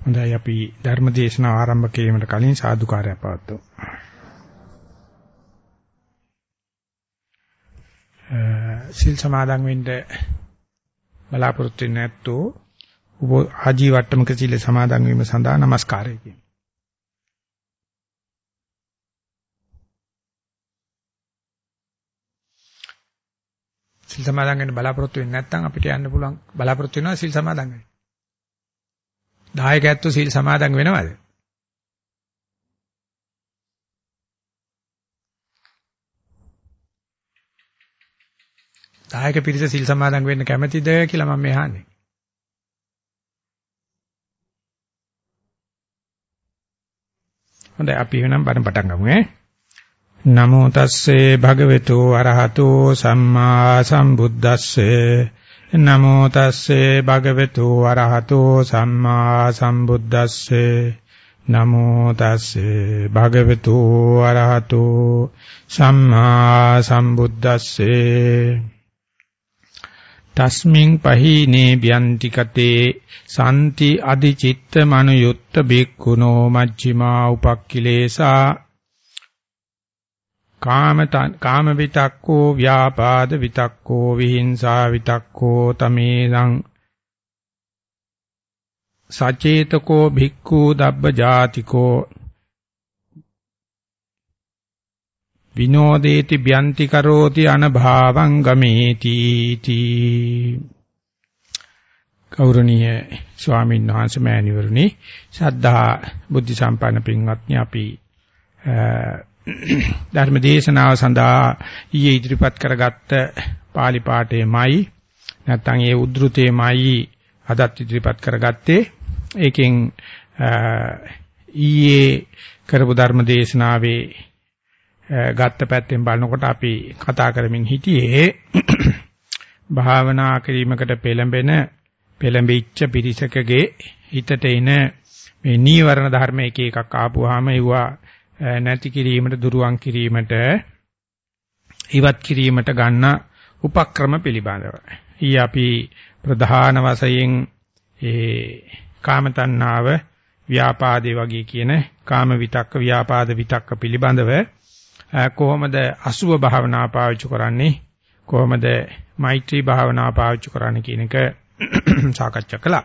හොඳයි අපි ධර්ම දේශනාව ආරම්භ කිරීමට කලින් සාදුකාරය පවත්වමු. සිල් සමාදන් වෙන්න බලාපොරොත්තු වෙන්නේ නැත්තෝ ආජීවට්ටමක සීල සමාදන් වීම සඳහා নমස්කාරය කියමු. සිල් සමාදන් වෙන්න බලාපොරොත්තු වෙන්නේ නැත්නම් අපිට යන්න පුළුවන් බලාපොරොත්තු වෙනවා සිල් සමාදන් වෙන්න. දායකයන්තු සීල් සමාදන් වෙනවද? දායක පිරිස සීල් සමාදන් වෙන්න කැමැතිද කියලා මම අහන්නේ. හොඳයි අපි එහෙනම් බණ පටන් ගමු ඈ. නමෝ තස්සේ භගවතු අරහතෝ සම්මා සම්බුද්දස්සේ නමෝ තස්සේ භගවතු වරහතෝ සම්මා සම්බුද්දස්සේ. නමෝ තස්සේ භගවතු වරහතෝ සම්මා සම්බුද්දස්සේ. තස්මින් පහීනේ බ්‍යන්ති කතේ සම්ති අධිචිත්ත මනුයුත්ත බික්ඛුනෝ මජ්ක්‍ධිමා උපක්ඛිලේසා. කාම කාම විතක්කෝ ව්‍යාපාද විතක්කෝ විහිංසා විතක්කෝ තමේසං සචේතකෝ භික්ඛු දබ්බ ජාතිකෝ. විනෝදේති බ්‍යන්ති කරෝති අනභාවං ගමේති තී ගෞරවනීය ස්වාමීන් වහන්සේ මෑණිවරණි ශ්‍රද්ධා බුද්ධ සම්පන්න පින්වත්නි අපි ධර්ම දේශනාව සඳහා ඊයේ ඉදිරිපත් කරගත්ත pāli පාඨයමයි. නැත්නම් ඒ උද්ෘතේමයි අදත් ඉදිරිපත් කරගත්තේ. ඒකෙන් ඊයේ කරපු ධර්ම දේශනාවේ ගත්ත පැත්තෙන් බලනකොට අපි කතා කරමින් හිටියේ භාවනා කිරීමකට පෙළඹෙන පෙළඹිච්ච පිරිසකගේ හිතට එන මේ නීවරණ ධර්ම එක එකක් ආපුවාම ඒවා නැති කිරීමට දුරුවන් කිරීමට ඉවත් කිරීමට ගන්න උපක්‍රම පිළිබඳව. ඊ අපි ප්‍රධාන වශයෙන් ඒ කාම තණ්හාව ව්‍යාපාදේ වගේ කියන කාම විතක්ක ව්‍යාපාද විතක්ක පිළිබඳව කොහොමද අසුභ භාවනා පාවිච්චි කරන්නේ කොහොමද මෛත්‍රී භාවනා පාවිච්චි කරන්නේ කියන එක සාකච්ඡා කළා.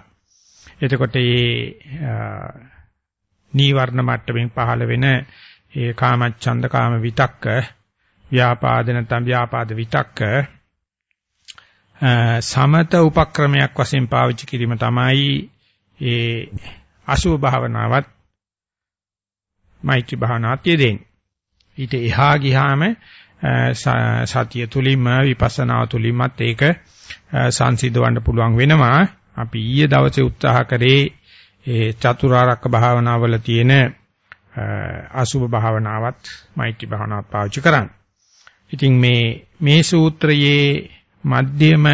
එතකොට මේ නීවරණ මට්ටමින් පහළ වෙන ඒ කාමච්ඡන්ද කාම විතක්ක ව්‍යාපාද නැත්නම් ව්‍යාපාද විතක්ක සමත උපක්‍රමයක් වශයෙන් පාවිච්චි කිරීම තමයි ඒ අසුභ භාවනාවත් මෛත්‍රී භාවනාවත් යෙදෙන්නේ. ඊට එහා ගියාම සතිය තුලින්ම විපස්සනා තුලින්මත් ඒක සංසිඳවන්න පුළුවන් වෙනවා. අපි ඊයේ දවසේ උත්සාහ කරේ ඒ චතුරාර්යක භාවනාවල තියෙන අසුභ භාවනාවත් මෛත්‍රී භාවනාවත් පාවිච්චි කරන්න. ඉතින් මේ මේ සූත්‍රයේ මධ්‍යම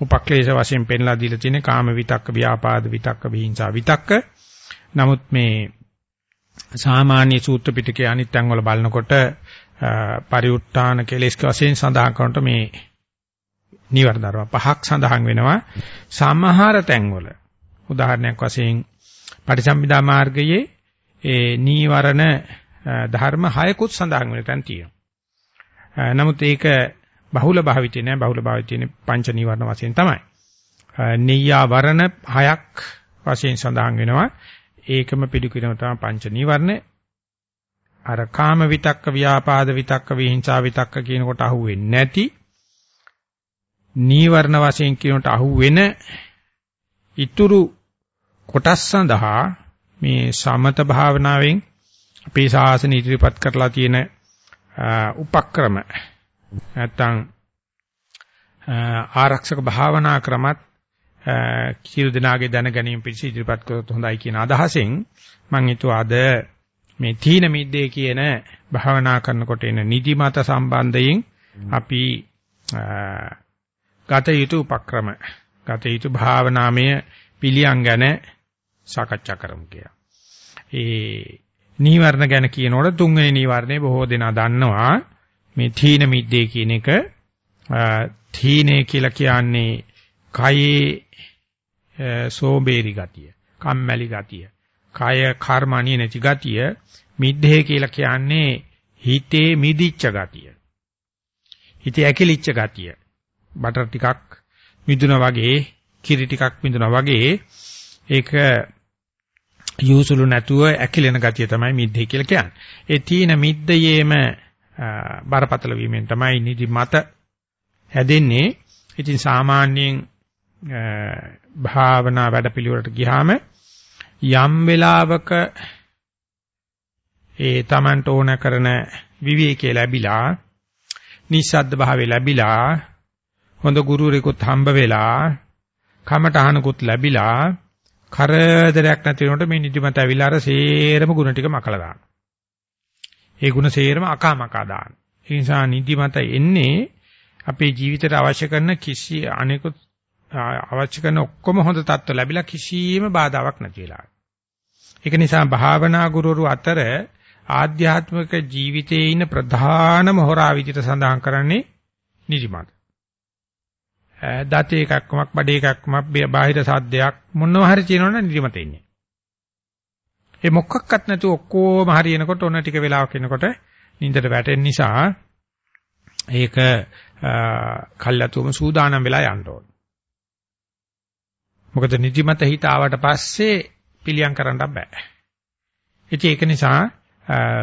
උපක්ලේශ වශයෙන් පෙන්ලා දීලා තියෙන කාම විතක්ක ව්‍යාපාද විතක්ක විහිංසා විතක්ක. නමුත් මේ සාමාන්‍ය සූත්‍ර පිටකයේ අනිත් තැන් වල බලනකොට පරිඋත් ทาน කෙලෙස් වශයෙන් සඳහන් කරනකොට මේ නිවර්ණ ධර්ම පහක් සඳහන් වෙනවා. සමහර තැන්වල උදාහරණයක් වශයෙන් පටිසම්භිදා මාර්ගයේ ඒ නීවරණ ධර්ම හයකුත් සඳහන් වෙන තැන් තියෙනවා. නමුත් ඒක බහුල භාවිතේ නෑ බහුල භාවිතේ පංච නීවරණ වශයෙන් තමයි. නියාවරණ හයක් වශයෙන් සඳහන් වෙනවා. ඒකම පිළිකිරම තමයි පංච නීවරණ. අර කාම විතක්ක ව්‍යාපාද විතක්ක විහිංසා විතක්ක කියනකොට අහුවෙන්නේ නැති නීවරණ වශයෙන් කියනකොට අහුවෙන ඊතුරු කොටස් සඳහා මේ සමත භාවනාවෙන් අපේ ශාසන ඉදිරිපත් කරලා තියෙන උපක්‍රම නැත්තම් ආරක්ෂක භාවනා ක්‍රමත් කිරු දිනාගේ දැන ගැනීම පිණිස ඉදිරිපත් කරොත් හොඳයි කියන අදහසෙන් මම හිතුවා අද මේ තීන මිද්දේ කියන භාවනා කරනකොට එන නිදිමත සම්බන්ධයෙන් අපි ගත යුතු උපක්‍රම ගත යුතු භාවනාමය පිළියම් ගැන සාකච්ඡා කරමු කියලා. ඒ නීවරණ ගැන කියනකොට තුන්වෙනි නීවරණේ බොහෝ දෙනා දන්නවා මේ තීන මිද්දේ කියන එක තීනේ කියලා කියන්නේ කයේ සෝබේරි ගතිය, කම්මැලි ගතිය, කය කර්මණිය නැති ගතිය මිද්දේ කියලා කියන්නේ හිතේ මිදිච්ච ගතිය. හිතේ ඇකිලිච්ච ගතිය. බටර් ටිකක් මිදුණා වගේ, කිරි ටිකක් මිදුණා වගේ ඒක යූසුළු නැතුව ඇකිලෙන ගතිය තමයි මිද්දේ කියලා කියන්නේ. ඒ තීන මිද්දයේම බරපතල වීමෙන් තමයි නිදි මත හැදෙන්නේ. ඉතින් සාමාන්‍යයෙන් භාවනා වැඩපිළිවෙලට ගියාම යම් වෙලාවක ඒ Tamanට ඕන කරන විවේකී ලැබිලා නිස්සද්ද භාවය ලැබිලා හොඳ ගුරුවරයෙකුත් හම්බ වෙලා කමටහනකුත් ලැබිලා කරදරයක් නැති වෙනකොට මේ නිදිමත ඇවිල්ලා අර සේරම ಗುಣ ටික මකලා දානවා. ඒ ಗುಣ සේරම අකාමකා දාන. ඒ නිසා නිදිමත එන්නේ අපේ ජීවිතයට අවශ්‍ය කරන කිසි අනෙකුත් අවශ්‍ය කරන ඔක්කොම හොඳ තත්ත්ව ලැබිලා කිසිම බාධාවක් නැති වෙලා. ඒක නිසා භාවනා ගුරුවරු අතර ආධ්‍යාත්මික ජීවිතයේ ඉන්න ප්‍රධානම හොරා විදිහට සඳහන් කරන්නේ නිදිමත. දත එකක්මක් බඩ එකක්මක් බාහිර සාද්දයක් මොනවා හරි කියනවනම් නිදිමත ඉන්නේ. ඒ මොකක්වත් නැතුව ඔක්කොම හරියනකොට ඔන්න ටික වෙලාවක් එනකොට නිින්දට වැටෙන නිසා ඒක කල්ැතුම සූදානම් වෙලා යන්න ඕන. මොකද නිදිමත හිත ආවට පස්සේ පිළියම් කරන්න බෑ. ඉතින් ඒක නිසා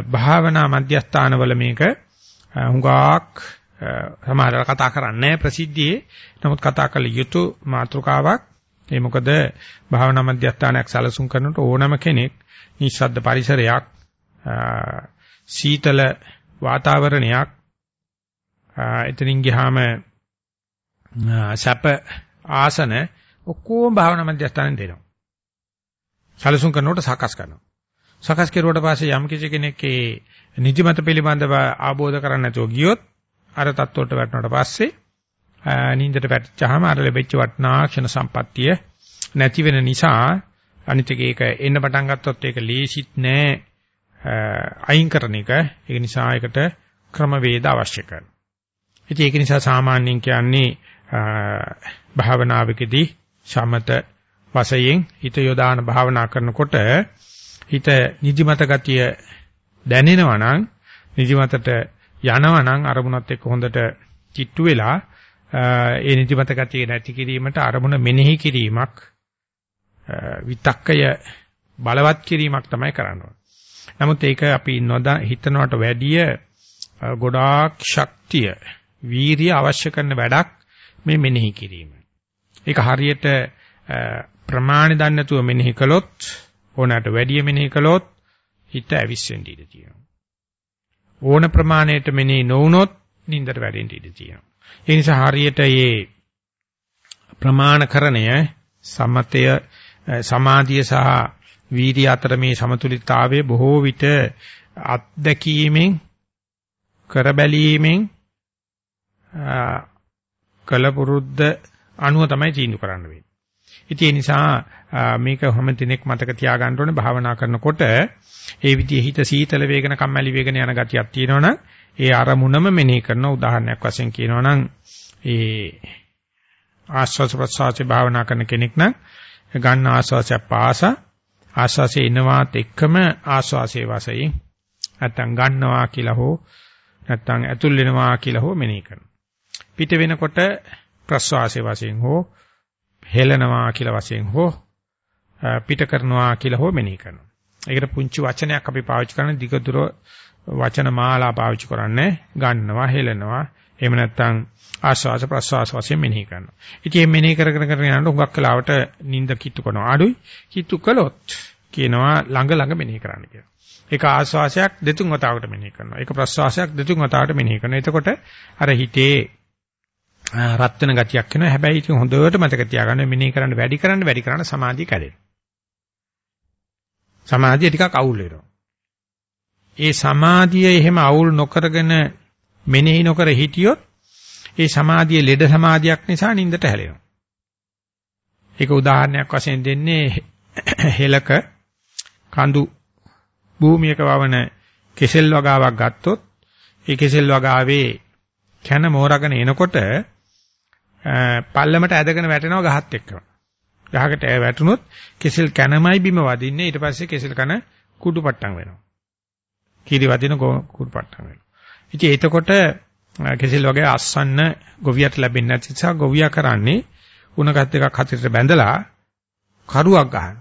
භාවනා මධ්‍යස්ථානවල මේක හුඟක් සමහරවල් කතා කරන්නේ ප්‍රසිද්ධියේ නමුත් කතා කළ යුතු මාතෘකාවක් ඒ මොකද භාවනා මධ්‍යස්ථානයක් සැලසුම් කරනකොට ඕනම කෙනෙක් නිශ්ශබ්ද පරිසරයක් සීතල වාතාවරණයක් එතනින් ගියාම සැප ආසන ඔක්කොම භාවනා මධ්‍යස්ථානෙන් දෙනවා. සැලසුම් කරනකොට සකස් කරනවා. සකස් කෙරුවට පස්සේ යම් කිසි කෙනෙක් ඒ නිදිමත පිළිබඳව ආબોධ කරන්නේ නැතුව ගියොත් අර තත්ත්වයට වැටුණාට පස්සේ නින්දට වැටිච්චාම අර ලැබෙච්ච වටිනා ක්ෂණ සම්පත්තිය නැති වෙන නිසා අනිත් එක ඒක එන්න පටන් ගත්තොත් ඒක ලේසිත් නෑ අයින් කරන එක. ඒක නිසා ඒකට ක්‍රම වේද අවශ්‍ය කරනවා. ඉතින් ඒක නිසා සාමාන්‍යයෙන් කියන්නේ භාවනාවකදී සමත වශයෙන් හිත යොදාන භාවනා කරනකොට හිත නිදිමත ගතිය දැනෙනවා නම් නිදිමතට යනවා නම් අරමුණත් එක්ක හොඳට කිට්ටු වෙලා ඒ නිදිමත ගතිය නැති කිරීමට අරමුණ මෙනෙහි කිරීමක් විතක්කය බලවත් කිරීමක් තමයි කරන්න නමුත් ඒක අපි නොදා හිතනවට වැඩිය ගොඩාක් ශක්තිය වීරිය අවශ්‍ය කරන වැඩක් මේ මෙනෙහි කිරීම. ඒක හරියට ප්‍රමාණ දන්නේ නැතුව මෙනෙහි කළොත් ඕනකට වැඩිය මෙනෙහි කළොත් හිත ඇවිස්සෙන්න ඉඩ තියෙනවා. ඕන ප්‍රමාණයට මෙනෙහි නොවුනොත් නින්දට වැටෙන්න ඉඩ තියෙනවා. ඒ නිසා හරියට මේ ප්‍රමාණකරණය සමතය සමාධිය සහ වීර්ය අතර මේ සමතුලිතතාවය බොහෝ විට අත්දැකීමෙන් කරබැලීමෙන් කලපුරුද්ද අනුව තමයි තීන්දුව කරන්න වෙන්නේ. ඉතින් ඒ නිසා මේක හැම දිනෙක මතක තියාගන්න ඕනේ භාවනා කරනකොට. ඒ විදිහේ හිත සීතල වේගන කම්මැලි වේගන යන ගතියක් තියෙනවනම් ඒ අරමුණම මෙනෙහි කරන උදාහරණයක් වශයෙන් කියනවනම් ඒ ආස්වාද ප්‍රසආසේ භාවනා කරන කෙනෙක් නම් ගන්න ආස්වාසය පාස ආස්වාසේ එනවාත් එක්කම ආස්වාසේ වශයෙන් නැත්තම් ගන්නවා කියලා හෝ නැත්තම් ඇතුල් වෙනවා කියලා හෝ මෙනෙහි කරනවා. පිට වෙනකොට ප්‍රස්වාසයේ වශයෙන් හෝ හෙලනවා කියලා වශයෙන් හෝ පිට කරනවා කියලා හෝ මෙනෙහි කරනවා. ඒකට පුංචි වචනයක් අපි පාවිච්චි කරන දිගදුර වචන මාලා පාවිච්චි කරන්නේ ගන්නවා හෙලනවා එහෙම නැත්නම් ආශ්වාස ප්‍රශ්වාස වශයෙන් මෙනෙහි කරනවා. ඉතින් මේ මෙනෙහි කරගෙන කරගෙන යනකොට හුඟක් කාලවට නිින්ද කිට්ටු කරනවා. අඩුයි කිට්ටු කළොත් කියනවා ළඟ ළඟ මෙනෙහි කරන්න කියලා. ඒක ආශ්වාසයක් දෙතුන් වතාවකට මෙනෙහි කරනවා. ඒක ප්‍රශ්වාසයක් දෙතුන් වතාවකට මෙනෙහි කරනවා. එතකොට අර හිතේ රත් වෙන ගතියක් එනවා. හැබැයි ඉතින් හොඳට මතක තියාගන්න මෙනෙහි කරන්න වැඩි කරන්න වැඩි කරන්න සමාධිය කැඩෙනවා. සමාධිය ටිකක් අවුල් වෙනවා. ඒ සමාධිය එහෙම අවුල් නොකරගෙන මෙනෙහි නොකර හිටියොත් ඒ සමාධිය ලෙඩ සමාධියක් නිසා නින්දට හැලෙනවා. ඒක උදාහරණයක් වශයෙන් දෙන්නේ හෙලක කඳු භූමියක වවන කෙසෙල් වගාවක් ගත්තොත් ඒ කෙසෙල් වගාවේ කන මෝරගෙන එනකොට පල්ලමට ඇදගෙන වැටෙනවා ගහත් එක්කම. ගහකට වැටුනොත් කෙසෙල් කනමයි බිම වදින්නේ ඊට පස්සේ කෙසෙල් කන කුඩු පට්ටම් වෙනවා. කීරි වදින කුඩු පට්ටම් වෙනවා. ඉතින් එතකොට කෙසෙල් වගේ අස්සන්න ගොවියට ලැබෙන්නේ නැති නිසා ගොවියා කරන්නේ උණගත් එකක් හතරට බැඳලා කරුවක් ගන්න.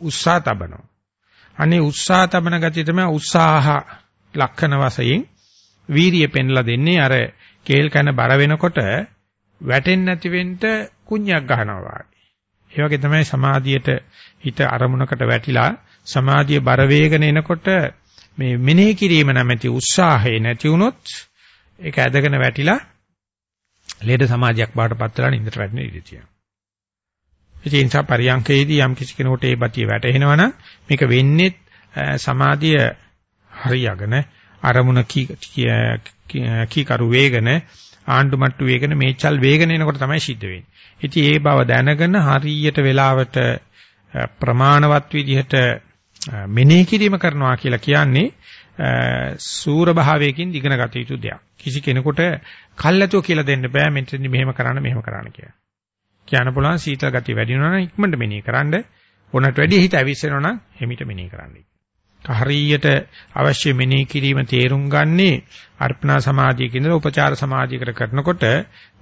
උස්සා තබනවා. අනේ උස්සා තබන ගතිය තමයි උත්සාහ ලක්ෂණ වශයෙන් වීරිය පෙන්ලා දෙන්නේ අර කේල් කන බර වෙනකොට වැටෙන්නේ නැති වෙන්න කුණ්‍යක් ගහනවා වගේ. ඒ වගේ තමයි සමාධියට හිත අරමුණකට වැටිලා සමාධිය බර වේගන එනකොට මේ මෙනෙහි කිරීම නැමැති උත්සාහය නැති වුනොත් ඒක ඇදගෙන වැටිලා ලේද සමාධියක් බාටපත් වෙලා නින්දට වැටෙන ඉඩ තියෙනවා. ඒ නිසා පරියංකේදී යම් කිසි කෙනෙකුට ඒ බතිය වැටෙනවා නම් මේක වෙන්නේ සමාධිය හරියගෙන අරමුණ කී කරු වේගන ආණ්ඩු මට්ටු වේගන මේචල් වේගන එනකොට තමයි සිද්ධ වෙන්නේ. ඉතින් ඒ බව දැනගෙන හරියට වෙලාවට ප්‍රමාණවත් විදිහට මෙනෙහි කිරීම කරනවා කියලා කියන්නේ සූර භාවයකින් ඉගෙන ගත යුතු දෙයක්. කිසි කෙනෙකුට කල්ැතෝ කියලා දෙන්න බෑ මෙතනදි මෙහෙම කරන්න මෙහෙම කරන්න කියලා. කියන්න පුළුවන් සීතල ගතිය වැඩි වෙනවා නම් ඉක්මනට මෙනෙහි කරන්න ඕනට වැඩි හිත ඇවිස්සෙනවා නම් හිමිට මෙනෙහි කරන්න. හරියට අවශ්‍ය මෙනෙහි කිරීම තේරුම් ගන්නේ අර්පණා සමාධියක ඉඳලා උපචාර සමාධියකට කරනකොට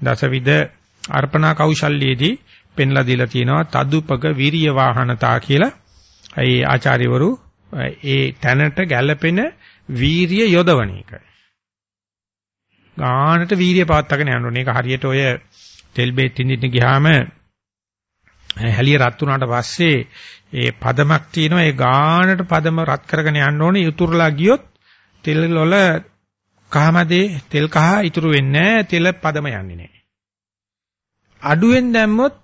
දසවිධ අර්පණා කෞශල්‍යයේදී පෙන්ලා දීලා තියෙනවා තදුපක විරිය වාහනතා කියලා. ඒ ආචාර්යවරු ඒ තැනට ගැළපෙන වීරිය යොදවන එක. ගානට වීරිය පවත්වාගෙන යන්න ඕනේ. ඒක හරියට ඔය තෙල් බේත් ඉඳින්න ගියාම හැලිය රත් වුණාට පස්සේ ඒ පදමක් තියෙනවා. ඒ ගානට පදම රත් කරගෙන යන්න ඕනේ. ඉතුරුලා ගියොත් තෙල් වල කහමදේ තෙල් කහ ඉතුරු වෙන්නේ තෙල් පදම යන්නේ නැහැ. අඩුවෙන් දැම්මොත්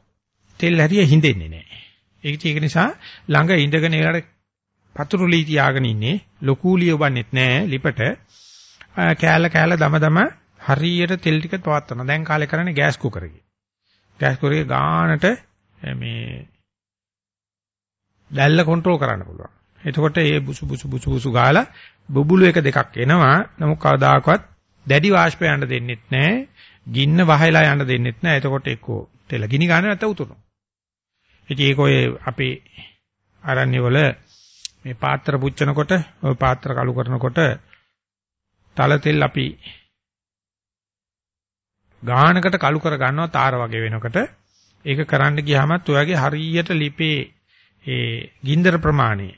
තෙල් හැරිය හින්දෙන්නේ නැහැ. ඒක ඒක නිසා ළඟ ඉඳගෙන ඒකට පතුරු ලී තියාගෙන ඉන්නේ. ලොකු ලිය වන්නේත් නැහැ ලිපට. කෑල කෑල දම දම හරියට තෙල් ටික පවත්වනවා. දැන් කාලේ කරන්නේ ගෑස් කුකරේ. ගෑස් කුකරේ ගානට මේ දැල්ල කන්ට්‍රෝල් කරන්න පුළුවන්. එතකොට ඒ බුසු බුසු බුසු බුසු ගාලා බුබුලු එක දෙකක් එනවා. නමුත් කවදාකවත් දැඩි වාෂ්පය යන්න දෙන්නෙත් නැහැ. ගින්න වහලා යන්න දෙන්නෙත් නැහැ. එතකොට එක්කෝ තෙල ගිනි ගන්න නැත්නම් උතුරනවා. ඉතින් ඒක ඔය අපේ ආරණ්‍ය වල මේ පාත්‍ර පුච්චනකොට ඔය පාත්‍ර කළු කරනකොට තල තෙල් අපි ගානකට කළු කර ගන්නවා තාර වගේ වෙනකොට ඒක කරන්න ගියාමත් ඔයගේ හරියට ලිපේ ඒ ගින්දර ප්‍රමාණය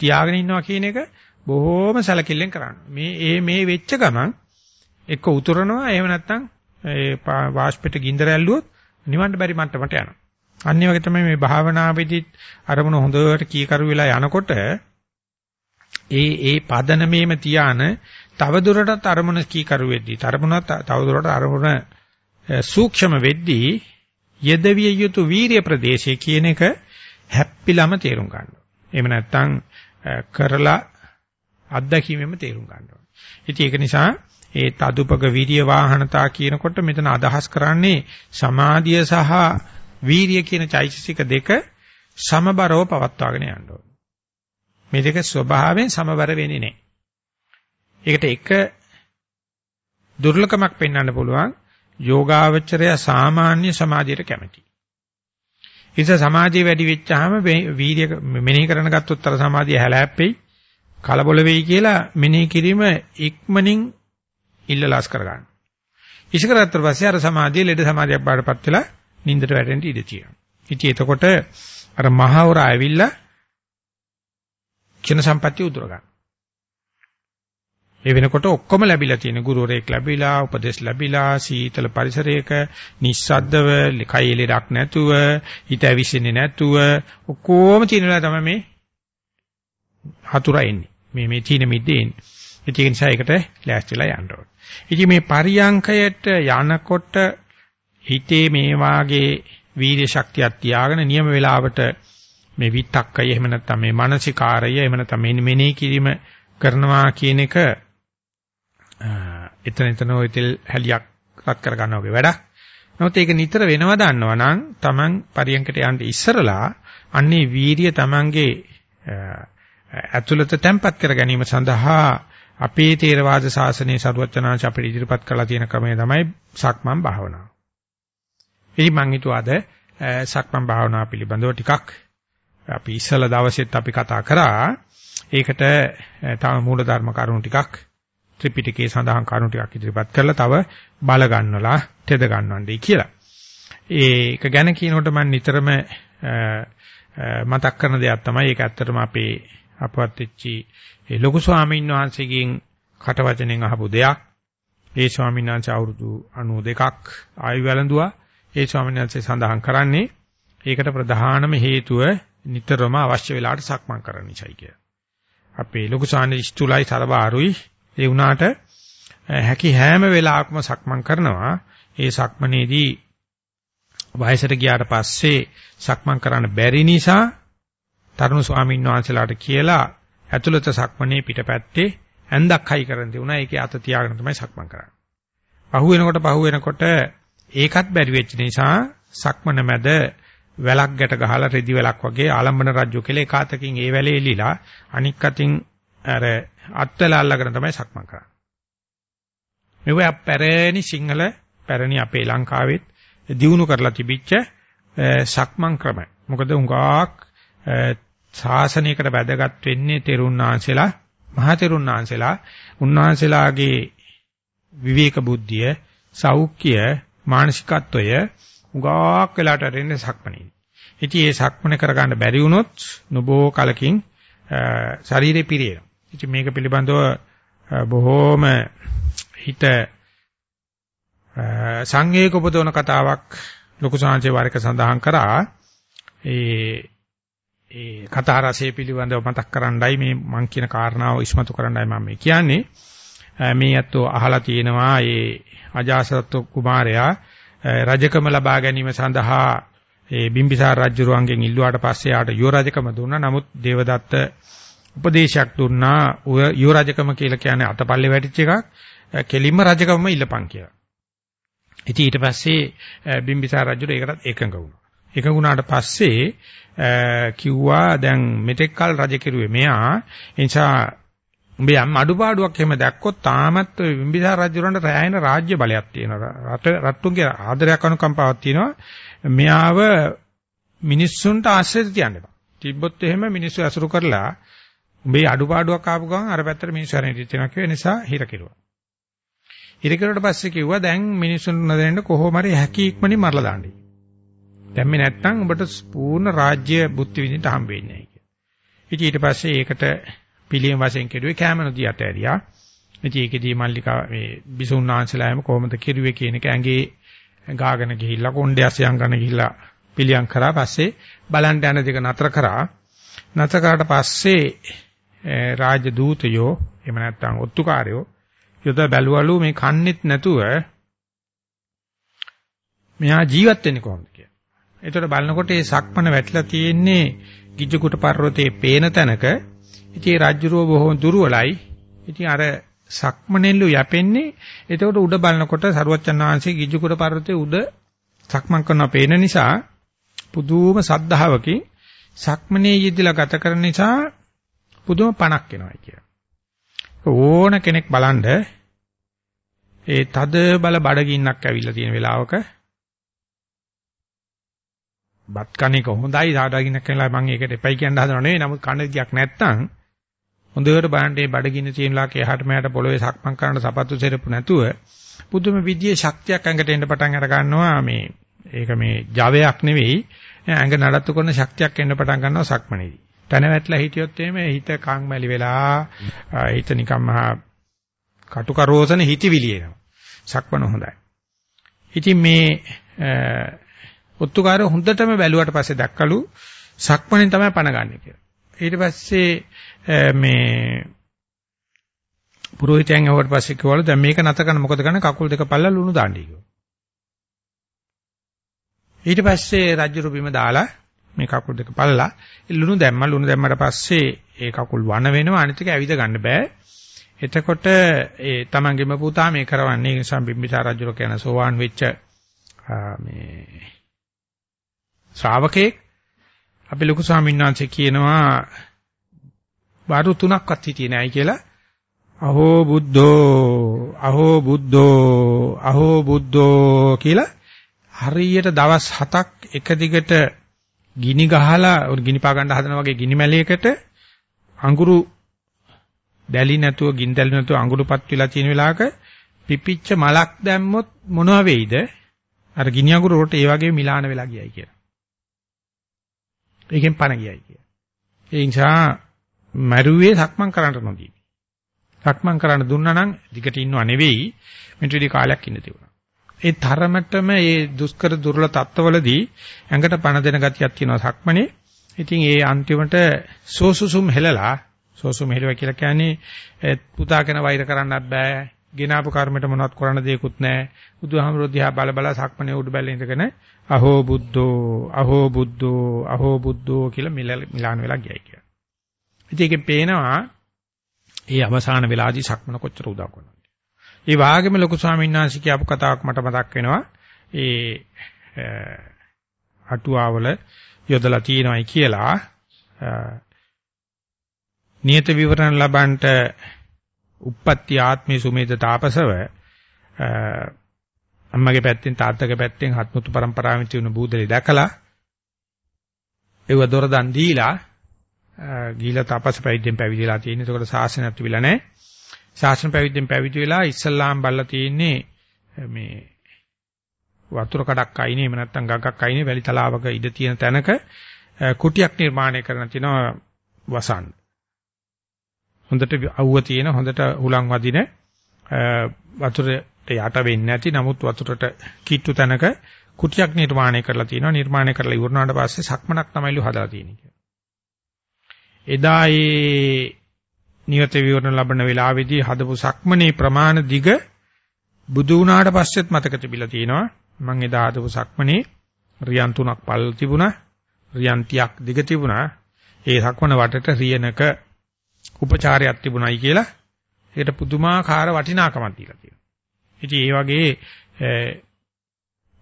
තියාගෙන ඉන්නවා කියන එක බොහොම සැලකිල්ලෙන් කරන්න. මේ ඒ මේ වෙච්ච ගමන් එක්ක උතුරනවා එහෙම නැත්නම් ඒ වාෂ්පෙට ගින්දර ඇල්ලුවොත් නිවන්න බැරි මට්ටමට යනවා. අනිත් වගේ තමයි මේ භාවනාවේදී අරමුණ හොඳට කීකරු වෙලා යනකොට ඒ ඒ පදනමේම තියාන තව දුරටත් අරමුණ කීකරු වෙද්දී තරමුණත් තව දුරටත් අරමුණ සූක්ෂම වෙද්දී යෙදවිය යුතු වීරිය ප්‍රදේශය කියන එක හැප්පිලම තේරුම් ගන්න ඕනේ. එහෙම නැත්නම් කරලා අත්දැකීමෙම තේරුම් ගන්න ඕනේ. ඉතින් ඒක නිසා ඒ තදුපක වීර්ය වාහනතා කියනකොට මෙතන අදහස් කරන්නේ සමාධිය සහ වීර්ය කියන චෛතසික දෙක සමබරව පවත්වාගෙන යන්න ඕනේ. මේ දෙක ස්වභාවයෙන් සමබර වෙන්නේ නැහැ. ඒකට එක දුර්ලකමක් පෙන්වන්න පුළුවන් යෝගාවචරය සාමාන්‍ය සමාධියට කැමති. ඉතින් සමාධිය වැඩි වෙච්චාම වීර්ය මෙනෙහි කරන ගත්තොත් අර සමාධිය හැලහැප්පෙයි කලබල වෙයි කියලා මෙනෙහි කිරීම ඉක්මනින් ඉල්ලලාස් කර ගන්න. ඉෂ කරගත්ත පස්සේ අර සමාධිය ලෙඩ සමාධියක් බාටපත් වෙලා නින්දට වැටෙන්න ඉඩ තියෙනවා. ඉතින් එතකොට අර මහවර ඇවිල්ලා චින සම්පත්‍ය උදුර ගන්න. ඒ වෙනකොට ඔක්කොම ලැබිලා තියෙන. ගුරුවරයෙක් ලැබිලා උපදෙස් ලැබිලා සීතල පරිසරයක නිස්සද්දව කයි ලෙඩක් නැතුව හිත ඇවිස්සෙන්නේ නැතුව ඔක්කොම තියෙනවා තමයි මේ හතුරා එන්නේ. මේ මේ තීන මිද්දේ එන්නේ. ඒක නිසා ඒකට ලෑස්තිලා යන්න ඕනේ. ඉතින් මේ පරියංකයට යනකොට හිතේ මේ වාගේ වීර්ය ශක්තියක් තියාගෙන නියම වෙලාවට මේ විතක්කය එහෙම නැත්නම් මේ මානසිකාරය එහෙම නැත්නම් මේ මෙනෙහි කිරීම කරනවා කියන එක එතන එතන ඔය තෙල් හැලියක් රත් කර ගන්නවා වගේ වැඩක්. නමුත් ඒක නිතර වෙනවා දන්නවා නම් Taman පරියන්කට යන්න ඉස්සරලා අන්නේ වීරිය Tamanගේ ඇතුළත තැම්පත් කර ගැනීම සඳහා අපේ තේරවාද ශාසනයේ සරුවචනාංශ අපිට ඉදිරිපත් කරලා තියෙන ක්‍රමය තමයි සක්මන් භාවනාව. ඉතින් මම හිතුවාද සක්මන් භාවනා පිළිබඳව ටිකක් අපි ඉස්සල දවසෙත් අපි කතා කරා. ඒකට තව මූල ධර්ම කරුණු ටිකක් ත්‍රිපිටකයේ සඳහන් කරුණු ටිකක් ඉදිරිපත් කරලා තව බල ගන්නවලා තෙද ගන්නවන්නේ කියලා. ඒක ගැන කියනකොට මම නිතරම මතක් කරන දෙයක් තමයි ඒක ඇත්තටම අපේ අපවත් වෙච්චි ලොකු ස්වාමීන් වහන්සේගෙන් කටවචනෙන් අහපු දෙයක්. ඒ ස්වාමීන් වහන්සේ අවුරුදු 92ක් ආයු වැළඳුවා. ඒ ස්වාමීන් වහන්සේ සඳහන් කරන්නේ ඒකට ප්‍රධානම හේතුව නිතරම අවශ්‍ය වෙලාවට සක්මන් කරන්න නිසායි කිය. අපේ ලොකු සාන්නේ ස්තුලයි සරබාරුයි ඒ වුණාට හැකි හැම වෙලාවකම සක්මන් කරනවා. ඒ සක්මනේදී වයසට ගියාට පස්සේ සක්මන් කරන්න බැරි නිසා තරුණ ස්වාමීන් වහන්සේලාට කියලා ඇතුළත සක්මනේ පිටපැත්තේ ඇඳක් හයි කරන් දෙුණා. ඒකේ අත තියාගෙන තමයි සක්මන් කරන්නේ. පහු වෙනකොට පහු වෙනකොට ඒකත් බැරි වෙච්ච නිසා සක්මන මැද වැලක් ගැට ගහලා රෙදි වැලක් වගේ ආලම්බන රජු කියලා එක අතකින් ඒ වැලේ එලිලා අනික් අතින් අර අත්වල අල්ලගෙන තමයි සක්මන් කරන්නේ. මේවා පැරණි සිංහල පැරණි අපේ ලංකාවෙත් දිනු කරලා තිබිච්ච සක්මන් ක්‍රම. මොකද උඟාක් ශාසනයකට වැදගත් වෙන්නේ තෙරුණාංශලා මහා තෙරුණාංශලා උන්වහන්සේලාගේ විවේක බුද්ධිය සෞඛ්‍ය මානසිකත්වය උගාක් වෙලාට රෙන්නේ සක්මනේ. ඉතින් මේ සක්මන කරගන්න බැරි වුණොත් නොබෝ කලකින් ශරීරේ පිරියෙනවා. ඉතින් මේක පිළිබඳව බොහෝම හිත සංවේග උපදවන කතාවක් ලොකු සාංශේ වාරක සඳහන් කරා. ඒ ඒ කතා රසය පිළිබඳව මතක් කරන්නයි මේ මම කියන කාරණාව ඉස්මතු කරන්නයි මම මේ කියන්නේ. මේ අතෝ අහලා තියෙනවා ඒ අජාසත් කුමාරයා රජකම ලබා ගැනීම සඳහා ඒ බිම්බිසාර රජුරුවන්ගෙන් ඉල්ලුවාට පස්සේ ආට යුව රජකම දුන්නා. නමුත් දේවදත්ත උපදේශයක් දුන්නා යුව රජකම කියලා කියන්නේ අතපල්ලේ වැටිච්ච එකක්. කෙලින්ම රජකමම ඉල්ලපන් කියලා. ඉතින් ඊට පස්සේ බිම්බිසාර රජුට ඒකටත් එකඟ වුණා. එකඟ වුණාට පස්සේ කිව්වා දැන් මෙතෙක් කල රජ කෙරුවේ මෙයා. ඒ නිසා උඹේ යම් අඩුපාඩුවක් එහෙම දැක්කොත් තාමත් ඔය බිම්බිසාර රජුරන්ට රැයෙන රාජ්‍ය බලයක් තියෙනවා. රට රට්ටුන්ගේ ආදරයක් අනුකම්පාවක් තියෙනවා. මෙයාව මිනිස්සුන්ට ආශ්‍රය තියන්න එපා. තිබ්බොත් එහෙම මිනිස්සු අසුරු කරලා උඹේ අඩුපාඩුවක් ආපු ගමන් අර පැත්තට මිනිස්සු හරියට තියනවා කියන නිසා හිර කෙරුවා. හිර කෙරුවට පස්සේ කිව්වා දැන් මිනිස්සුන්ට නොදැනෙන්න කොහොම හරි හැකි ඉක්මනින් මරලා දාන්නයි. දැම්මේ නැත්නම් උඹට පූර්ණ රාජ්‍ය බුද්ධ විදිහට හම්බ වෙන්නේ නැහැ කියලා. ඊට පස්සේ ඒකට පිළියම් වශයෙන් කෙරුවේ කැමනදී අතෑරියා. ඉතින් ඒකෙදී මල්ලිකා මේ බිසුණාංශලායම කොහොමද කෙරුවේ කියන එක ඇඟේ ගාගෙන ගිහිල්ලා කොණ්ඩේ අසයන් ගන්න ගිහිල්ලා පිළියම් කරා පස්සේ බලන්න යන දෙක නතර කරා. නතර කරාට පස්සේ රාජ්‍ය දූතයෝ එහෙම නැත්නම් ඔත්තුකාරයෝ යොද බැලුවලු මේ කන්නේත් නැතුව මෙහා ජීවත් වෙන්නේ කොහොමද කියලා. ඒතකොට බලනකොට මේ සක්මන වැටලා තියෙන්නේ ගිජ්ජකුට පර්වතයේ පේන තැනක ඉතින් රාජ්‍යරුව බොහොම දුර්වලයි. ඉතින් අර සක්මනෙල්ලු යැපෙන්නේ එතකොට උඩ බලනකොට සරුවච්චන් වහන්සේ ගිජුකුඩ පර්වතයේ උඩ සක්මන් කරනවා පේන නිසා පුදුම සද්ධාවකින් සක්මනේ යෙදিলা ගත කරන නිසා පුදුම පණක් එනවා කියලා. ඕන කෙනෙක් බලන්න ඒ තද බල බඩගින්නක් ඇවිල්ලා තියෙන වෙලාවක බත් කණේක හොඳයි සාදාගින්නක් කියලා මම ඒකට එපයි කියන හදනව නෙවෙයි නමුත් කන ගියක් නැත්තම් හොඳට බලන්න මේ බඩගින්න තියෙන ලාක එහාට මෙහාට පොළවේ සක්මන් කරන්න සපත්තු සෙරප්පු නැතුව පුදුම විදියේ ශක්තියක් ඇඟට එන්න පටන් අර ගන්නවා මේ ඒක මේ ජවයක් නෙවෙයි ඇඟ නඩත්තු කරන ශක්තියක් එන්න පටන් ගන්නවා සක්මනේදී. තන වැටලා හිටියොත් එimhe හිත කම්මැලි වෙලා හිත නිකම්ම කටුකරෝසන හිතවිලි එනවා. සක්මන හොඳයි. ඉතින් මේ ඔත්තුකාරය හොඳටම බැලුවට පස්සේ දැක්කලු සක්මණෙන් තමයි පණ ගන්න කියලා. ඊට පස්සේ මේ පුරোহিතයන් ආවට පස්සේ කිව්වලු දැන් මේක නැත කරන මොකද කරන්නේ කකුල් දෙක පල්ලා ලුණු දාන්නයි කිව්වා. ඊට පස්සේ රජු බිම දාලා මේ කකුල් දෙක පල්ලා. ලුණු දැම්මා ලුණු දැම්මට පස්සේ ඒ කකුල් වන වෙනවා අනිත් එක ඇවිද ගන්න බෑ. එතකොට ඒ තමන්ගේම පුතා මේ කරවන්නේ නිසා බිම්බිසාර රජු කියන සෝවාන් වෙච්ච මේ ශ්‍රාවකෙක්. අපි ලොකු ස්වාමීන් වහන්සේ කියනවා වාරු තුනක්වත් හිටියේ නෑයි කියලා. අහෝ බුද්ධෝ අහෝ බුද්ධෝ අහෝ බුද්ධෝ කියලා හරියට දවස් 7ක් එක දිගට ගිනි ගහලා ගිනි පා ගන්න හදන වගේ ගිනි මැලයකට අඟුරු දැලි නැතුව ගින් දැලි නැතුව අඟුරුපත් වෙලා තියෙන වෙලාවක පිපිච්ච මලක් දැම්මොත් මොනවා වෙයිද? අර ගිනි අඟුරු වලට ඒ වගේ මිලාන වෙලා ගියයි කියලා. ඒකෙන් පණ ගියයි කියලා. ඒ නිසා මරුවේ සක්මන් කරන්න නොදී. සක්මන් කරන්න දුන්නා නම් දිගට ඉන්නව නෙවෙයි මෙට විදි කාලයක් ඉන්න තිබුණා. ඒ තරමටම ඒ දුෂ්කර දුර්ල තත්ත්වවලදී ඇඟට පණ දෙන ගතියක් තියෙනවා සක්මනේ. ඉතින් ඒ අන්තිමට සෝසුසුම් හෙලලා සෝසුම් හෙලුවා කියලා කියන්නේ පුතා කෙන වෛර කරන්නත් බෑ. ගෙනාපු කර්මයට මොනවත් කරන්න දෙයක්වත් නැහැ. බුදුහාමුදුරුවෝ දිහා බල බල සක්මනේ උඩ බැලේ ඉඳගෙන අහෝ බුද්ධෝ අහෝ බුද්ධෝ අහෝ බුද්ධෝ කියලා මිලාන වෙලා ගියයි කියලා. ඉතින් ඒකේ පේනවා ඒ අවසාන වෙලාවේදී සක්මන කොච්චර උදව් කරනවද. ඒ වාගේම ලොකු ස්වාමීන් වහන්සේ කියපු කතාවක් මට මතක් වෙනවා. ඒ අටුවාවල යොදලා තියෙනවායි කියලා නියත විවරණ ලබන්නට uppatti ආත්මේ සුමේද තාපසව අම්මගේ පැත්තෙන් තාත්තගේ පැත්තෙන් හත්මුතු પરම්පරාවෙන් තියුණු බූදලි දැකලා ඒව දොර දන් දීලා ගිහිලා තාපස පැවිද්දෙන් පැවිදිලා තියෙන. ඒකට ශාසනයක් තිබිලා නැහැ. ශාසන පැවිද්දෙන් පැවිදි වෙලා ඉස්සල්ලාම් බල්ලා තියෙන්නේ මේ වතුර කඩක් අයිනේ එහෙම නැත්නම් ගඟක් අයිනේ වැලි තලාවක ඉඳ තියෙන තැනක කුටියක් නිර්මාණය කරන තිනවා වසන්. හොඳට අවුව තියෙන හොඳට හුලං වදින වතුරට යට වෙන්නේ නැති නමුත් වතුරට කිට්ටු තැනක කුටියක් නිර්මාණය කරලා තියෙනවා නිර්මාණය කරලා ඉවරනාට පස්සේ සක්මනක් තමයිලු හදලා තියෙන්නේ. එදා ඒ නියත විවරණ ලබන වෙලාවේදී හදපු සක්මනේ ප්‍රමාණ දිග බුදු වුණාට පස්සෙත් මතක තිබිලා තියෙනවා. මම එදා හදපු සක්මනේ රියන් තුනක් පල් තිබුණා. රියන් 30ක් දිග තිබුණා. ඒ සක්මන වටේට රියනක උපචාරයක් තිබුණයි කියලා ඒකට පුදුමාකාර වටිනාකමක් දීලා තියෙනවා. ඉතින් ඒ වගේ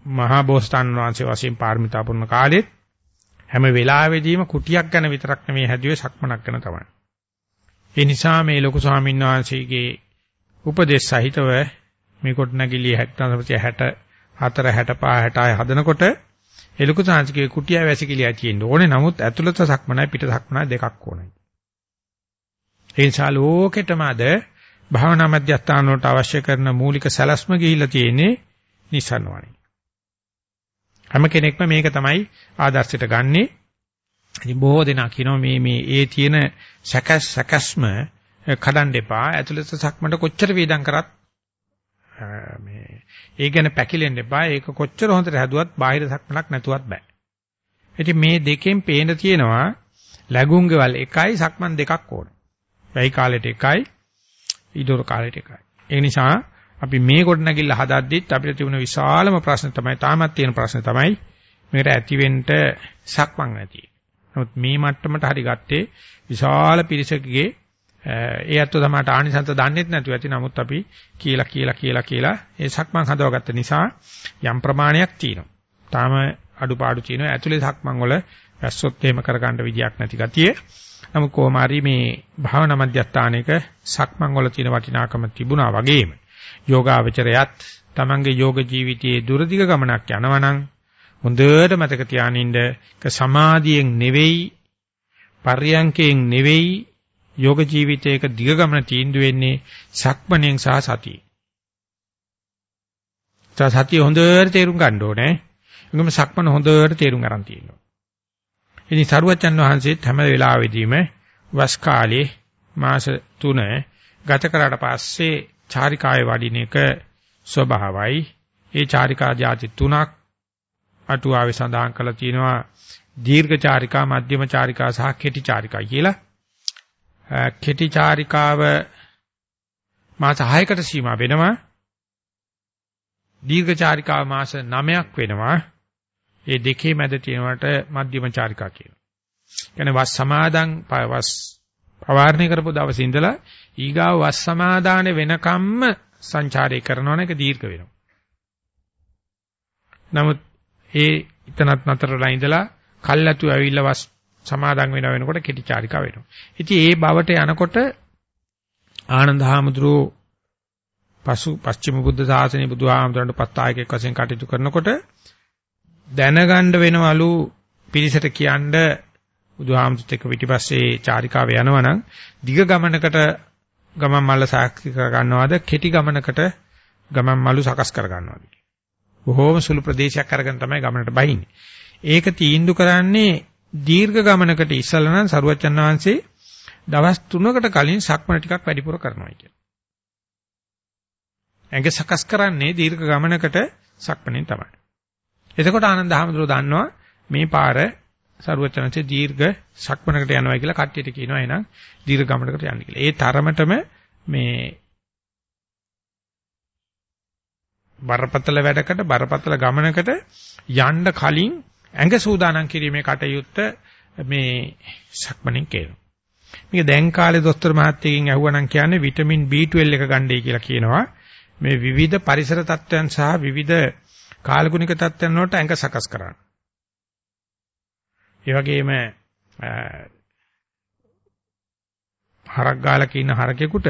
මහා බෝසතාන් වහන්සේ වශයෙන් පාරමිතා පුරන කාලෙත් හැම වෙලාවෙදීම කුටියක් ගැන විතරක් නෙමෙයි හැදුවේ සක්මනක් ගැන තමයි. ඒ නිසා මේ ලොකු ස්වාමීන් වහන්සේගේ උපදේශ සහිතව මේ කොට නැගිලි 1964 65 66 හදනකොට ඒ ලොකු සාංශිකේ කුටිය වැසිකිලිය තියෙන්න ඕනේ. නමුත් ඇතුළත සක්මනයි පිට සක්මනයි දෙකක් ඕනේ. ඒ නිසා ලෝකෙටම අද භාවනා මධ්‍යස්ථාන වලට අවශ්‍ය කරන මූලික සැලැස්ම ගිහිල්ලා තියෙන්නේ නිසන්වණි. හැම කෙනෙක්ම මේක තමයි ආදර්ශයට ගන්නෙ. ඉතින් බොහෝ දෙනා කියනවා මේ මේ ඒ තියෙන සැකස් සැකස්ම කඩන්න එපා. ඇතුළත සක්මන්ට කොච්චර වේදම් කරත් මේ ඒ ගැන පැකිලෙන්න එපා. ඒක කොච්චර හොඳට හැදුවත් බාහිර සක්මනක් නැතුවත් බෑ. ඉතින් මේ දෙකෙන් පේන තියෙනවා ලැබුම්ගෙවල් එකයි සක්මන් දෙකක් ඕනේ. වැයි කාලෙට එකයි ඊඩෝර කාලෙට එකයි. ඒ නිසා අපි මේ කොට නැගිල්ල හදද්දිත් අපිට තිබුණ විශාලම ප්‍රශ්න තමයි තාමත් තියෙන ප්‍රශ්න තමයි මේකට ඇතිවෙන්න සක්මන් නැති. නමුත් මේ මට්ටමට හරි ගත්තේ විශාල පිරිසකගේ ඒ අත්ව තමයි ආනිසන්ත දන්නෙත් නැතුව ඇති. නමුත් අපි කියලා කියලා කියලා කියලා ඒ සක්මන් හදවගත්ත නිසා යම් ප්‍රමාණයක් තියෙනවා. තාම අඩුපාඩු තියෙනවා. ඇතුලේ සක්මන් වල වැස්සොත් එහෙම කරගන්න විදියක් නැති ගතිය. නමුත් කොහොම හරි මේ භාවනා මධ්‍යස්ථානයක සක්මන් වල තියෙන වටිනාකම තිබුණා වගේම යෝගාවචරයත් තමන්ගේ යෝග ජීවිතයේ දුරදිග ගමනක් යනවනම් හොඳට මතක තියානින්න ක සමාධියෙන් නෙවෙයි පර්යංකයෙන් නෙවෙයි යෝග ජීවිතයක දිග ගමන තීන්දුව වෙන්නේ සක්මණෙන් සහ සතිය. සතිය හොඳට තේරුම් ගන්න ඕනේ. ඒකම සක්මන හොඳට තේරුම් ගන්න තියෙනවා. ඉතින් සරුවචන් වහන්සේත් හැම වෙලාවෙදීම වස් කාලේ මාස 3 ගත කරාට පස්සේ චාරිකාවේ වඩින එක ස්වභාවයි. ඒ චාරිකා જાති තුනක් අටුවාවේ සඳහන් කරලා තියෙනවා දීර්ඝ චාරිකා, මධ්‍යම චාරිකා සහ කෙටි චාරිකා කියලා. කෙටි චාරිකාව මාස 6කට සීමා වෙනවා. දීර්ඝ චාරිකාව මාස 9ක් වෙනවා. ඒ දෙකේ මැද තියෙනවට මධ්‍යම චාරිකා කියනවා. කියන්නේ වස් සමාදන් වස් පවාරණය කරපු දවසේ ඉඳලා ඊගාව වස් සමාදාන වෙනකම්ම සංචාරය කරනවන එක දීර්ඝ වෙනවා. නමුත් ඒ ඉතනත් නතරලා ඉඳලා කල්ැතු ඇවිල්ලා වස් සමාදන් වෙන වෙනකොට කෙටි චාරිකා වෙනවා. ඉතින් ඒ බවට යනකොට ආනන්ද හාමුදුරුවෝ පසු පස්චිම බුද්ධ ශාසනයේ බුදුහාමුදුරන්ට පස්තායකෙක් වශයෙන් කටයුතු කරනකොට දැනගන්න වෙනවලු පිරිසට කියන්න බුදුහාමුදුරුත් එක්ක පිටිපස්සේ චාරිකාව යනවනම් දිග ගමනකට ගමන් මල්ල සාක්ෂි කර ගන්නවද කෙටි ගමනකට ගමන් මල්ලු සකස් කර ගන්නවද බොහෝම සුළු ප්‍රදේශයක් අරගෙන තමයි ගමනට බහින්නේ. ඒක තීන්දුව කරන්නේ දීර්ඝ ගමනකට ඉස්සලා නම් සරුවච්චන් වහන්සේ දවස් 3කට කලින් සක්මන ටිකක් වැඩිපුර කරනවා කියලා. ඇඟ සකස් කරන්නේ දීර්ඝ ගමනකට සක්මණෙන් තමයි. එතකොට ආනන්ද හැමදෙරෝ දන්නවා මේ පාර සරුවචනසේ දීර්ඝ සක්මනකට යනවා කියලා කට්ටියට කියනවා එහෙනම් දීර්ඝ ගමනකට යන්න කියලා. ඒ තරමටම මේ බරපතල වැඩකට බරපතල ගමනකට යන්න කලින් ඇඟ සූදානම් කිරීමේ කටයුත්ත මේ සක්මණෙන් කියනවා. මේක දැන් කාලේ දොස්තර මහත්තයකින් ඇහුවනම් කියන්නේ විටමින් B12 එක ගන්නයි කියලා කියනවා. මේ විවිධ පරිසර තත්ත්වයන් සහ විවිධ කාලගුණික තත්ත්වයන් වලට ඇඟ සකස් කරන්න. ඒ වගේම හරක් ගාලක ඉන්න හරකෙකුට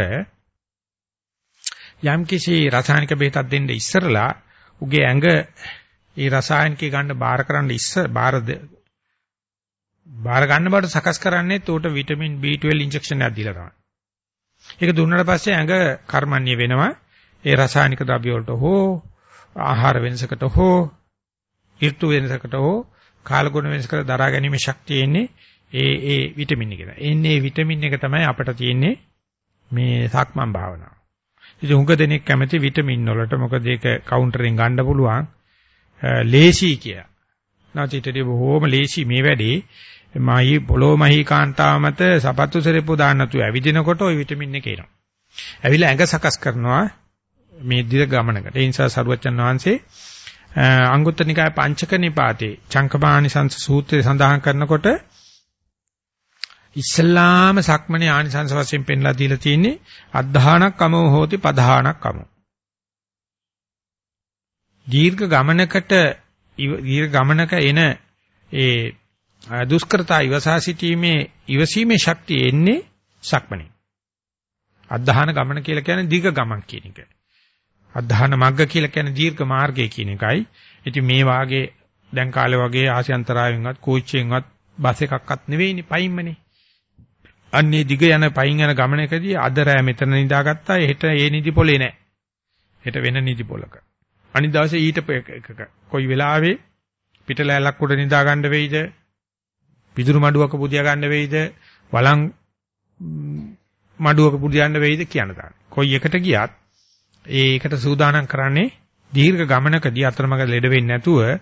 යම් කිසි රසායනික බෙහෙතක් දෙන්න ඉස්සරලා උගේ ඇඟ ඒ රසායනිකය ගන්න බාර කරන්න ඉස්සර බාර බාර ගන්න බඩ සකස් කරන්නේ උට විටමින් B12 ඉන්ජෙක්ෂන් එකක් දීලා තමයි. ඒක දුන්නාට පස්සේ ඇඟ කර්මන්නේ වෙනවා. ඒ රසායනික ද්‍රව්‍ය වලට හෝ ආහාර වෙනසකට හෝ ඍතු වෙනසකට හෝ කාලගුණ වෙනසකට දරා ගැනීමේ ශක්තිය එන්නේ ඒ ඒ විටමින් එක. එන්නේ විටමින් එක තමයි අපට තියෙන්නේ මේ සක්මන් භාවනාව. ඉතින් උඟ දෙනෙක් කැමති විටමින් වලට මොකද ඒක කවුන්ටරෙන් ගන්න පුළුවන් ලේසි කිය. නැතිටදී බොහොම ලේසි මේ වැඩේ මහී පොළොව මහී කාන්තාව මත සපත්තු සෙරෙප්පු දාන්න නැතුව ඇවිදිනකොට ওই විටමින් එක එනවා. ඇවිල්ලා ඇඟ සකස් කරනවා මේ දිග ගමනකට. ඒ නිසා සරුවච්චන් වහන්සේ අංගුත්තර නිකාය පංචක නිපාතේ චංකපානිසංස සූත්‍රය සඳහන් කරනකොට ඉස්ලාම සක්මනේ ආනිසංස වශයෙන් පෙන්ලා දීලා තියෙන්නේ අද්ධානක් අමෝ හෝති පධානක් අමෝ. දීර්ඝ ගමනකට දීර්ඝ ගමනක එන ඒ දුෂ්කරතා ඉවසා සිටීමේ ඉවසීමේ ශක්තිය එන්නේ සක්මනේ. අද්ධාන ගමන කියලා කියන්නේ දීර්ඝ ගමන් කියන එක. අධධාන මග්ග කියලා කියන්නේ දීර්ඝ මාර්ගය කියන එකයි. ඉතින් මේ වාගේ දැන් කාලේ වගේ ආසියන්තරාවෙන්වත් කෝච්චියෙන්වත් බස් එකක්වත් නෙවෙයිනේ පයින්මනේ. අන්නේ දිග යන පයින් යන ගමනකදී අද රෑ මෙතන නිදාගත්තා හෙට ඒ නිදි පොලේ නැහැ. හෙට වෙන නිදි පොලක. අනිත් දවසේ ඊට එකක කොයි වෙලාවෙ පිටලැලක් උඩ නිදා ගන්න වෙයිද? පිදුරු මඩුවක පුදියා ගන්න වෙයිද? වලං මඩුවක පුදියන්න වෙයිද කියන දාන්න. කොයි එකට ගියත් ඒකට සූදානම් කරන්නේ දීර්ඝ ගමනකදී අතරමඟ ලෙඩ වෙන්නේ නැතුව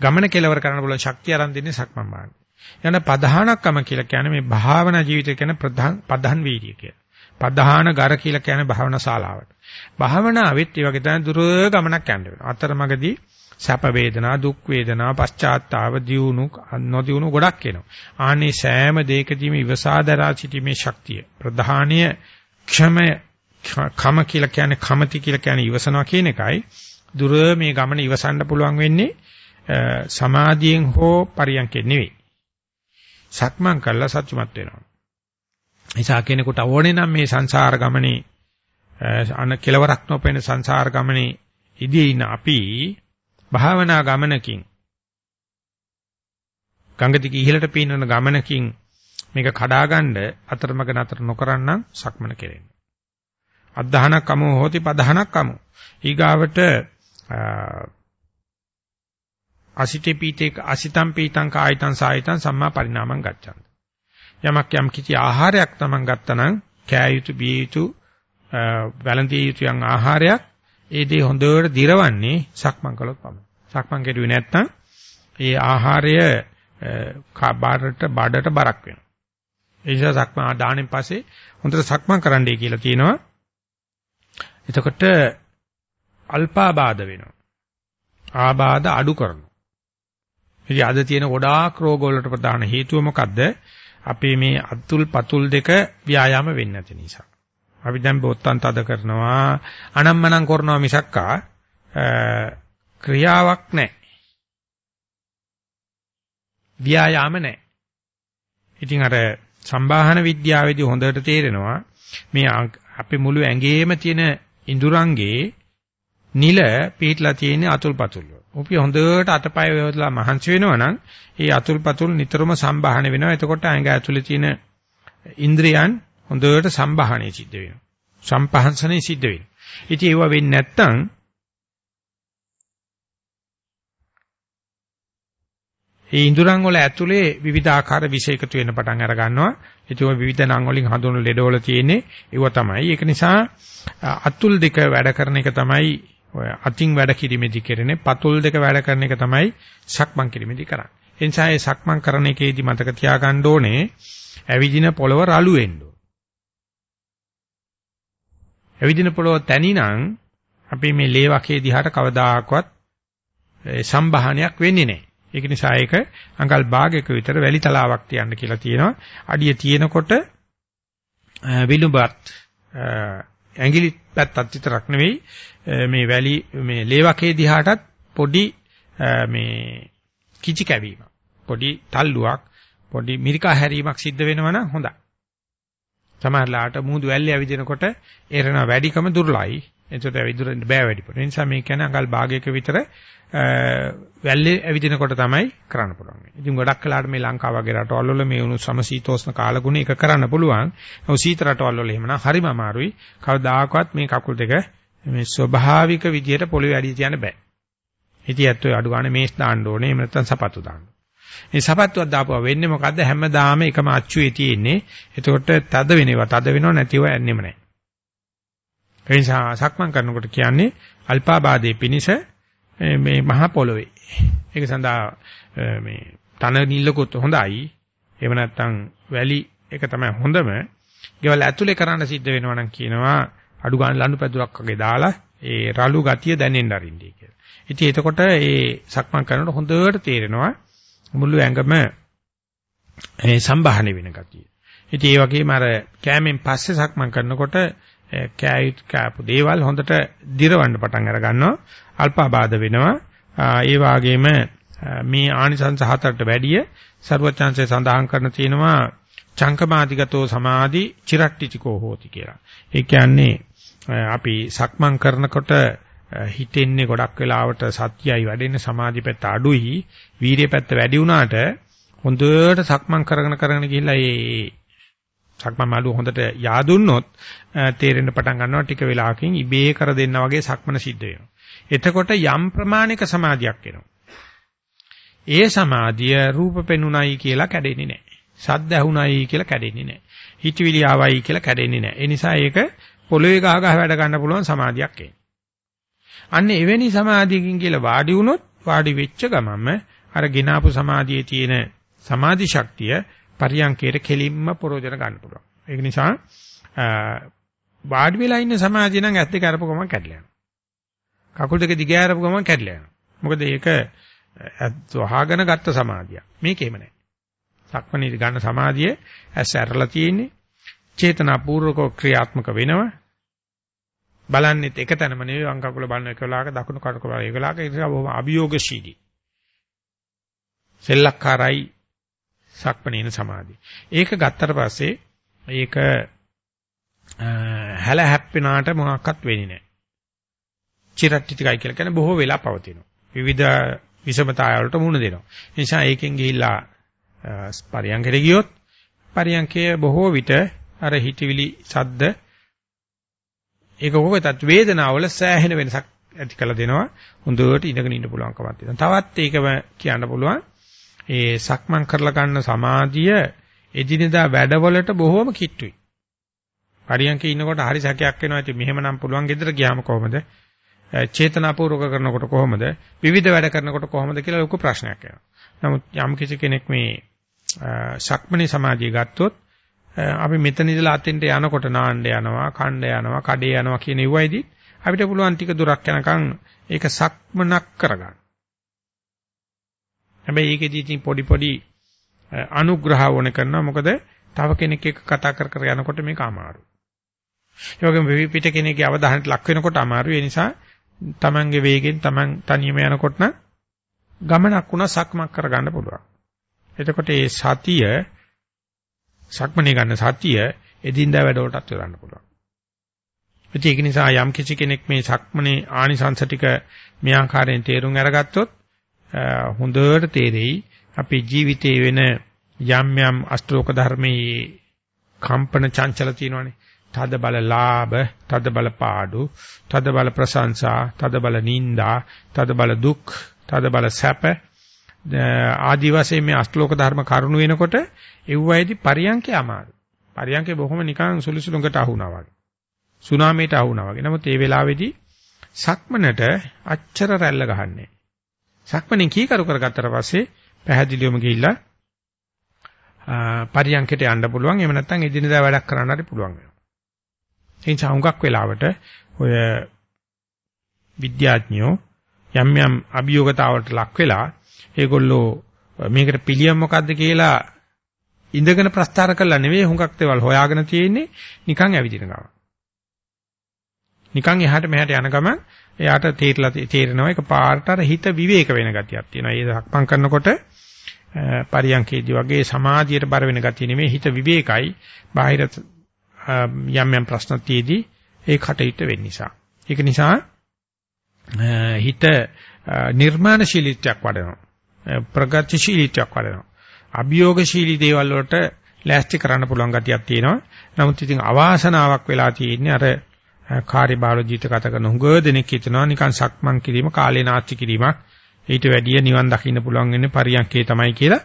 ගමන කෙලවර කරන්න පුළුවන් ශක්තිය අරන් දෙන්නේ සක්මන් මාර්ගය. යන පධානක්කම කියලා කියන්නේ මේ භාවනා ජීවිතය කියන ප්‍රධාන පධාන වීර්ය කියලා. පධාන ගර කියලා කියන්නේ භාවනා ශාලාවට. භාවනාවෙත් ඒ වගේ තමයි දුර ගමනක් යන්න වෙනවා. අතරමඟදී සැප වේදනා, දුක් වේදනා, පශ්චාත්තාව, දියුණු, නොදියුණු ගොඩක් එනවා. ආනේ සෑම දෙයකදීම ඉවසාදරා සිටීමේ ශක්තිය. ප්‍රධානීය ක්ෂමය කම කියලා කියන්නේ කමති කියලා කියන්නේ ඉවසනවා කියන එකයි දුර මේ ගමන ඉවසන්න පුළුවන් වෙන්නේ සමාධියෙන් හෝ පරියන්කෙන් නෙවෙයි. සක්මන් කළා සත්‍යමත් වෙනවා. නිසා කෙනෙකුට ඕනේ නම් මේ සංසාර ගමනේ අන කෙලවරක් නොපෙන සංසාර ගමනේ ඉදී ඉන්න අපි භාවනා ගමනකින් ගංග දිග ඉහළට පීනන ගමනකින් මේක කඩාගන්න අතරමඟ නතර නොකරනම් සක්මන කෙරෙන්න. අද්ධහනක් කමෝ හෝති පදහනක් කමෝ. ඊගාවට අසිතේ පීතේක අසිතම් පීතං කායිතං සායිතං සම්මා පරිණාමං ගච්ඡන්ත. යමක් යම් කිසි ආහාරයක් Taman ගත්තනම් කෑ යුතු බිය යුතු වැළඳිය යුතු යම් ආහාරයක් ඒ දේ හොඳට දිරවන්නේ සක්මන් කළොත් පමණයි. සක්මන් කෙරුවේ නැත්නම් ඒ ආහාරය බාඩට බාඩට බරක් වෙනවා. ඒ නිසා සක්මන් දාණයෙන් පස්සේ හොඳට සක්මන් කරන්නයි කියලා තියෙනවා. එතකොට අල්පාබාධ වෙනවා. ආබාධ අඩු කරනවා. ඉතින් අද තියෙන ගොඩාක් රෝග වලට ප්‍රධාන හේතුව මොකද්ද? අපේ මේ අතුල් පතුල් දෙක ව්‍යායාම වෙන්නේ නැති නිසා. අපි දැන් බොත්තම් තද කරනවා, අනම්මනම් කරනවා මිසක්කා ක්‍රියාවක් නැහැ. ව්‍යායාම නැහැ. ඉතින් අර සම්බාහන විද්‍යාවේදී හොඳට තේරෙනවා මේ අපේ මුළු ඇඟේම තියෙන ඉඳුරංගේ නිල පිටලා තියෙන අතුල් පතුල් වල. අපි හොඳට අතපය වේවලා මහන්සි වෙනවා නම් ඒ අතුල්පතුල් නිතරම සම්බාහන වෙනවා. එතකොට ඇඟ ඇතුලේ තියෙන ඉන්ද්‍රියන් හොඳට සම්බාහණය සිද්ධ වෙනවා. සම්පහන්සනේ සිද්ධ වෙනවා. ඉතින් ඒව වෙන්නේ නැත්නම් ඒ ඉඳුරන් වල ඇතුලේ විවිධාකාර විෂ එකතු වෙන්න පටන් අර ගන්නවා. ඒක විවිධ නම් වලින් හඳුන්වන ලෙඩවල තියෙන්නේ ඒව තමයි. ඒක නිසා අතුල් දෙක වැඩ කරන එක තමයි ඔය අතින් වැඩ කිරීමේදී කරන්නේ. පතුල් දෙක වැඩ කරන එක තමයි සක්මන් කිරීමේදී කරන්නේ. ඒ නිසා මේ සක්මන් කරන එකේදී මතක තියාගන්න ඕනේ ඇවිදින පොළව රළු වෙන්න ඕනේ. ඇවිදින පොළව තැනිනම් අපි මේ ලේ වකේ දිහාට කවදාකවත් සම්භාහනයක් වෙන්නේ නැහැ. ඒක නිසා ඒක අඟල් භාගයක විතර වැලි තලාවක් තියන්න කියලා තියෙනවා. අඩිය තියෙනකොට විලුඹත් ඇඟිලි පැත්තත් විතරක් නෙවෙයි මේ වැලි මේ ලේවකේ දිහාටත් පොඩි මේ කිචි කැවීමක් පොඩි තල්ලුවක් පොඩි මිරිකා හැරීමක් සිද්ධ වෙනවා නම් හොඳයි. සමහරලාට මුහුදු වැල්ලේ ඇවිදිනකොට එරණ වැඩිකම දුර්ලයි. එතකොට ඇවිදුරන්න බෑ වැඩිපුර. ඒ නිසා මේ කියන්නේ අඟල් භාගයක විතර වැල්ලේ ඇවිදිනකොට තමයි කරන්න පුළුවන්. ඉතින් ගොඩක් කලාට මේ ලංකාව වගේ රටවල් වල මේ උණු සමශීතෝෂ්ණ කාලගුණ එක කරන්න පුළුවන්. ඔව් සීත රටවල් වල එහෙමනම් හරිම අමාරුයි. කවදාකවත් මේ කකුල් දෙක මේ ස්වභාවික විදියට පොළවේ ඇදී තියන්න බෑ. ඉතින් ඇත්තෝ අඩු ගන්න මේස් දාන්න ඕනේ. එහෙම නැත්නම් සපත්තු දාන්න. මේ සපත්තුවක් දාපුවා වෙන්නේ මොකද්ද? හැමදාම එකම අච්චුවේ තියෙන්නේ. එතකොට තද වෙනවා. තද වෙනව නැතිව යන්නෙම නැහැ. ඒ නිසා සක්මන් කරනකොට කියන්නේ අල්පාබාධයේ පිනිස මේ මහ පොළොවේ. ඒක සඳහා මේ තන නිල්ලකුත් හොඳයි. එහෙම නැත්නම් වැලි එක තමයි හොඳම. ගෙවල් ඇතුලේ කරන්න සිද්ධ වෙනවා නම් කියනවා අඩු ගන්න ලනු පැදුරක් වගේ දාලා ඒ රළු ගතිය දැනෙන්න අරින්නේ කියලා. ඉතින් එතකොට ඒ සක්මන් කරනකොට හොඳට තේරෙනවා මුළු ඇඟම ඒ සම්බාහන වෙන ගතිය. ඉතින් ඒ වගේම අර කෑමෙන් පස්සේ සක්මන් කරනකොට කෑයුත් කෑපු දේවල් හොඳට දිරවන්න පටන් අර ගන්නවා. අල්පාබාධ වෙනවා. ඒ වගේම මේ ආනිසංස හතරට වැඩිය ਸਰවචාන්සේ සඳහන් කරන තියෙනවා චංකමාදිගතෝ සමාධි චිරට්ටිචිකෝ හෝති කියලා. ඒ කියන්නේ අපි සක්මන් කරනකොට හිතෙන්නේ ගොඩක් වෙලාවට සත්‍යයි වැඩෙන්නේ සමාධි පැත්ත අඩුයි වීරිය පැත්ත වැඩි වුණාට හොඳට සක්මන් කරගෙන කරගෙන ගිහිල්ලා ඒ සක්මන් මාළු හොඳට yaadුන්නොත් තේරෙන්න පටන් ගන්නවා ටික වෙලාවකින් ඉබේ කර දෙන්නා වගේ සක්මන සිද්ධ වෙනවා. එතකොට යම් ප්‍රමාණික සමාධියක් එනවා. ඒ සමාධිය රූප පෙනුනයි කියලා කැඩෙන්නේ නැහැ. ශබ්ද ඇහුණයි කියලා කැඩෙන්නේ නැහැ. හිතවිලි ආවයි කියලා කැඩෙන්නේ නැහැ. ඒ නිසා ඒක පොළවේ ගහ ගහ වැඩ ගන්න පුළුවන් සමාධියක් එන්නේ. අන්න එවැනි සමාධියකින් කියලා වාඩි වුණොත් වාඩි වෙච්ච ගමන්ම අර ගිනාපු සමාධියේ තියෙන සමාධි ශක්තිය පරියන්කේට කෙලින්ම ප්‍රෝජන ගන්න පුළුවන්. ඒක නිසා වාඩි වෙලා ඉන්න සමාධිය නම් ඇත්ත කරපු ගමන් කැඩලා යනවා. කකුල් දෙක දිග ඇරපු ගමන් කැඩලා යනවා. මොකද ඒක වහගෙන ගත්ත සමාධියක්. මේක එහෙම නැහැ. සක්මණේ ගන්න සමාධිය ඇස් ඇරලා තියෙන්නේ චේතනාපූර්වක ක්‍රියාත්මක වෙනවා. බලන්නෙත් එක තැනම නෙවෙයි වම් කකුල බලන එක වෙලාවක දකුණු කකුල බලන එක වෙලාවක ඒක බොහොම අභියෝගශීලී. සෙල්ලක්කාරයි සක්මණේන සමාධිය. ඒක ගත්තට පස්සේ ඒක හැල හැප්පෙනාට මොනක්වත් වෙන්නේ නැහැ. චිරට්ටිතිකයි කියලා කියන්නේ බොහෝ වෙලා පවතිනවා. විවිධ විෂමතාය වලට මුහුණ දෙනවා. ඒ නිසා ඒකෙන් ගිහිල්ලා පරියංගකට ගියොත් පරියංගකයේ බොහෝ විට අර හිතවිලි සද්ද ඒක කොහොමදත් වේදනාවල සෑහෙන වෙනසක් ඇති කළ දෙනවා. හොඳට ඉඳගෙන ඉන්න පුළුවන්කමක් තියෙනවා. තවත් ඒකම කියන්න පුළුවන්. ඒ සක්මන් කරලා ගන්න සමාධිය එදිනෙදා වැඩවලට බොහොම කිට්ටුයි. පරියන්කේ ඉන්නකොට හරි සැකයක් එනවා. ඉතින් මෙහෙමනම් පුළුවන් ගෙදර ගියාම කොහොමද? චේතනාපූර්වක කරනකොට කොහොමද? විවිධ වැඩ කරනකොට කොහොමද කියලා ලොකු ප්‍රශ්නයක් එනවා. නමුත් යම් කිසි කෙනෙක් මේ සක්මණේ සමාධිය ගත්තොත් අපි මෙතන ඉඳලා අතෙන්ට යනකොට නාන්න යනවා, කණ්ඩ යනවා, කඩේ යනවා කියන ඒවයිදී අපිට පුළුවන් ටික දුරක් යනකම් ඒක සක්මනක් කරගන්න. හැබැයි ඒකෙදී ඉතින් පොඩි පොඩි අනුග්‍රහ වුණ කරනවා මොකද තව කෙනෙක් එක්ක කතා කර කර යනකොට මේක අමාරුයි. ඒ වගේම පිට කෙනෙක්ගේ අවධානයට ලක් වෙනකොට අමාරුයි. ඒ නිසා තමන්ගේ වේගෙන් තමන් තනියම යනකොට නම් ගමනක් වුණා සක්මක් කරගන්න පුළුවන්. එතකොට මේ සතිය සක්මනේ ගන්න සතිය එදින්දා වැඩවලටත් යොදන්න පුළුවන්. ඒක නිසා යම් කිසි කෙනෙක් මේ සක්මනේ ආනිසංස ටික මේ ආකාරයෙන් තේරුම් අරගත්තොත් හොඳට තේරෙයි අපේ ජීවිතයේ වෙන යම් යම් අෂ්ටෝක ධර්මයේ කම්පන චංචල තියෙනවානේ. තද බල ලාභ, තද බල පාඩු, තද බල ප්‍රශංසා, තද බල නිന്ദා, තද බල දුක්, තද බල සැප ආදි වශයෙන් මේ අෂ්ටලෝක ධර්ම කරුණු වෙනකොට එව්වයිදි පරියන්කේ අමාරු. පරියන්කේ බොහොම නිකන් සුළුසුළුඟට අහුණා වගේ. සුනාමයට අහුණා වගේ. නමුත් ඒ වෙලාවේදී සක්මනට අච්චර රැල්ල ගහන්නේ. සක්මනේ කීකරු කරගත්තට පස්සේ පැහැදිලිවම ගිහිල්ලා පරියන්කයට යන්න පුළුවන්. එහෙම නැත්නම් එදිනදා වැඩක් කරන්න හරි පුළුවන් වෙනවා. ඒ නිසා හුඟක් වෙලාවට ඔය විද්‍යාඥයෝ යම් යම් අභියෝගතාවලට ලක් වෙලා ඒගොල්ලෝ මේකට පිළියම් මොකද්ද කියලා ඉඳගෙන ප්‍රස්තාර කළා නෙවෙයි හුඟක් දේවල් හොයාගෙන තියෙන්නේ නිකන් ඇවිදින ගමන්. නිකන් එහාට මෙහාට යන ගමන් එයාට තේරලා තේරෙනවා ඒක පාට අර හිත විවේක වෙන ගතියක් තියෙනවා. ඒ දක්පම් කරනකොට පරියන්කේදී වගේ සමාධියට බර වෙන ගතිය නෙමෙයි හිත විවේකයි. බාහිර යම් යම් ප්‍රශ්න තියේදී ඒ කටයුත්ත වෙන්න නිසා. ඒක නිසා හිත නිර්මාණශීලීත්වයක් වඩනවා. ප්‍රගතිශීලීත්වයක් වඩනවා. අභියෝගශීලී දේවල් වලට ලෑස්ති කරන්න පුළුවන් ගතියක් තියෙනවා. නමුත් ඉතින් අවාසනාවක් වෙලා තියෙන්නේ අර කාර්යබහුල ජීවිත ගත කරන හුඟ දෙනෙක් හිතනවා නිකන් සක්මන් කිරීම කාලේ නාස්ති කිරීමක් ඊට වැඩිය නිවන් දකින්න පුළුවන් වෙන්නේ පරියන්කේ තමයි කියලා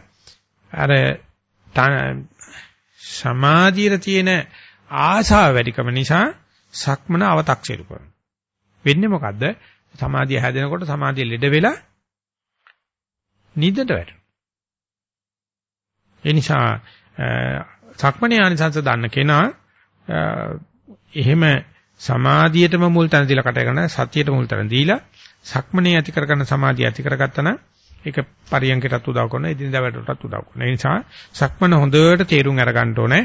අර සමාධියේ තියෙන ආශාව වැඩිකම නිසා සක්මන අව탁සිරු කරනවා. වෙන්නේ මොකද්ද? සමාධිය හැදෙනකොට සමාධිය ලෙඩ වෙලා නිදට වැටෙනවා. ඒ නිසා සක්මණේ ආනිසංස දන්න කෙනා එහෙම සමාධියටම මුල් තැන දීලා කටය කරන සතියට මුල් තැන දීලා සක්මණේ ඇති කරගන්න සමාධිය ඇති කරගත්තා නම් ඒක පරියන්කටත් උදව් කරනවා එදිනදා වැඩටත් උදව් කරනවා. ඒ නිසා සක්මණ හොඳට තේරුම් අරගන්න ඕනේ.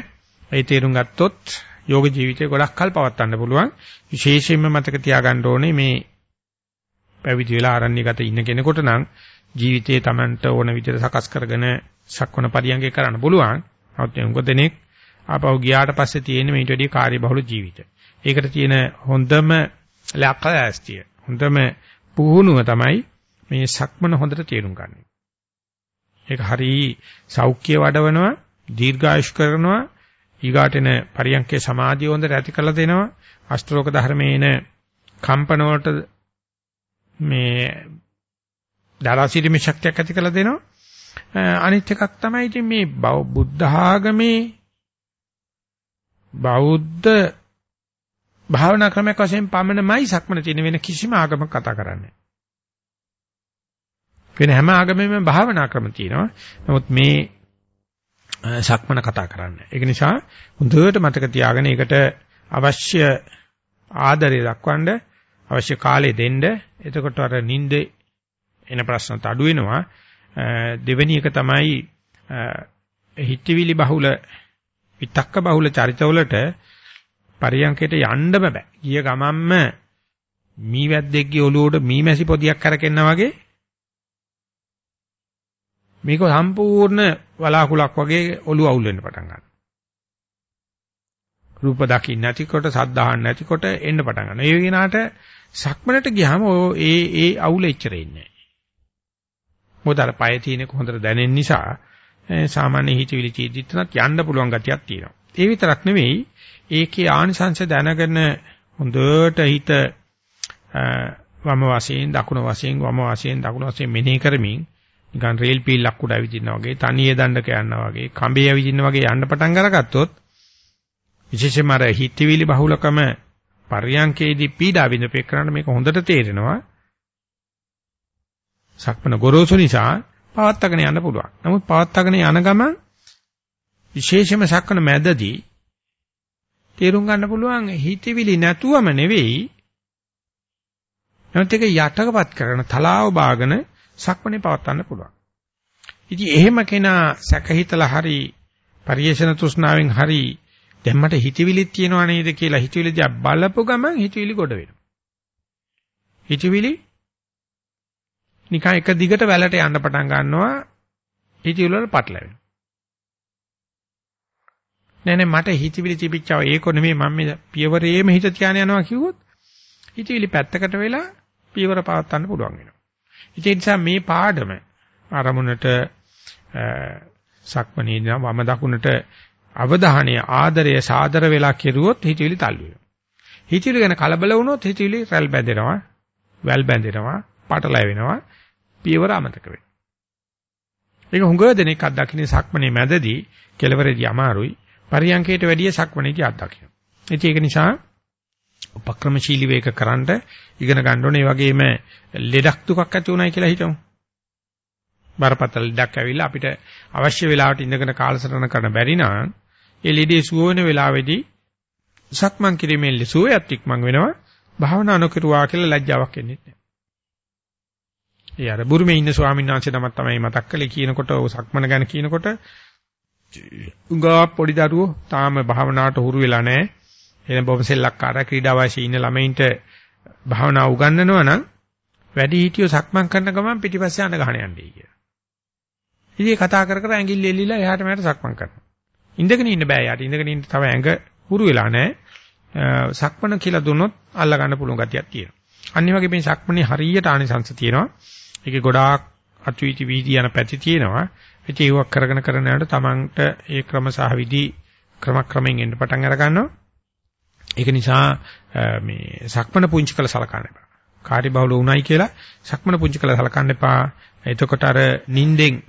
ඒ තේරුම් ගත්තොත් යෝග ජීවිතේ ගොඩක් කල් පවත්වන්න පුළුවන්. විශේෂයෙන්ම මතක තියාගන්න ඕනේ මේ පැවිදි වෙලා ආරණ්‍යගත ඉන්න කෙනෙකුට නම් ජීවිතේ Tamanට ඕන විදිහට සකස් කරගෙන සක්වන පරියන්කේ කරන්න පුළුවන්. නමුත් උඟ දෙනෙක් ආපහු ගියාට පස්සේ තියෙන මේට වැඩිය කාර්යබහුල ජීවිත. ඒකට තියෙන හොඳම ලක්ෂය හොඳම පුහුණුව තමයි මේ සක්මන හොඳට තේරුම් ගන්න. ඒක හරි සෞඛ්‍ය වඩවනවා, දීර්ඝායුෂ කරනවා, ඊගාටෙන පරියන්කේ සමාධිය හොඳට ඇති කරලා දෙනවා. අෂ්ටලෝක ධර්මයේන කම්පන වලට මේ දරාසිරීමේ ශක්තියක් ඇති කරලා දෙනවා. අනිත් එකක් තමයි ඉතින් මේ බුද්ධ ආගමේ බෞද්ධ භාවනා ක්‍රමයක් වශයෙන් පමණමයි සක්මන තියෙන වෙන කිසිම ආගමක් කතා කරන්නේ. වෙන හැම ආගමෙම භාවනා ක්‍රම තියෙනවා. නමුත් මේ සක්මන කතා කරන්නේ. ඒක නිසා හොඳට මතක තියාගෙන ඒකට අවශ්‍ය ආදරය දක්වන්න අවශ්‍ය කාලය දෙන්න. එතකොට අර නිින්දේ එන ප්‍රශ්නත් අඩු වෙනවා. දෙවෙනි එක තමයි හිතවිලි බහුල විතක්ක බහුල චරිතවලට පරියන්කයට යන්නම බෑ. ගිය ගමන්ම මීවැද්දෙක්ගේ ඔළුවට මීමැසි පොදියක් කරකෙන්නා වගේ මේක සම්පූර්ණ වලාකුලක් වගේ ඔළුව අවුල් වෙන්න පටන් ගන්නවා. රූප දකින්න නැතිකොට සද්ද අහන්න නැතිකොට එන්න පටන් ගන්නවා. ඒ විනාට සක්මනට ගියාම ඒ ඒ අවුල එච්චර ඉන්නේ නැහැ. මොකද අර පය තියෙනක හොඳට දැනෙන නිසා සාමාන්‍ය හිතවිලි චීදිත්නත් යන්න පුළුවන් ගතියක් තියෙනවා. ඒ විතරක් නෙවෙයි ඒකේ ආනිසංශ දැනගෙන හොඳට හිත වම වශයෙන් දකුණ වශයෙන් වම වශයෙන් දකුණ වශයෙන් මෙනෙහි කරමින් නිකන් රේල් පීල්ලක් උඩ ඇවිදිනා වගේ තනියේ දණ්ඩක යනවා වගේ කඹේ ඇවිදිනා වගේ යන්න පටන් අරගත්තොත් විශේෂයෙන්ම අර හිතවිලි බහුලකම පර්යංකේදී පීඩා විඳපේ කරන්න මේක හොඳට තේරෙනවා සක්මන ගොරෝසු නිසා පවත්තගෙන යන්න පුළුවන්. නමුත් පවත්තගෙන යන ගමන් විශේෂයෙන්ම සක්මන මැදදී තේරුම් ගන්න පුළුවන් හිතවිලි නැතුවම නෙවෙයි නැත්නම් ඒක යටකපත් කරන තලාව බාගෙන සක්මනේ පවත්වන්න පුළුවන්. ඉතින් එහෙම කෙනා සැකහිතලා හරි පරිේශන තෘෂ්ණාවෙන් හරි දැන් මට හිතවිලිත් තියෙනවා නේද කියලා හිතවිලි දිහා බලපු ගමන් හිතවිලි ගොඩ වෙනවා. හිතවිලි නිකන් එක දිගට වැලට යන්න පටන් ගන්නවා හිතවිලි වල පටලැවෙනවා. නෑ නෑ මට හිතවිලි තිබිච්චව ඒක නෙමෙයි මම මේ පියවරේම හිත තියාන යනවා කිව්වොත් හිතවිලි පැත්තකට වෙලා පියවර පවත්වන්න පුළුවන් වෙනවා. ඒ නිසා මේ පාඩම අරමුණට සක්මණේ වම දකුණට අවධානය ආදරය සාදර වෙලා කෙරුවොත් හිතවිලි තල්ලු වෙනවා. හිතවිලි ගැන කලබල වුණොත් හිතවිලි රැල් බැඳෙනවා, වැල් බැඳෙනවා, පටලැ වෙනවා, පියවර අමතක වෙනවා. ඒක හුඟ දෙනෙක් අත්දකින්නේ සක්මණේ මැදදී කෙලවරේදී අමාරුයි. පරියංකයට වැඩිය සක්මණේදී අත්දකිනවා. ඒක නිසා උපක්‍රමශීලී වේක කරන්ට ඉගෙන ගන්න ඕනේ. ඒ වගේම ලෙඩක් දුකක් ඇති උනායි කියලා හිතමු. බරපතල ලෙඩක් ඇවිල්ලා අපිට අවශ්‍ය වෙලාවට ඉඳගෙන කාලසටහන කරන්න බැරි නම් ඒ ලෙඩේ සුව වෙන වෙලාවේදී සක්මන් කිරීමෙන් සුවයත් ඉක්මන් වෙනවා. භාවනා නොකරුවා කියලා ලැජ්ජාවක් එන්නේ නැහැ. ඒ අර බුරුමේ ඉන්න ස්වාමීන් වහන්සේ තමයි තමයි මතක් කළේ කියනකොට ඔය සක්මන ගැන කියනකොට උඟා පොඩි දරුවෝ තාම භාවනාවට හුරු වෙලා නැහැ. එන බොහොම සෙල්ලක්කාර ක්‍රීඩා වාසී ඉන්න ළමයින්ට භාවනා උගන්වනවා නම් වැඩි හිටියෝ සක්මන් කරන ගමන් පිටිපස්සේ අඬ ගහන යන්නේ කියලා. ඉතින් කතා කර කර ඇඟිල්ල එල්ලිලා එහාට මෙහාට සක්මන් කරනවා. ඉඳගෙන ඉන්න බෑ යාට. ඉඳගෙන ඉන්න තව ඇඟ හුරු වෙලා නැහැ. සක්මන කියලා දුන්නොත් අල්ල ගන්න පුළුවන් ගතියක් තියෙනවා. අනිත් වගේ මේ සක්මනේ හරියට ආනිසංශ තියෙනවා. ඒකේ ගොඩාක් අතුවිති වීදි යන පැති තියෙනවා. ඉතින් ඒවක් කරගෙන කරගෙන යනකොට Tamanට ඒ ක්‍රම සහ විදි ක්‍රමක්‍රමයෙන් එන්න පටන් අර ගන්නවා. ඒක නිසා මේ සක්මන පුංචි කළ සලකන්න එපා. කාර්යබහුල වුණයි කියලා සක්මන පුංචි කළ සලකන්න එපා. එතකොට අර නිින්දෙන්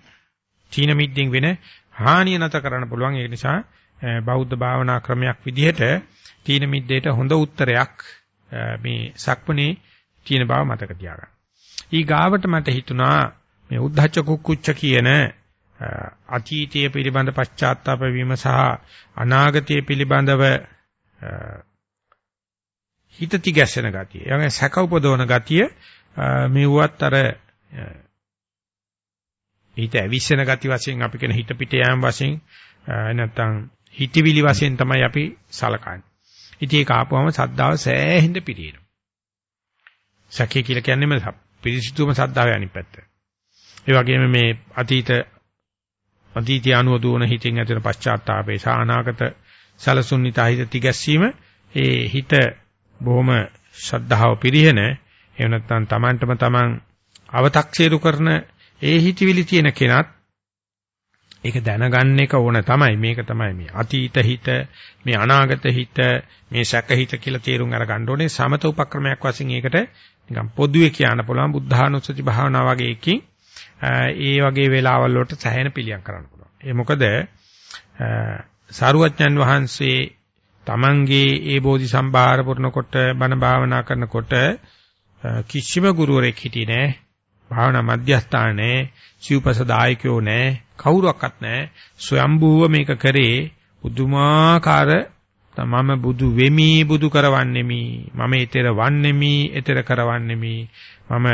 තීන මිද්දෙන් වෙන හානිය නැත කරන්න පුළුවන්. ඒ නිසා බෞද්ධ භාවනා ක්‍රමයක් විදිහට තීන මිද්දේට හොඳ උත්තරයක් මේ සක්මනේ තියෙන බව මතක තියාගන්න. ඊ ගාවට මට හිතුණා මේ උද්ධච්ච කුක්කුච්ච කියන අතීතයේ පිළිබඳ පශ්චාත්තාප වීම සහ අනාගතයේ පිළිබඳව හිත තිගැස්සෙන ගතිය. යන්නේ සැක උපදවන ගතිය මෙව්වත් අර හිත ඇවිස්සෙන ගති වශයෙන් අපි කියන හිත පිට යෑම වශයෙන් නැත්නම් හිතවිලි වශයෙන් තමයි අපි සලකන්නේ. ඉතින් ඒක ආපුවම සද්දාව සෑහෙන්න පිරිනවා. සැකේ කියලා කියන්නේම පිරිසිදුම සද්දාවේ අනිත් පැත්ත. ඒ වගේම මේ අතීත අතීතය අනුව දුවන හිතින් ඇතිවන පශ්චාත්තාපේ සහ අනාගත සලසුන්නිතා හිත තිගැස්සීම ඒ හිත බොහොම ශද්ධාව පිරිහෙන එහෙම නැත්නම් Tamanටම Taman අව탁සීරු කරන ඒ හිතවිලි තියෙන කෙනත් ඒක දැනගන්න එක ඕන තමයි. මේක තමයි මේ අතීත හිත මේ අනාගත හිත මේ සැක හිත කියලා තේරුම් අරගන්න ඕනේ. සමත උපක්‍රමයක් වශයෙන් ඒකට නිකන් පොදුවේ කියන්න පුළුවන් බුද්ධානුස්සති භාවනා වගේ එකකින් ඒ වගේ වෙලාවල් වලට සැහැණ පිළියම් කරන්න පුළුවන්. ඒ මොකද සාරුවත්යන් වහන්සේ තමන්ගේ ඒ බෝධි සම්භාර පුරනකොට බණ භාවනා කරනකොට කිසිම ගුරුවරෙක් හිටියේ නෑ භාවනා මධ්‍යස්ථානේ සිව්පසදායකයෝ නෑ කවුරුවක්වත් නෑ ස්වයම්බූව මේක කරේ පුදුමාකාර තමම බුදු වෙමි බුදු කරවන්නෙමි මම ඊතර වන්නෙමි ඊතර කරවන්නෙමි මම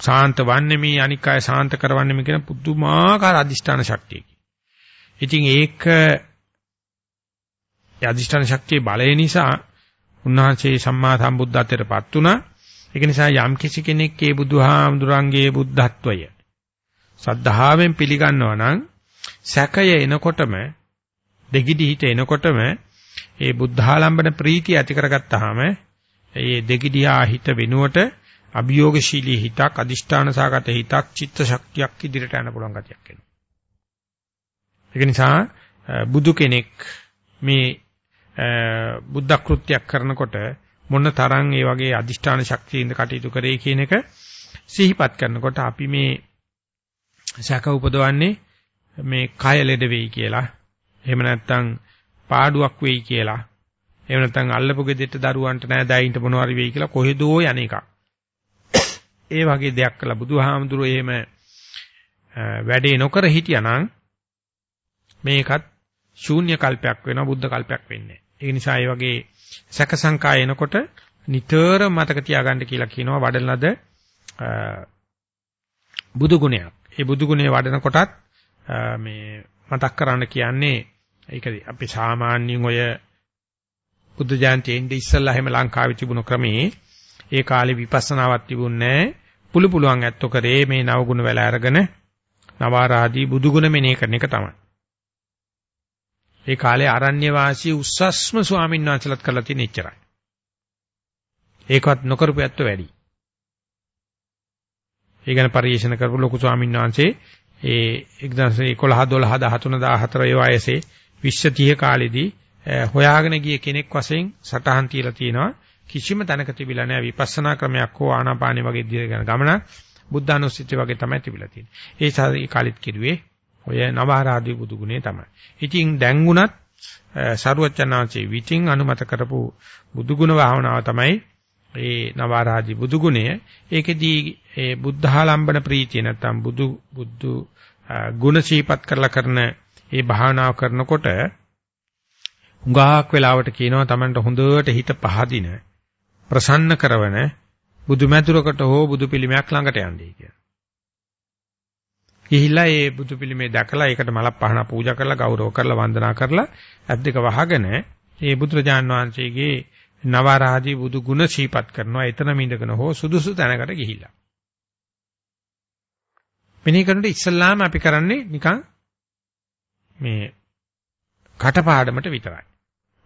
ශාන්ත වන්නෙමි අනික් අය ශාන්ත කරවන්නෙමි කියන පුදුමාකාර අදිෂ්ඨාන ශක්තියකි. ඉතින් ඒක ඒ අදිෂ්ඨාන ශක්තියේ බලය නිසා උන්වහන්සේ සම්මා සම්බුද්ධත්වයටපත් වුණා. ඒක නිසා යම් කිසි කෙනෙක් ඒ බුදුහාමුදුරන්ගේ බුද්ධත්වය සද්ධාවෙන් පිළිගන්නවා නම් සැකය එනකොටම දෙගිඩි හිත එනකොටම ඒ බුද්ධාලම්බන ප්‍රීතිය ඇති කරගත්තාම ඒ දෙගිඩියා හිත වෙනුවට අභියෝගශීලී හිතක් අදිෂ්ඨාන සාගත හිතක් චිත්ත ශක්තියක් ඉදිරියට යන්න පුළුවන් ගතියක් එනවා. ඒක නිසා බුදු කෙනෙක් මේ බුද්ධ කෘත්‍යයක් කරනකොට මොන තරම් ඒ වගේ අදිෂ්ඨාන ශක්තියින්ද කටයුතු කරේ කියන එක සිහිපත් කරනකොට අපි මේ සැක උපදවන්නේ මේ කය ලෙඩ වෙයි කියලා එහෙම නැත්නම් පාඩුවක් වෙයි කියලා එහෙම නැත්නම් අල්ලපු ගෙදෙට්ට දරුවන්ට නෑ දයින්ට මොනවාරි වෙයි කියලා කොහෙදෝ යන එක. ඒ වගේ දෙයක් කළා බුදුහාමුදුරුවෝ එහෙම වැඩේ නොකර හිටියානම් මේකත් ශූන්‍ය කල්පයක් වෙනවා බුද්ධ කල්පයක් වෙන්නේ. ඒ නිසා ඒ වගේ සැක සංකා එනකොට නිතර මතක තියාගන්න කියලා කියනවා වඩලනද බුදු ගුණයක්. ඒ බුදු ගුණය වඩන කොටත් මේ මතක් කරන්න කියන්නේ ඒක අපි සාමාන්‍යයෙන් ඔය බුද්ධ ජයන්ති එන්නේ ඉස්සල්ලා හැම ලංකාවේ තිබුණු ක්‍රමේ ඒ කාලේ විපස්සනාවක් තිබුණේ පුළු පුළුවන් ඇත්තෝ කරේ මේ නවගුණ වල අරගෙන නවාරාදී බුදුගුණ මෙනේ කරන එක තමයි. ඒ කාලේ ආරණ්‍ය වාසී උස්සස්ම ස්වාමීන් වහන්සේලාත් කරලා තියෙන එච්චරයි. ඒකවත් නොකරපු ඇත්ත වැඩි. ඒ ගැන පරිශන කරපු ලොකු ස්වාමීන් වහන්සේ ඒ 1911 12 13 14 ඒ වයසේ 20 30 කාලෙදී හොයාගෙන ගිය කෙනෙක් වශයෙන් සටහන් තියලා තියෙනවා කිසිම තැනක තිබිලා නැහැ විපස්සනා ක්‍රමයක් හෝ ආනාපානෙ වගේ දිගන ගමන බුද්ධානුස්සතිය වගේ තමයි තිබිලා තියෙන්නේ. ඒ සාරී කාලෙත් කිරුවේ ඔය නවආරාධි බුදු ගුණේ තමයි. ඉතින් දැන් උනත් සරුවචනාංශේ විචින් අනුමත කරපු බුදු ගුණ භාවනාව තමයි ඒ නවආරාධි බුදු ගුණය. ඒකෙදී ඒ බුද්ධාලම්බන ප්‍රීතිය නැත්තම් බුදු බුදු ගුණ සීපත් කරලා කරන ඒ භාවනාව කරනකොට හුඟක් වෙලාවට කියනවා Tamanට හොඳට හිත පහදින ප්‍රසන්න කරවන බුදුමැදුරකට හෝ බුදු පිළිමයක් ළඟට යන්නේ කියලා. ගිහිල්ලා ඒ බුදු පිළිමේ දැකලා ඒකට මලක් පහන පූජා කරලා ගෞරව කරලා වන්දනා කරලා ඇත් දෙක වහගෙන ඒ බුදුරජාන් වහන්සේගේ නවරාදී බුදු ගුණ සීපත් කරනවා එතනම ඉඳගෙන හෝ සුදුසු තැනකට ගිහිල්ලා. මෙනෙහි කරනකොට ඉස්සල්ලාම අපි කරන්නේ නිකන් මේ කටපාඩමට විතරයි.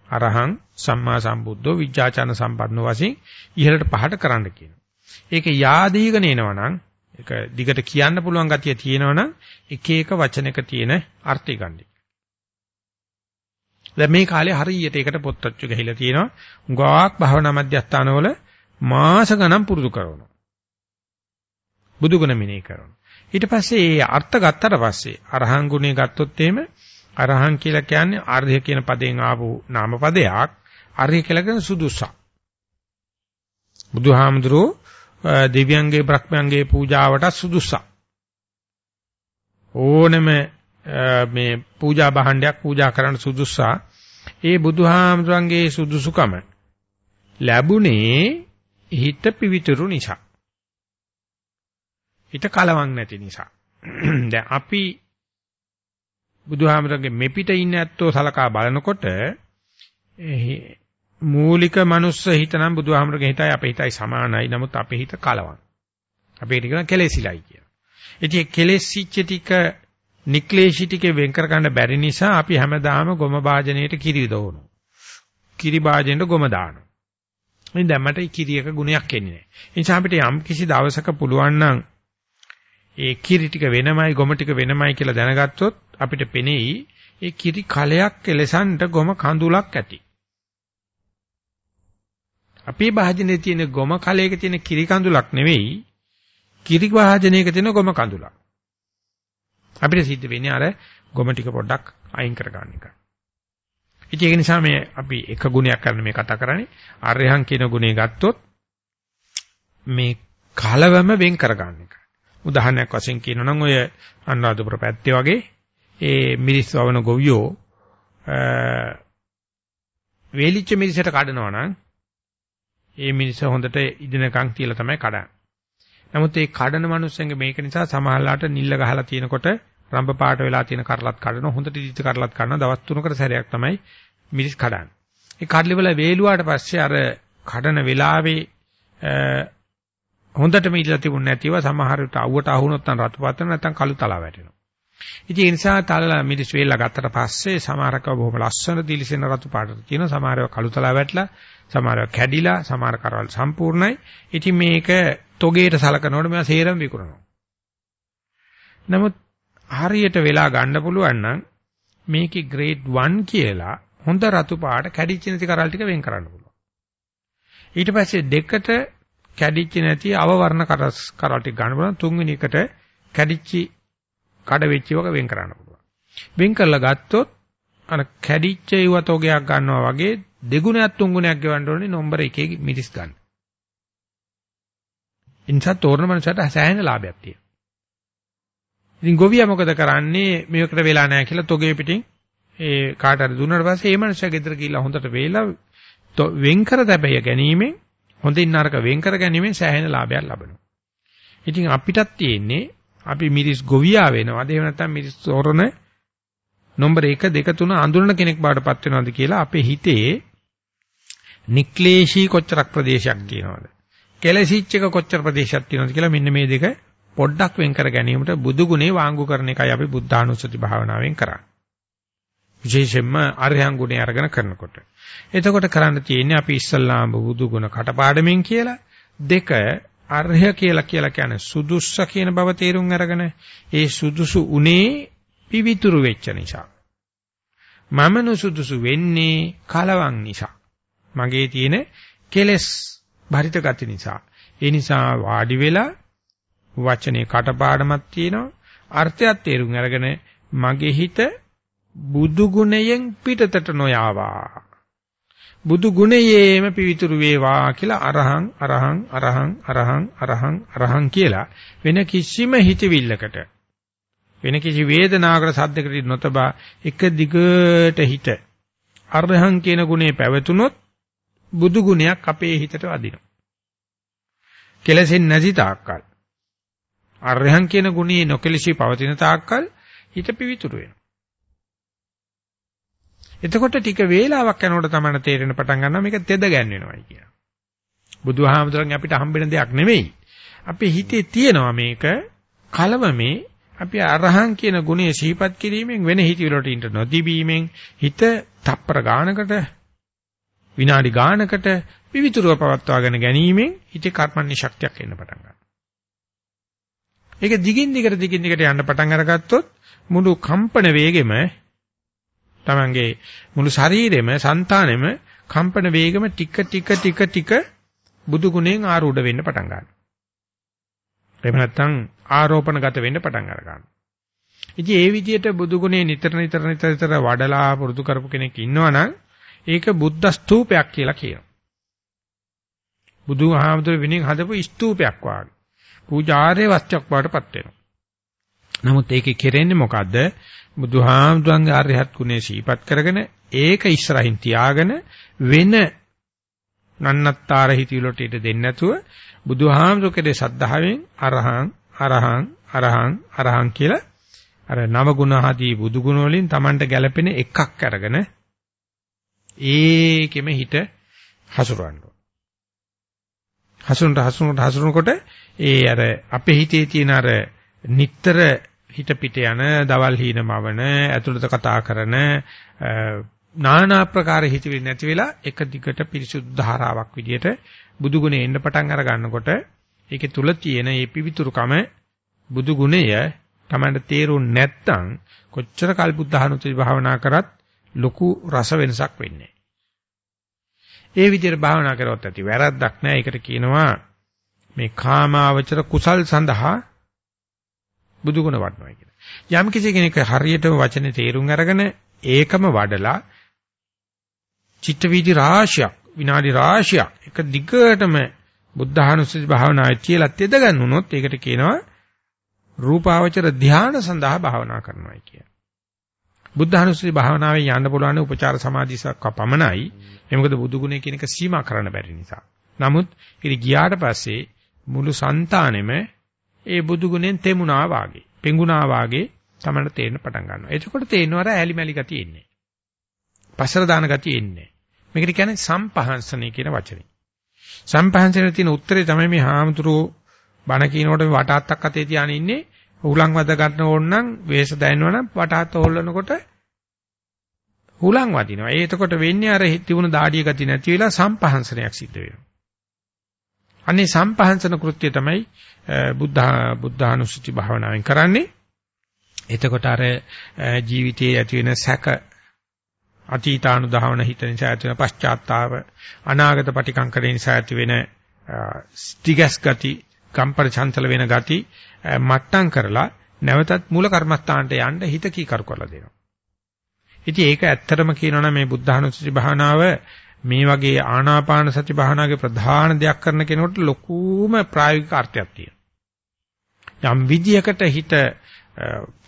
අරහං සම්මා සම්බුද්ධෝ විජ්ජාචන සම්පන්නෝ වශයෙන් ඉහළට පහට කරන්න කියනවා. ඒක yaadීගෙන එනවනම් ඒක දිගට කියන්න පුළුවන් ගතිය තියෙනවනම් එක එක වචනයක තියෙන අර්ථය ගන්නයි. දැන් මේ කාලේ හරියට ඒකට පොත්පත්තු ගහලා තියෙනවා. උගාවක් භාවනා මධ්‍යස්ථානවල මාස ගණන් පුරුදු කරනවා. බුදුගුණ මෙනෙහි කරනවා. ඊට පස්සේ ඒ අර්ථ ගත්තට පස්සේ අරහං ගුණේ ගත්තොත් එහෙම අරහං කියලා කියන්නේ ආර්ය කියන පදයෙන් ආපු නාම පදයක්. ආර්ය කියලා කියන සුදුසක්. බුදුහාමුදුරෝ දෙවියන්ගේ බ්‍රහ්මයන්ගේ පූජාවට සුදුසක්. ඕනෙම මේ පූජා භාණ්ඩයක් පූජා කරන්න සුදුසා ඒ බුදුහාමුදුරන්ගේ සුදුසුකම ලැබුණේ හිත පිවිතුරු නිසා. හිත කලවම් නැති නිසා. දැන් අපි බුදුහාමරගේ මෙපිට ඉන්න ඇත්තෝ සලකා බලනකොට මූලික මනුස්ස හිතනම් බුදුහාමරගේ හිතයි අපේ හිතයි සමානයි. නමුත් අපේ හිත කලවම්. අපේ හිත කියන කෙලෙසිලයි කියන. ඉතින් ඒ කෙලෙසිච්ච ටික නික්ලේශී ටික වෙන් කර ගන්න බැරි නිසා අපි හැමදාම ගොම භාජනයේට කිරි දවනවා. කිරි භාජනයට ගොම දානවා. ඉතින් දැන් මට කිරියක ගුණයක් එන්නේ නැහැ. ඒ නිසා අපිට යම් කිසි දවසක පුළුවන් නම් ඒ කිරි ටික වෙනමයි ගොම ටික වෙනමයි කියලා දැනගත්තොත් අපිට පෙනෙයි ඒ කිරි කලයක් කෙලසන්ට ගොම කඳුලක් ඇති. අපේ භාජනයේ තියෙන ගොම කලයක තියෙන කිරි කඳුලක් නෙවෙයි කිරි භාජනයක තියෙන ගොම කඳුලක්. අපිට සිද්ධ වෙන්නේ අර ගොම ටික පොඩ්ඩක් අයින් කරගන්න එක. ඉතින් ඒක නිසා මේ අපි එක ගුණයක් කරන්න මේ කතා කරන්නේ ආර්යහං කියන ගුණය ගත්තොත් මේ කලවම වෙන් කරගන්න එක. උදාහරණයක් වශයෙන් කියනවා නම් ඔය අනුරාධපුර පැත්තේ වගේ ඒ මිරිස් වවන ගොවියෝ වේලිච්ච මිරිසට කඩනවා නම් ඒ මිරිස හොඳට ඉදිනකම් කියලා තමයි කඩන්නේ. නමුත් ඒ කඩන මිනිස්සුන්ගේ මේක නිසා සමහරලාට නිල්ල ගහලා තියෙනකොට රඹ පාට වෙලා තියෙන කරලත් කඩන හොඳට ඉදිච්ච කරලත් කඩන දවස් තුනකට සැරයක් තමයි මිරිස් කඩන්නේ. ඒ කඩලිවල වේලුවාට පස්සේ අර කඩන වෙලාවේ හොඳටම ඉඳලා තිබුණ නැතිව සමහර විට අවුවට අහුනොත් නම් රතු පාත්‍ර නැත්නම් කළු තලා වැටෙනවා. ඉතින් ඒ නිසා තලලා මිරිස් වේලා ගත්තට පස්සේ සමහරක බොහොම ලස්සන දිලිසෙන රතු පාටට තියෙන සමහරව කළු තලා වැටලා සමහරව කැඩිලා සමහර කරවල් සම්පූර්ණයි. ඉතින් මේක තොගේට සලකනකොට මේවා සේරම විකුණනවා. නමුත් හරියට වෙලා ගන්න පුළුවන් නම් මේකේ grade 1 කියලා හොඳ රතු පාට කැඩිච්ච නැති කරල් ටික වෙන් කරන්න පුළුවන්. ඊට පස්සේ දෙකට කැඩිච්ච නැති අවවර්ණ කරස් කරල් ටික ගන්න පුළුවන් තුන්වෙනි එකට කැඩිච්ච කඩ වෙච්ච එක වෙන් කරන්න පුළුවන්. වෙන් කරලා ගත්තොත් අර කැඩිච්ච ඉවතෝගයක් ගන්නවා වගේ දෙගුණයක් තුන්ගුණයක් ගෙවන්න ඕනේ නම්බර 1 මිරිස් ගන්න. ඉන්සත් තෝරන මනසට සෑහෙන ලාභයක් තියෙනවා. ඉතින් ගොවියා මොකද කරන්නේ මේකට වෙලා නැහැ කියලා තොගේ පිටින් ඒ කාට හරි දුන්නාට පස්සේ ඒ මනුස්සයා ගෙදර ගිහිල්ලා හොඳට වේලා වෙන් කර තැබය ගැනීමෙන් හොඳින් නරක වෙන් කර ගැනීමෙන් සෑහෙන ලාභයක් ලබනවා. ඉතින් අපිටත් තියෙන්නේ අපි මිරිස් ගොවියා වෙනවද? එහෙම නැත්නම් මිරිස් තොරණ නම්බර 1 2 3 අඳුරන කෙනෙක් බාටපත් වෙනවද කියලා අපේ හිතේ නික්ලේශී කොච්චරක් ප්‍රදේශයක් තියෙනවද? කෙලසිච් එක කොච්චර ප්‍රදේශයක් තියෙනවද කියලා මෙන්න මේ දෙක පොඩ්ඩක් වෙන් කර ගැනීමට බුදු ගුණේ වාංගු කරන එකයි අපි බුද්ධානුස්සති භාවනාවෙන් කරන්නේ. විශේෂයෙන්ම අරහං ගුණය අරගෙන කරනකොට. එතකොට කරන්න තියෙන්නේ අපි ඉස්සල්ලාම බුදු ගුණ කටපාඩමින් කියලා දෙක අරහය කියලා කියලා කියන්නේ සුදුස්ස කියන බව තේරුම් අරගෙන ඒ සුදුසු උනේ පිවිතුරු වෙච්ච නිසා. මම නුසුදුසු වෙන්නේ කලවම් නිසා. මගේ තියෙන කෙලෙස් භරිත ගති නිසා. ඒ නිසා වාඩි වෙලා වචනේ කටපාඩමක් තියෙනවා. අර්ථයක් තේරුම් අරගෙන මගේ හිත බුදු ගුණයෙන් පිටතට නොයාවා. බුදු ගුණයේම පිවිතුරු වේවා කියලා අරහං අරහං අරහං අරහං අරහං අරහං කියලා වෙන කිසිම හිතවිල්ලකට වෙන කිසි වේදනාවකට සද්දකට නොතබා එක දිගට හිත අරහං කියන ගුණේ පැවතුනොත් බුදු ගුණයක් අපේ හිතට වදිනවා. කෙලසෙන් නැති තාක්කල් අරහං කියන ගුණේ නොකෙලසි පවතින තාක්කල් හිත පිවිතුරු වෙනවා. එතකොට ටික වේලාවක් යනකොට තමයි තේරෙන පටන් ගන්නවා මේක තෙද ගැන්වෙනවයි කියලා. බුදුහාමුදුරන් අපිට හම්බෙන දෙයක් නෙමෙයි. අපේ හිතේ තියෙනවා මේක කලවමේ අපි අරහං කියන ගුණය සිහිපත් කිරීමෙන් වෙන හිතවලට ඉන්න නොතිබීමෙන් හිත තප්පර ගානකට විනාඩි ගානකට විවිතුරුව පවත්වාගෙන ගැනීමෙන් හිතේ කර්මන්නේ ශක්තියක් එන්න පටන් ගන්නවා. ඒක දිගින් දිගට දිගින් දිගට යන්න පටන් අරගත්තොත් මුළු කම්පන වේගෙම තමන්ගේ මුළු ශරීරෙම, సంతානෙම කම්පන වේගම ටික ටික ටික ටික බුදු ගුණෙන් ආරූඪ වෙන්න පටන් ගන්නවා. එහෙම නැත්නම් ආරෝපණගත වෙන්න පටන් අර ගන්නවා. ඉතින් ඒ විදිහට බුදු ගුණේ නිතර නිතර නිතර නිතර වඩලා පුරුදු කරපු කෙනෙක් ඉන්නවනම් ඒක බුද්ධ ස්තූපයක් කියලා කියනවා. බුදුහාමුදුර විනින් හදපු ස්තූපයක් වාගේ. පූජාර්ය වස්තුවක් බවටපත් වෙනවා. නමුත් ඒකේ කෙරෙන්නේ මොකද්ද? බුදුහාමුදුරන්ගේ ආර්යහත් ගුණේ සීපත් කරගෙන ඒක ඉස්සරහින් තියාගෙන වෙන නන්නත්තර හිතිවලට ඉට දෙන්නේ නැතුව බුදුහාමුදුරකේ සද්ධාවෙන් අරහං අරහං අරහං අරහං කියලා අර නව ගුණ ආදී බුදු ගුණ වලින් Tamanට ගැළපෙන එකක් අරගෙන ඒකෙම හිත හසුරවන්න. හසුරන හසුරන හසුරනකොට ඒ අර අපේ හිතේ තියෙන අර නිටතර හිත පිට යන දවල් හීනමවන ඇතුළත කතා කරන নানা ආකාර හිතවිලි නැති වෙලා එක දිගට පිරිසුදු ධාරාවක් විදියට බුදු ගුණේ එන්න පටන් අර ගන්නකොට ඒකේ තුල තියෙන මේ පිවිතුරුකම බුදු ගුණය තමයි තේරුම් නැත්තම් කොච්චර කල් බුද්ධහනුති භාවනා කරත් ලොකු රස වෙනසක් වෙන්නේ. ඒ විදිහට භාවනා කරවත් ඇති වැරද්දක් නැහැ. ඒකට කියනවා මේ කාමාවචර කුසල් සඳහා බුදු ගුණ වඩනවා කියලා. යම් කිසි කෙනෙක් හරියටම වචනේ තේරුම් අරගෙන ඒකම වඩලා චිත්ත වීදි රාශියක් විනාඩි රාශියක් එක දිගටම බුද්ධානුස්සති භාවනාවේ කියලා තෙද ගන්නුනොත් ඒකට කියනවා රූපාවචර ධානය සඳහා භාවනා කරනවා කියලා. බුද්ධානුස්සති භාවනාවේ යන්න පුළුවන් උපචාර සමාධිසක් පමණයි. ඒ මොකද බුදු ගුණය කියන එක සීමා කරන්න බැරි නිසා. නමුත් ඉතින් ගියාට පස්සේ මුළු సంతානෙම ඒ බුදු ගුණෙන් තෙමුණා වාගේ, පෙඟුණා වාගේ තමයි තේරෙන්න පටන් ගන්නවා. එතකොට තේරෙනවර ඇලි මැලි ගතිය එන්නේ. පසර දාන ගතිය එන්නේ. මේකට කියන්නේ සම්පහන්සනය කියන වචනේ. සම්පහන්සනයේ තියෙන උත්තරේ තමයි මේ හාමුදුරුවෝ බණ කියනකොට මේ වටාත්තක් අතේ තියාගෙන ඉන්නේ හුලං වද ගන්න ඕන නම් වේස දැනනවනම් වටාත්ත හොල්ලනකොට හුලං වදිනවා. ඒ එතකොට වෙන්නේ අර තිබුණ දාඩිය ගති නැති වෙලා සම්පහන්සනයක් සිද්ධ වෙනවා. අනේ සම්පහන්සන කෘත්‍ය තමයි බුද්ධ බුද්ධානුස්සති භාවනාවෙන් කරන්නේ. එතකොට අර ජීවිතයේ ඇති වෙන සැක අතීතානුධාවන හිත නිසා ඇති වෙන පශ්චාත්තාව අනාගත පටිකංකරේ නිසා ඇති වෙන ස්ටිගස් ගති කම්පන චංචල වෙන ගති මට්ටම් කරලා නැවතත් මූල කර්මස්ථානට යන්න හිත කීකරු කරලා දෙනවා. ඉතින් ඒක ඇත්තටම කියනවනම් මේ බුද්ධානුස්සති භාවනාව මේ වගේ ආනාපාන සති භාවනාවේ ප්‍රධාන දෙයක් කරන කෙනෙකුට ලොකුම ප්‍රායෝගික අර්ථයක් තියෙනවා. යම් විදියකට හිත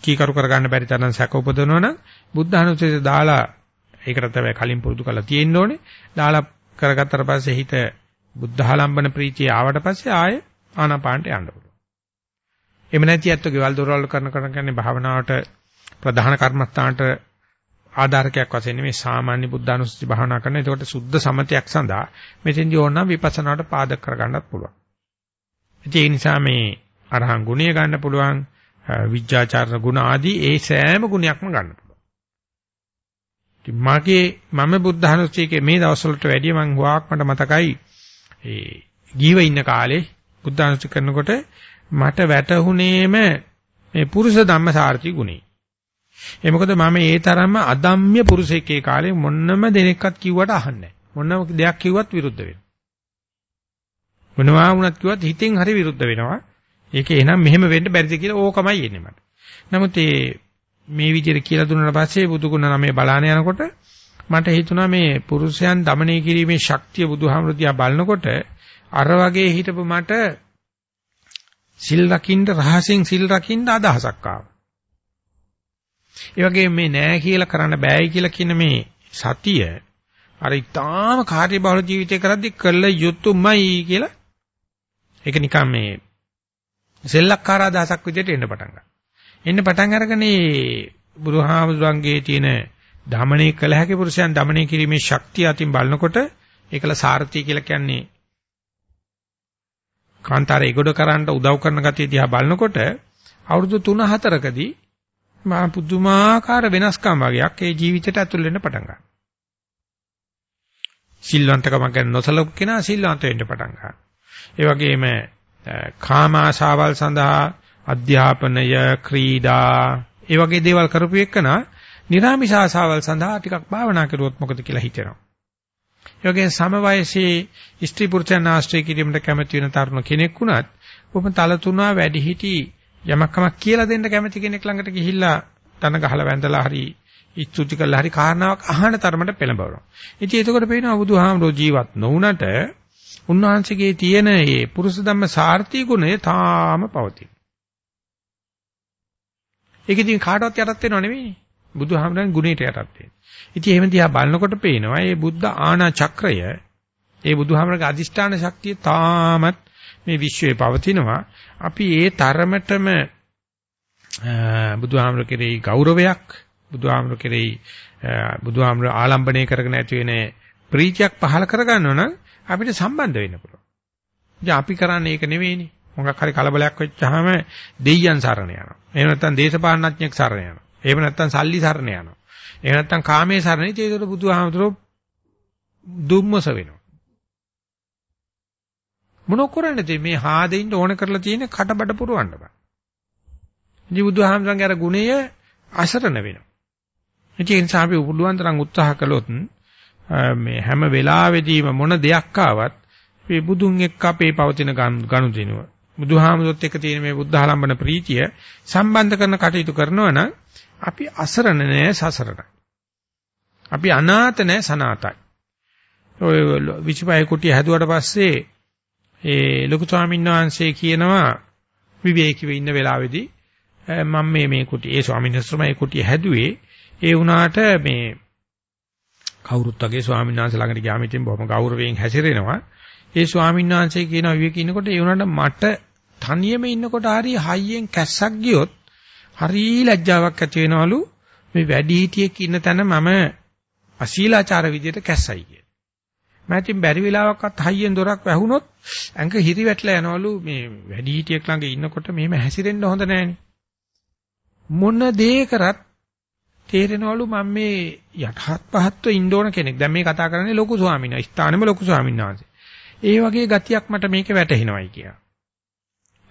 කීකරු කරගන්න බැරි තරම් සැක උපදවනවනම් බුද්ධානුස්සතිය දාලා ඒකට තමයි කලින් පුරුදු කරලා තියෙන්න ඕනේ. දාලා කරගත්තට පස්සේ හිත බුද්ධාලම්බන ප්‍රීතිය ආවට පස්සේ ආයේ ආනාපානට යන්න පුළුවන්. එහෙම නැති ඇත්ත ගෙවල් දොරවල් කරන කරන කියන්නේ භාවනාවට ප්‍රධාන කර්මස්ථානට ආධාරකයක් වශයෙන් මේ සාමාන්‍ය බුද්ධානුස්සති භාවනා කරන. එතකොට සුද්ධ සමතයක් සඳහා මෙතෙන්දී ඕනනම් විපස්සනාවට පාදක කරගන්නත් පුළුවන්. ඒ නිසා මේ අරහන් ගුණය ගන්න පුළුවන් විඥාචාරණ ගුණ ආදී ඒ සෑම ගුණයක්ම ගන්න පුළුවන්. මගේ මම බුද්ධ අනුස්සතියේ මේ දවස්වලට වැඩිය මං වාක් මට මතකයි ඒ ජීව ඉන්න කාලේ බුද්ධ අනුස්සති කරනකොට මට වැටහුනේම මේ පුරුෂ ධම්ම සාර්ථි ගුණේ. ඒ මොකද මම ඒ තරම්ම අදම්ම්‍ය පුරුෂයෙක් ඒ කාලේ මොන්නම දෙනෙක්වත් කිව්වට අහන්නේ නැහැ. මොනම දෙයක් කිව්වත් විරුද්ධ වෙනවා. මොනවා වුණත් කිව්වත් හිතෙන් හරි විරුද්ධ වෙනවා. ඒකේ එනම් මෙහෙම වෙන්න බැරිද කියලා ඕකමයි එන්නේ මට. නමුත් මේ විදිහට කියලා දුන්නාට පස්සේ බුදුගුණ නමේ බලාන යනකොට මට හිතුණා මේ පුරුෂයන් দমনය කිරීමේ ශක්තිය බුදුහාමුදුරුවෝ බලනකොට අර වගේ හිටපු මට සිල් රකින්න රහසින් සිල් රකින්න අදහසක් ආවා. ඒ වගේ මේ නෑ කියලා කරන්න බෑයි කියලා කියන මේ සතිය අර ඊටාම කාර්යබහුල ජීවිතය කරද්දී කළ යුතුයමයි කියලා ඒක නිකන් මේ සෙල්ලක්කාර අදහසක් විදිහට එන්න පටන් ගන්නවා. එන්න පටන් අරගෙන මේ බුදුහාමුදුරන්ගේ තියෙන දමණය කළ හැකි පුරුෂයන් දමණය කිරීමේ ශක්තිය අතින් බලනකොට ඒකල සාර්ථී කියලා කියන්නේ කාන්තාරේ ගොඩ කරන්න උදව් කරන ගතිය දිහා බලනකොට අවුරුදු 3-4කදී මා පුදුමාකාර වෙනස්කම් වගේක් ඒ ජීවිතයට ඇතුල් වෙන්න පටන් ගන්නවා. සිල්වන්තකම ගැන නොසලකු කෙනා සිල්වන්ත වෙන්න පටන් ගන්නවා. ඒ වගේම කාම ආශාවල් සඳහා අධ්‍යාපනය, ක්‍රීඩා, ඒ වගේ දේවල් කරපු එකනා නිර්ාමිෂ ආශාවල් සඳහා ටිකක් භාවනා කරුවොත් මොකද කියලා හිතෙනවා. ඒ වගේ සම වයසේ ස්ත්‍රී පුරුෂයන් ආශ්‍රය කිරීමට කැමති වෙන තරුණ කෙනෙක් වුණත් කොහොම තල තුනා වැඩි හිටි යමක් කමක් කියලා දෙන්න කැමති කෙනෙක් ළඟට ගිහිල්ලා තන ගහලා වැඳලා හරි ඉස්තුති කළා හරි කාරණාවක් අහන තරමට පෙළඹවනවා. ඉතින් එතකොට පේනවා බුදුහාමරෝ ජීවත් නොවුනට උන්වහන්සේගේ තියෙන මේ පුරුෂ ධම්ම සාර්ථී ගුණය තාම පවතී. ඒක ඉතින් කාටවත් යටත් වෙනව නෙවෙයි. බුදුහාමරන් ගුණයට යටත් වෙන්නේ. ඉතින් එහෙම දිහා බලනකොට පේනවා මේ බුද්ධ ආනා චක්‍රය ඒ බුදුහාමරගේ අදිෂ්ඨාන ශක්තිය තාමත් මේ විශ්වයේ පවතිනවා. අපි ඒ තරමටම බුදුහාමර කෙරෙහි ගෞරවයක් බුදුහාමර කෙරෙහි බුදුහාමර ආලම්බණය කරගෙන ඇති වෙන ප්‍රීතියක් පහල කරගන්නවා නම් අපිට සම්බන්ධ වෙන්න පුළුවන්. ඉතින් අපි කරන්නේ ඒක නෙවෙයිනේ. මොකක් හරි කලබලයක් වෙච්චාම දෙයියන් සරණ යනවා. එහෙම නැත්නම් දේශපාලනඥයෙක් සරණ යනවා. එහෙම නැත්නම් සල්ලි සරණ යනවා. එහෙම නැත්නම් කාමයේ සරණ ඉතින් ඒකට බුදුහාමුදුරුවෝ දුම්මස වෙනවා. මොන කරන්නේද මේ හාදෙන්න ඕන කරලා තියෙන කටබඩ පුරවන්න බෑ. ඉතින් බුදුහාමුදුරන්ගේ අර ගුණය අසරණ වෙනවා. ඒ නිසා අපි උපුලුවන් තරම් උත්සාහ කළොත් මේ හැම වෙලාවෙදීම මොන දෙයක් ආවත් මේ බුදුන් එක්ක අපේ පවතින ගනුදෙනුව බුදුහාමුදුරුවොත් එක්ක තියෙන මේ බුද්ධ ආලම්බන ප්‍රීතිය සම්බන්ධ කරන කටයුතු කරනවා නම් අපි අසරණ නෑ සසරණයි. අපි අනාත නෑ සනාතයි. ඔය විචිපය කුටිය හැදුවට පස්සේ ඒ ලොකු ස්වාමීන් වහන්සේ කියනවා විවේකීව ඉන්න වෙලාවේදී මම මේ මේ කුටිය ඒ ස්වාමීන් වහන්සේ මේ කුටිය හැදුවේ ඒ වුණාට මේ කවුරුත් වගේ ස්වාමීන් වහන්සේ ළඟට ගියාම ඉතින් බොහොම ගෞරවයෙන් හැසිරෙනවා. ඒ ස්වාමීන් වහන්සේ කියන විවේක ඉන්නකොට ඒ වුණාට මට තනියම ඉන්නකොට හරි හයියෙන් කැස්සක් ගියොත් හරි ලැජ්ජාවක් ඇති වෙනවලු මේ වැඩිහිටියෙක් ඉන්න තැන මම අශීලාචාර විදියට කැස්සයි කිය. මම ඉතින් බැරි වෙලාවක්වත් හයියෙන් දොරක් වැහුනොත් ඇඟ හිරි වැටලා යනවලු මේ වැඩිහිටියෙක් ළඟ ඉන්නකොට මෙහෙම හැසිරෙන්න හොඳ නැහැනේ. මොන දේ කරත් තේරෙනවලු මම මේ යටහත් පහත්ව ඉන්න ඕන කෙනෙක්. දැන් මේ කතා කරන්නේ ලොකු ස්වාමීන් වහන්සේ. ස්ථානෙම ලොකු ස්වාමීන් වහන්සේ. ඒ වගේ ගතියක් මට මේක වැටහෙනවයි කියලා.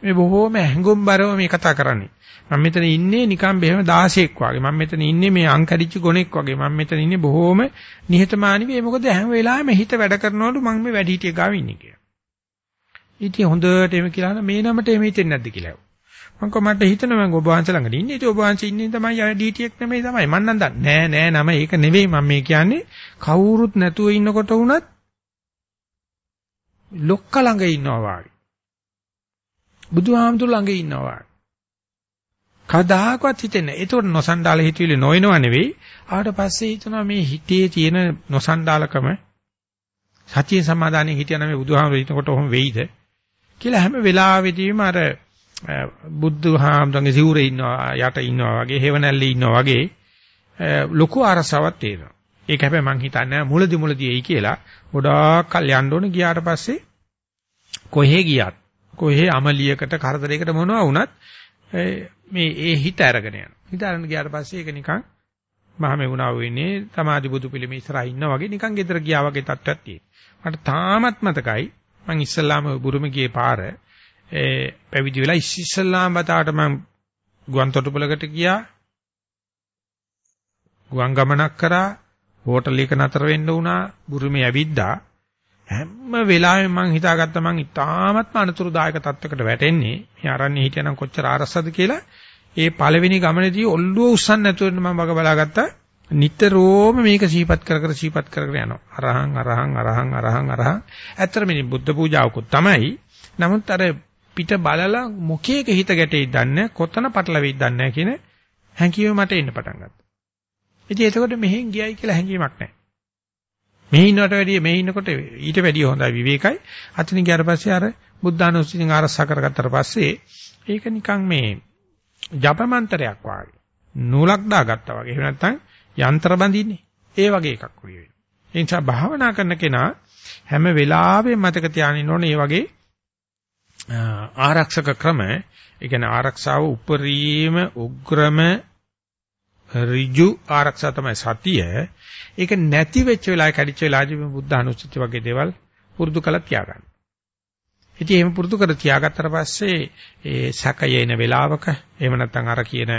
මේ බොහෝම හැඟුම්overline මේ කතා කරන්නේ. මම මෙතන ඉන්නේ නිකන් බෙහෙම 16ක් වගේ. මම මෙතන ඉන්නේ මේ අංකඩිච්ච ගොනෙක් වගේ. මම මෙතන ඉන්නේ බොහෝම නිහතමානීව. ඒ මොකද හැම වෙලාවෙම හිත වැඩ කරනවලු මම මේ වැඩි හිටිය ගාව ඉන්නේ කියලා. ඉතින් හොඳට එමෙ කියලා මේ නමට එමෙ හිතෙන්නේ නැද්ද කියලා. මම කො මට හිතෙනවා මම ඔබ වහන්සේ ළඟට ඉන්නේ. ඉතින් ඔබ වහන්සේ ඉන්නේ තමයි අය ඩීටීඑක් නෙමෙයි තමයි. මම නම් දන්නේ නෑ නෑ නම ඒක නෙවෙයි මම මේ කියන්නේ කවුරුත් නැතුව ඉන්නකොට වුණත් ලොක්ක ළඟ ඉන්නවා වාගේ. බුදුහාමුදුර ළඟ ඉන්නවා වාගේ. කවදාකවත් හිතෙන්නේ. ඒතකොට නොසන්ඩාල හිතවිලි නොයනව නෙවෙයි. ආවට පස්සේ හිතනවා මේ හිතේ තියෙන නොසන්ඩාලකම සතිය සමාදානෙ හිටියනම් මේ බුදුහාමුදුර හිතනකොට ඔහොම වෙයිද කියලා හැම වෙලාවෙදීම අර බුදුහාමුදුරන්ගේ සිවුරේ ඉන්නවා යට ඉන්නවා වගේ හේවණල්ලේ ඉන්නවා වගේ ලොකු අරසාවක් තියෙනවා. ඒක හැබැයි මං හිතන්නේ මුලදි මුලදි එයි කියලා. ගොඩාක් කල් යන්න ඕන ගියාට පස්සේ කොහේ ගියත් කොහේ අමලියකට කරදරයකට මොනවා වුණත් මේ ඒ හිත අරගෙන යනවා. හිත අරගෙන ගියාට පස්සේ ඒක නිකන් මහමෙවුනා වෙන්නේ සමාධි බුදු පිළිම ඉස්සරහා ඉන්නා වගේ නිකන් ගෙදර ගියා වගේ තත්ත්වයක් තියෙනවා. මට තාමත් මතකයි මං ඉස්සල්ලාම බුරුම ගියේ පාර ඒ පැවිදි වෙලා ඉස්සල්ලාම බතාවට මං ගුවන් තොටුපළකට ගියා. ගුවන් ගමනක් කරා හෝටල් එක නතර වෙන්න වුණා බුරුමේ ඇවිද්දා. හැම වෙලාවෙම මං හිතාගත්තා මං ඉතාමත්ම අනතුරුදායක තත්වයකට වැටෙන්නේ. මේ අරන්නේ හිටියනම් කොච්චර ආරස්සද කියලා. ඒ පළවෙනි ගමනේදී ඔල්ලුව උස්සන්න නැතුව මම වග බලාගත්තා. නිතරම මේක සීපත් කර කර සීපත් කර කර යනවා. අරහං අරහං අරහං අරහං අරහං. ඇත්තට මේ බුද්ධ පූජාවකුත් තමයි. නමුත් අර පිට බලලා මොකේක හිත ගැටෙයි දන්නේ කොතන පටලවෙයි දන්නේ කියන හැඟීම මට එන්න පටන් ගත්තා ඉතින් එතකොට මෙහෙන් ගියයි කියලා හැඟීමක් නැහැ මෙහි ඉන්නවට වැඩිය මෙහි ඉන්නකොට ඊට වැඩිය හොඳයි විවේකයි. අතන ගියාට පස්සේ අර බුද්ධානුස්සතියෙන් ආරක්ෂා කරගත්තට පස්සේ ඒක නිකන් මේ ජපමන්ත්‍රයක් වාගේ. නූලක් දාගත්තා වගේ. එහෙම නැත්නම් යන්ත්‍ර බඳින්නේ. ඒ වගේ එකක් වගේ වෙනවා. ඒ නිසා භාවනා කරන කෙනා හැම වෙලාවෙම මතක තියාගෙන ඕනේ මේ වගේ ආරක්ෂක ක්‍රම, ඒ කියන්නේ ආරක්ෂාව උපරිම උග්‍රම ඍජු ආරක්ෂා තමයි සතිය. ඒක නැති වෙච්ච වෙලාවේ කැඩිච්ච වෙලාවදී මේ බුද්ධ අනුස්සති වගේ දේවල් පුරුදු කළා තියාගන්න. ඉතින් එහෙම පුරුදු කර තියාගත්තට පස්සේ ඒ සැකයේන වෙලාවක එහෙම නැත්නම් අර කියන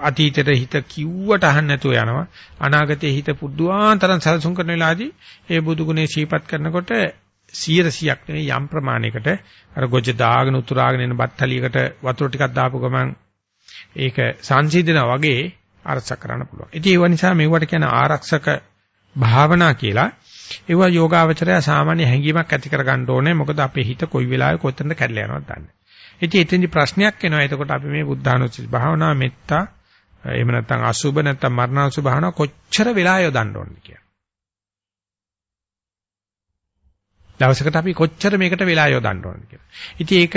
අතීතයේ හිත කිව්වට අහන්න නැතුව යනවා අනාගතයේ හිත පුදුආන්තරන් සැලසුම් කරන වෙලාවදී ඒ බුදු ගුණේ සීපත් කරනකොට 100ක් නෙවෙයි යම් ප්‍රමාණයකට අර ගොජ දාගෙන උතුරාගෙන එන බත්තලියකට වතුර ටිකක් දාපු ගමන් ඒක සංසිඳනා වගේ ආරක්ෂා කරන්න පුළුවන්. ඉතින් ඒව නිසා මෙවට කියන ආරක්ෂක භාවනා කියලා ඒවා යෝගාවචරය සාමාන්‍ය හැඟීමක් ඇති කර ගන්න ඕනේ. මොකද අපේ හිත කොයි වෙලාවෙ කොතනද කැඩලා යනවද දන්නේ. ඉතින් එතෙන්දි ප්‍රශ්නයක් එනවා. එතකොට අපි මේ බුද්ධානුස්සති භාවනා මෙත්තා එහෙම නැත්නම් අසුබ නැත්නම් මරණාසු භාවනා කොච්චර වෙලා යොදන්න ඕනද කියලා. දවසකට අපි කොච්චර මේකට වෙලා යොදන්න ඕනද කියලා. ඉතින් ඒක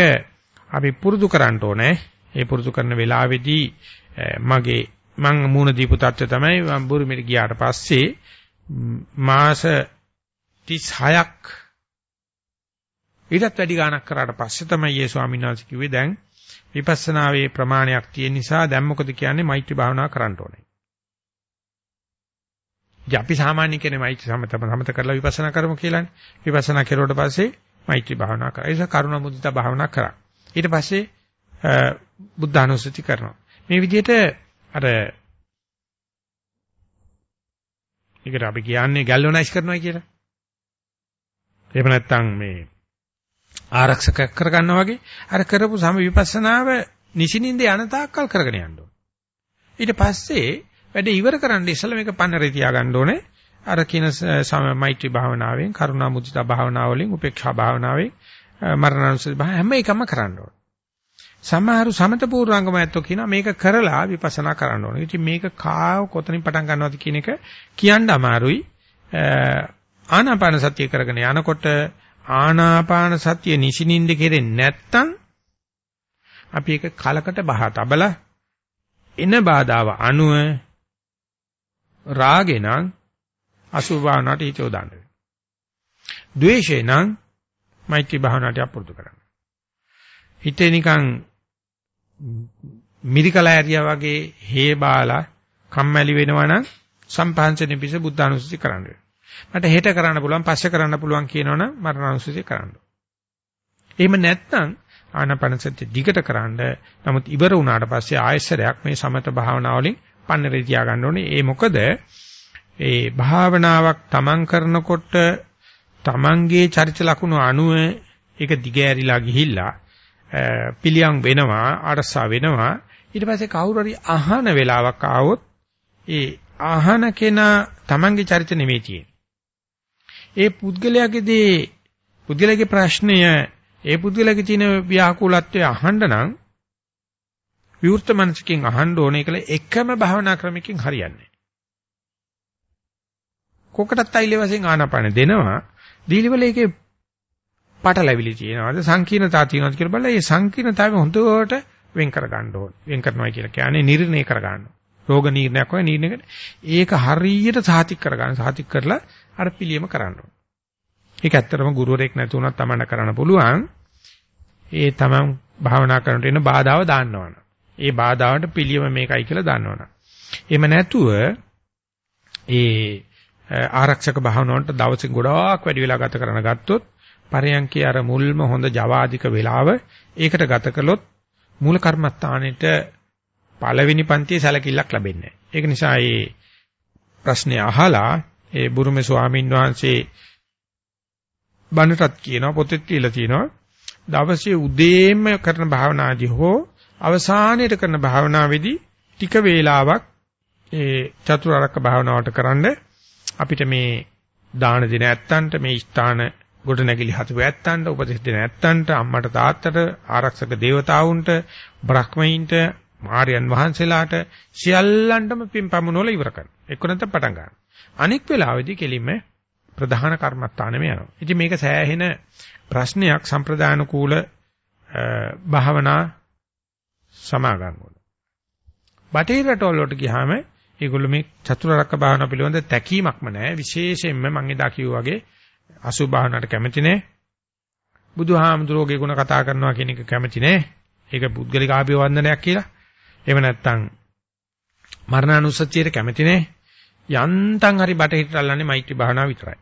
අපි පුරුදු කරන්න ඕනේ. ඒ පුරුදු කරන වෙලාවේදී මගේ මං මූණ දීපු තත්ත්වය තමයි මම බුරුමෙට ගියාට පස්සේ මාස 36ක් ඊටත් වැඩි ගාණක් කරාට පස්සේ තමයි ඒ ස්වාමීන් වහන්සේ කිව්වේ දැන් විපස්සනාවේ ප්‍රමාණයක් තියෙන නිසා දැන් මොකද කියන්නේ මෛත්‍රී භාවනාව කරන්න ඕනේ. ඉතින් අපි සාමාන්‍ය කෙනේ මෛත්‍රී සමත සමත කරලා විපස්සනා කරමු කියලානේ. විපස්සනා කෙරුවට පස්සේ මෛත්‍රී භාවනා කරා. ඒ නිසා කරුණා මුදිතා භාවනා කරා. ඊට පස්සේ බුද්ධානුස්සති කරනවා. මේ විදිහට අර ඒකට අපි කියන්නේ ගැල්වනයිස් කරනවා කියලා. එහෙම නැත්නම් මේ ආරක්ෂක කරගන්නවා වගේ අර කරපු සම විපස්සනාව නිසිනින්ද යන තාක්කල් කරගෙන යන්න ඕනේ. ඊට පස්සේ වැඩ ඉවර කරන්න ඉස්සෙල්ලා මේක පන්නරේ තියාගන්න ඕනේ. අර කියන මෛත්‍රී භාවනාවෙන්, කරුණා මුදිතා භාවනාවලින්, උපේක්ෂා භාවනාවෙන්, මරණානුස්සති භාව හැම එකම කරන්න ඕනේ. සමහරු සමත පූර්වාංගම ඇත්තෝ කියනවා මේක කරලා විපස්සනා කරන්න ඕනේ. ඉතින් මේක කාව කොතනින් පටන් ගන්නවද කියන එක කියන්න අමාරුයි. ආනාපාන සතිය කරගෙන යනකොට ආනාපාන සතිය නිසිනින්ද කෙරෙන්නේ නැත්තම් අපි ඒක කලකට බහා තබලා එන බාධාව අනුව රාගෙනම් අසුභාවනට හිතෝ දාන්න. ද්වේෂේනම් මෛත්‍රී භාවනාවට අපුරුදු කරන්න. හිතේ නිකන් මිරිකලා ඇරියා වගේ හේ බාලා කම්මැලි වෙනවා නම් සම්පහන්සනේ පිස බුද්ධානුස්සති කරන්න මට හෙට කරන්න පුළුවන් පස්සේ කරන්න පුළුවන් කියනවනම් මරණානුස්සති කරන්න. එහෙම නැත්නම් ආනාපානසති දිගට කරන්න නමුත් ඉවර වුණාට පස්සේ ආයස්සරයක් මේ සමත භාවනාවලින් පන්නරේ තියාගන්න ඕනේ. ඒ මොකද ඒ භාවනාවක් තමන් කරනකොට තමන්ගේ චරිත ලක්ෂණ අනුව ඒක දිගෑරිලා ගිහිල්ලා පිළියම් වෙනවා අරසා වෙනවා ඊට පස්සේ කවුරු හරි අහන වෙලාවක් ආවොත් ඒ අහන කෙනා Tamange චරිත නෙමෙයි තියෙන්නේ. ඒ පුද්ගලයාගේදී පුද්ගලයාගේ ප්‍රශ්නය ඒ පුද්ගලයාගේ තියෙන ව්‍යාකූලත්වය අහන්න නම් විවෘත මනසකින් අහන්න ඕනේ කියලා එකම භාවනා ක්‍රමයකින් හරියන්නේ. කොකටත් අයිල වශයෙන් ආනාපාන දෙනවා. දීලිවල ඒකේ පටලැවිලි තියෙනවාද සංකීර්ණතා තියෙනවාද කියලා බලලා ඒ සංකීර්ණතාවෙ හොඳට වෙන් කර ගන්න ඕනේ. වෙන් කරනවා කියලා කියන්නේ නිර්ණය කර ගන්න. රෝග නිర్ణයක් වගේ නිర్ణයකට ඒක හරියට සාතික් කර ගන්න. සාතික් කරලා අර පිළියම කරන්න ඕනේ. ඒක ඇත්තටම ගුරුවරයෙක් නැති වුණත් තමන්න කරන්න පුළුවන්. ඒ තමන් භාවනා කරනට එන බාධාව දාන්නවනේ. ඒ බාධාවට පිළියම මේකයි කියලා දන්නවනේ. එහෙම නැතුව ඒ ආරක්ෂක භාවනාවට දවසේ ගොඩාක් වැඩි වෙලා ගත කරන ගත්තොත් පරයන්කේ අර මුල්ම හොඳ ජවාදික වෙලාව ඒකට ගත කළොත් මූල කර්මස්ථානෙට පළවෙනි පන්තියේ සැලකිල්ලක් ලැබෙන්නේ නැහැ. ඒක නිසා මේ ප්‍රශ්නේ අහලා ඒ බුරුමේ ස්වාමින් වහන්සේ බණටත් කියනවා පොතෙත් කියලා තියෙනවා දවසේ උදේම කරන භාවනාදී හෝ අවසානයේට කරන භාවනාවේදී ටික වේලාවක් ඒ චතුරාර්යක භාවනාවට කරන්න අපිට මේ දාන දෙන ඇත්තන්ට මේ ස්ථාන ගොඩ නැගිලි හතු ඇත්තන්ට උපදෙස් දෙන ඇත්තන්ට අම්මට තාත්තට ආරක්ෂක දේවතාවුන්ට බ්‍රහ්මයින්ට මාර්යයන් වහන්සේලාට සියල්ලන්ටම පින් පමුණවල ඉවර කරනවා. එක්ක නැත්නම් පටන් ගන්නවා. අනික් වෙලාවෙදී කෙලින්ම ප්‍රධාන කර්මස්ථානෙම යනවා. ඉතින් මේක සෑහෙන ප්‍රශ්නයක් සම්ප්‍රදාන කූල භාවනා සමාගම් වල. බටහිර රටවල් වලට ගියාම ඒගොල්ලෝ මේ චතුරාර්යක භාවනා පිළිබඳ තැකීමක්ම නැහැ. විශේෂයෙන්ම මම එදා කිව්වා වගේ අසු භාවනාවට කැමති නැහැ. බුදුහාමුදුරෝගේ ගුණ කතා කරනවා කියන එක කැමති නැහැ. ඒක පුද්ගලික ආභිවන්දනයක් කියලා. එහෙම නැත්නම් මරණානුස්සතියට කැමති නැහැ. යන්තම් හරි බටහිරට අල්ලන්නේ මෛත්‍රී භාවනාව විතරයි.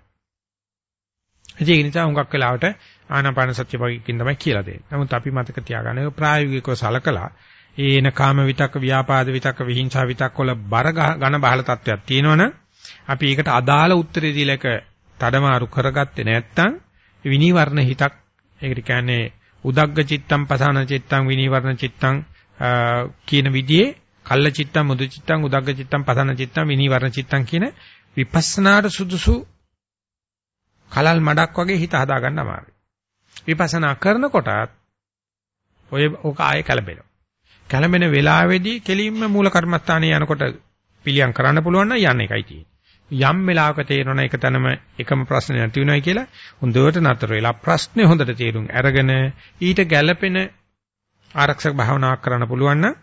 ඒක නිසා හුඟක් වෙලාවට ආනාපාන සත්‍ය භාගිකින් තමයි කියලා දෙන්නේ. නමුත් අපි මතක තියාගන්න ප්‍රායෝගිකව සලකලා ඒන කාම විතක්ක ව්‍යාපාද විතක්ක විහිංසා විතක්ක වල බර ඝන බහල තත්වයක් තියෙනවනම් අපි ඒකට අදාළ උත්තරේ දීලා එක තඩමාරු කරගත්තේ නැත්නම් විනීවරණ හිතක් ඒකට කියන්නේ උදග්ග චිත්තම් පසාන චිත්තම් විනීවරණ චිත්තම් කියන විදිහේ කල්ල චිත්තම් මුදු චිත්තම් උදග්ග චිත්තම් පසාන චිත්තම් විනීවරණ චිත්තම් කියන විපස්සනාට සුදුසු කලල් මඩක් වගේ හිත හදා ගන්න අමාරුයි. විපස්සනා කරනකොටත් ඔය ඕක ආයේ කලබෙනවා. කලබෙන වෙලාවේදී කෙලින්ම මූල කර්මස්ථානයේ යනකොට පිළියම් කරන්න පුළුවන් නම් යන්න එකයි තියෙන්නේ. යම් වෙලාවක තේරෙන එක තැනම එකම ප්‍රශ්නේ නැති වෙනවයි කියලා හොඳට නතර වෙලා ප්‍රශ්නේ හොඳට තේරුම් අරගෙන ඊට ගැළපෙන ආරක්ෂක භාවනාවක් කරන්න පුළුවන් නම්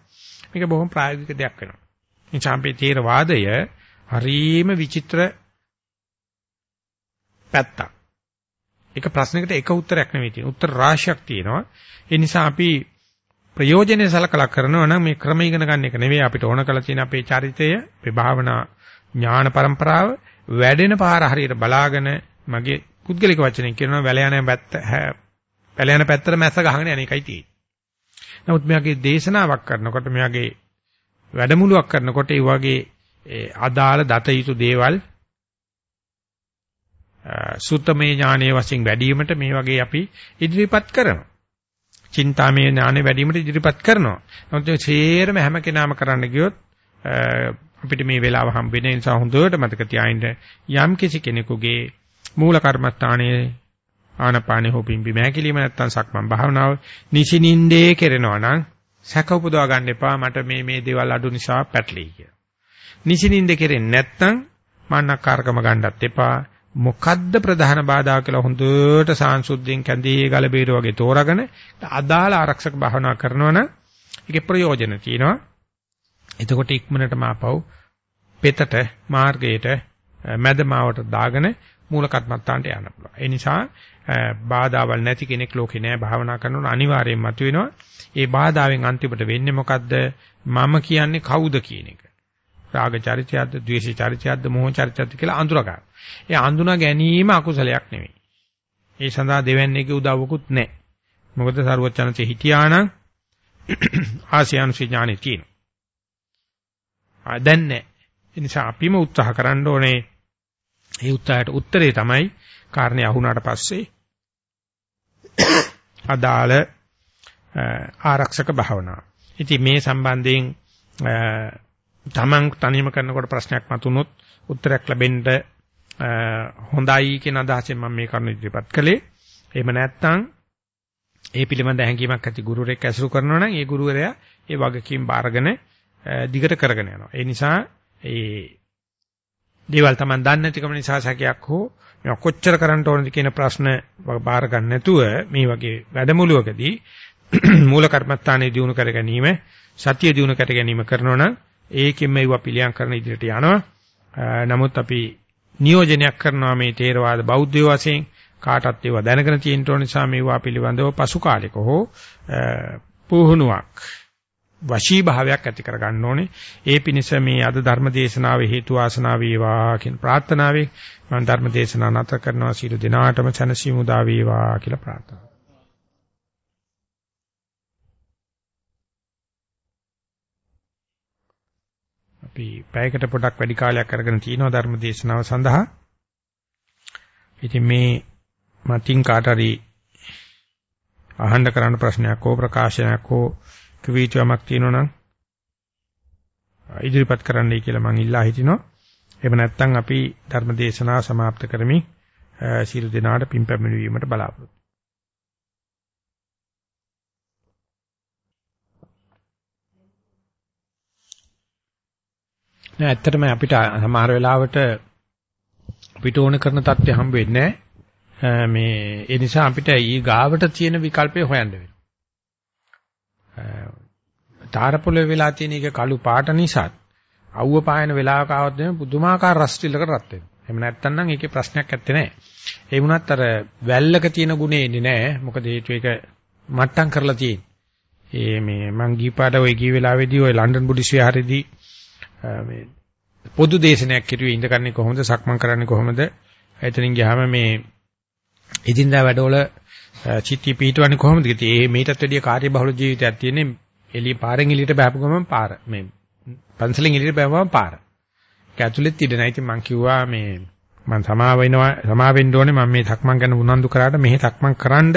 මේක බොහොම ප්‍රායෝගික දෙයක් වෙනවා. නිසා අපේ තේරවාදය හරීම විචිත්‍ර පැත්තක්. එක ප්‍රශ්නයකට එක උත්තරයක් නෙවෙයි තියෙන්නේ. උත්තර රාශියක් තියෙනවා. ඒ නිසා අපි ප්‍රයෝජනෙ සලකලා කරනවා නම් මේ ක්‍රම ඉගෙන ගන්න එක නෙවෙයි අපිට ඕන කරලා තියෙන අපේ චරිතය, අපේ භාවනා ඥාන પરම්පරාව වැඩෙන පාර හරියට බලාගෙන මගේ පුද්ගලික වචනෙන් කියනවා වැල යන පැත්ත වැල යන පැත්තට මැස්ස ගහගෙන යන එකයි තියෙන්නේ. නමුත් මෙයාගේ දේශනාවක් කරනකොට මෙයාගේ වැඩමුළුවක් කරනකොට ඒ වගේ අදාළ දත යුතු දේවල් සුත්තමේ ඥානයේ වශයෙන් වැඩිවීමට මේ වගේ අපි ඉදිරිපත් කරනවා. චින්තාමේ ඥානෙ වැඩිවීමට ඉදිරිපත් කරනවා. නමුත් මේ සේරම හැම කෙනාම කරන්න ගියොත් අපිට මේ වෙලාව හම්බ වෙන නිසා හොඳට මතක තියාගන්න යම් කිසි කෙනෙකුගේ මූල කර්මස්ථානයේ ආනපානේ හොපින් බි මෑකිලිම නැත්තම් සක්මන් භාවනාව නිසිනින්දේ කරනවා නම් සැක උපදවා ගන්න එපා මට මේ මේ දේවල් අඩු නිසා පැටලී කියලා. නිසිනින්ද කෙරෙන්නේ නැත්තම් මාන්නකාරකම ගන්නත් එපා. මොකද්ද ප්‍රධාන බාධා කියලා හොඳට සාංශුද්ධියෙන් කැඳේ ගල බේර වගේ තෝරාගෙන අදාළ ආරක්ෂක භාවනා කරනවා නම් ඒකේ ප්‍රයෝජන තියෙනවා. එතකොට ඉක්මනටම ආපහු පෙතට මාර්ගයට මැදමාවට දාගෙන මූල කර්මත්තාන්ට යන්න පුළුවන්. ඒ නිසා බාධාවල් නැති කෙනෙක් ලෝකේ නෑ භාවනා කරනකොට අනිවාර්යයෙන්ම මතුවෙනවා. ඒ බාධාවෙන් අන්තිමට වෙන්නේ මොකද්ද? මම කියන්නේ කවුද කියන එක. රාග චරිතයක්ද, ද්වේෂ චරිතයක්ද, මෝහ චරිතයක්ද කියලා අඳුර ගන්න. ඒ අඳුනා ගැනීම අකුසලයක් නෙවෙයි. ඒ සඳහා දෙවන්නේගේ උදව්වකුත් නැහැ. මොකද සරුවචනසේ හිටියානම් ආසියානු ඥානෙ තියෙනවා. දැන් නැහැ. ඒ නිසා අපිම උත්සාහ කරන්න ඕනේ. ඒ උත්සාහයට උත්තරේ තමයි කාරණේ අහුණාට පස්සේ අදාළ ආරක්ෂක භාවනාව. ඉතින් මේ සම්බන්ධයෙන් තමන් තනියම කරනකොට ප්‍රශ්නයක් මතුනොත් උත්තරයක් ලැබෙන්න හොඳයි කියන අදහසෙන් මම මේ කරුණ ඉදිරිපත් කළේ. එහෙම නැත්නම් ඒ පිළිබඳ හැඟීමක් ඇති ගුරුවරයෙක් ඇසුරු කරනවා නම් ඒ ගුරුවරයා ඒ වගකීම් බාරගෙන දිගට කරගෙන යනවා. ඒ නිසා ඒ දේවල් Taman දන්නේ නැතිකම නිසා සැකයක් හෝ මේ කොච්චර කරන්න ඕනද කියන ප්‍රශ්න බාර ගන්න නැතුව මේ වගේ වැඩමුළුවකදී මූල කර්මස්ථානයේ දිනු කර ගැනීම සතිය දිනු කර ගැනීම කරනවා නම් ඒකෙන් මේව පිළියම් කරන ඉදිරියට යනවා. නමුත් අපි නියෝජනයක් කරනවා මේ තේරවාද බෞද්ධය වශයෙන් කාටත් ඒවා දැනගෙන තියෙන්න ඕන නිසා මේවා පිළිබඳව පසු කාලෙක හෝ පුහුණුවක් වශී භාවයක් ඇති කර ගන්න ඕනේ. ඒ පිණිස මේ අද ධර්ම දේශනාවේ හේතු වාසනා වේවා කියන ප්‍රාර්ථනාවෙන් මම ධර්ම දේශනාව නැත කරනවා සියලු දෙනාටම සනසීමු උදා වේවා කියලා ප්‍රාර්ථනා අපි පැයකට පොඩක් වැඩි කාලයක් අරගෙන තිනවා ධර්ම දේශනාව සඳහා. ඉතින් මේ මතින් කාට හරි අහන්න කරන්න ප්‍රශ්නයක් හෝ ප්‍රකාශනයක් හෝ කිවිචමක් තියෙනවා නම් ඉදිරිපත් කරන්නයි කියලා මම ඉල්ලා හිටිනවා. එහෙම නැත්නම් අපි ධර්ම දේශනාව સમાપ્ત කරමින් සියලු දෙනාට පින් පැමිණීමට බලාපොරොත්තු නෑ ඇත්තටම අපිට සමහර වෙලාවට අපිට ඕන කරන தත්ත්වය හම්බ වෙන්නේ මේ ඒ නිසා අපිට ඊ ගාවට තියෙන විකල්පය හොයන්න වෙනවා. තාරපොළ වෙලා තියෙන එක කළු පාට නිසා අවුව පායන වෙලාවක ආවොත් එimhe පුදුමාකාර රස්ටිලකට රත් වෙනවා. එහෙම නැත්තම් නම් ඒකේ ප්‍රශ්නයක් නැත්තේ නෑ. ඒ වුණත් අර වැල්ලක තියෙන ගුණේ ඉන්නේ නෑ. මොකද හේතුව ඒක මට්ටම් කරලා තියෙන්නේ. ඒ මේ මං ගිහපාඩ ඔය ගිය වෙලාවේදී ඔය ලන්ඩන් බුද්දිස් විහාරෙදී මේ පොදු දේශනයක් කෙරුවේ ඉඳගන්නේ කොහොමද සක්මන් කරන්නේ කොහොමද? එතනින් ගියාම මේ ඉදින්දා වැඩවල චිත්ති පිටවන්නේ කොහොමද? ඉතින් මේ මේටත් වැඩිය කාර්යබහුල ජීවිතයක් තියෙන්නේ එළිය පාරෙන් එළියට බහපු ගමන් පාර. මේ පන්සලෙන් එළියට බහපුවම පාර. ඒක ඇතුළෙත් ඉඳ නැහැ. ඉතින් මං කිව්වා මේ මං සමා වෙනවා සමා වෙන්න ඕනේ. මම මේ සක්මන් ගැන උනන්දු කරාට මෙහි සක්මන් කරන්න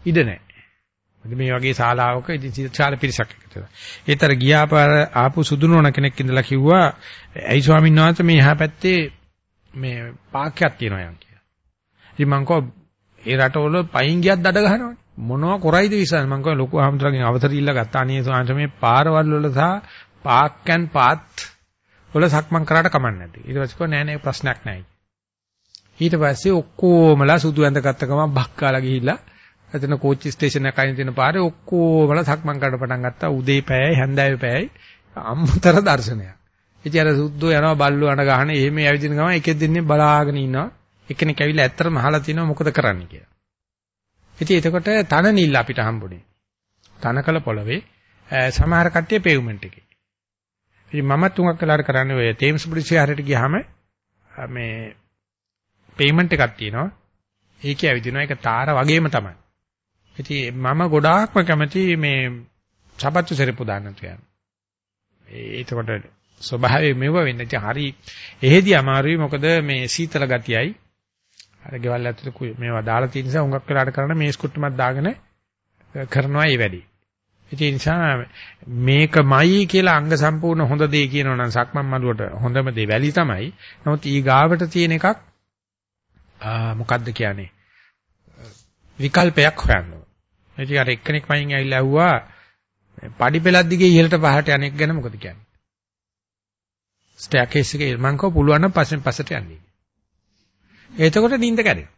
ඉඩ නැහැ. මොකද මේ වගේ ශාලාවක ඉතින් ශාල පිරිසක් එකතු වෙලා. ඒතර ගියාපාර ආපු සුදුනෝන කෙනෙක් ඉඳලා කිව්වා ඇයි ස්වාමීන් වහන්සේ මේ එහා පැත්තේ මේ පාක්කයක් තියෙනවා යන් කියලා. ඉතින් මං කෝ ඒ රටවල පයින් ගියත් දඩ ගහනවනේ. මොනවා කරයිද විශ්වාස මං කෝ ලොකු ආම්තරගෙන් අවතර ඉල්ල ගත්තා අනේ ස්වාමීන් මේ පාරවල් වල සහ පාක්කන් පාත් වල සක්මන් කරාට කමක් නැති. ඊට පස්සේ කෝ නෑ නෑ ප්‍රශ්නයක් නෑ. ඊට පස්සේ ඔක්කොමලා සුදු ඇඳගත්ත ගමන් බක්කාලා ගිහිල්ලා එතන කෝච්චි ස්ටේෂන් එක අයින් තියෙන පාරේ ඔක්කොමලා සක්මන් කරන්න පටන් ගත්තා. උදේ පැයයි හැන්දෑවේ පැයයි අම්මතර දර්ශනයක්. ඉතින් අර සුද්දෝ යනවා බල්ලෝ අඬ ගහන එහෙම ඇවිදින ගමන් එකෙක් දෙන්නේ බලාගෙන ඉන්නවා. එක්කෙනෙක් ඇවිල්ලා ඇත්තටම අහලා තිනවා මොකද කරන්න කියලා. ඉතින් එතකොට තන නිල් අපිට හම්බුනේ. තනකල පොළවේ සමහර කට්ටිය පේවමන්ට් එකේ. ඉතින් මම තුඟක් කලාර කරන්නේ ඔය තේම්ස් බ්‍රිජ් හරියට ගියාම මේ පේමන්ට් එකක් තියෙනවා. ඒකේ ඇවිදිනවා ඒක තාර වගේම තමයි. ඉතින් මම ගොඩාක්ම කැමති මේ සපත්තු සෙරප්පු දාන්න තියන. ඒකට ස්වභාවයෙන් මෙව වෙන්නේ. ඉතින් හරි එහෙදි අමාරුයි මොකද මේ සීතල ගතියයි. අර ගෙවල් ඇතුලේ මේවා දාලා තියෙන නිසා හුඟක් වෙලාට කරන මේස් කුට්ටමක් දාගෙන කරනවා මේ වැඩේ. ඒ නිසා මේකමයි කියලා අංග සම්පූර්ණ හොඳ දේ කියනවනම් සක්මන් මළුවට හොඳම දේ වැලි තමයි. නමුත් ඊ ගාවට තියෙන එකක් මොකද්ද කියන්නේ? විකල්පයක් හොයන්න. ඉතින් අර එක්කෙනෙක් මයින් ඇවිල්ලා ඇහුවා පඩි පෙළක් දිගේ ඉහළට පහළට අනෙක් ගැන මොකද කියන්නේ? ස්ටෑකේස් එකේ මං කව පුළුවන් නම් පස්සෙන් පස්සට යන්නේ. එතකොට නිින්ද කැඩෙනවා.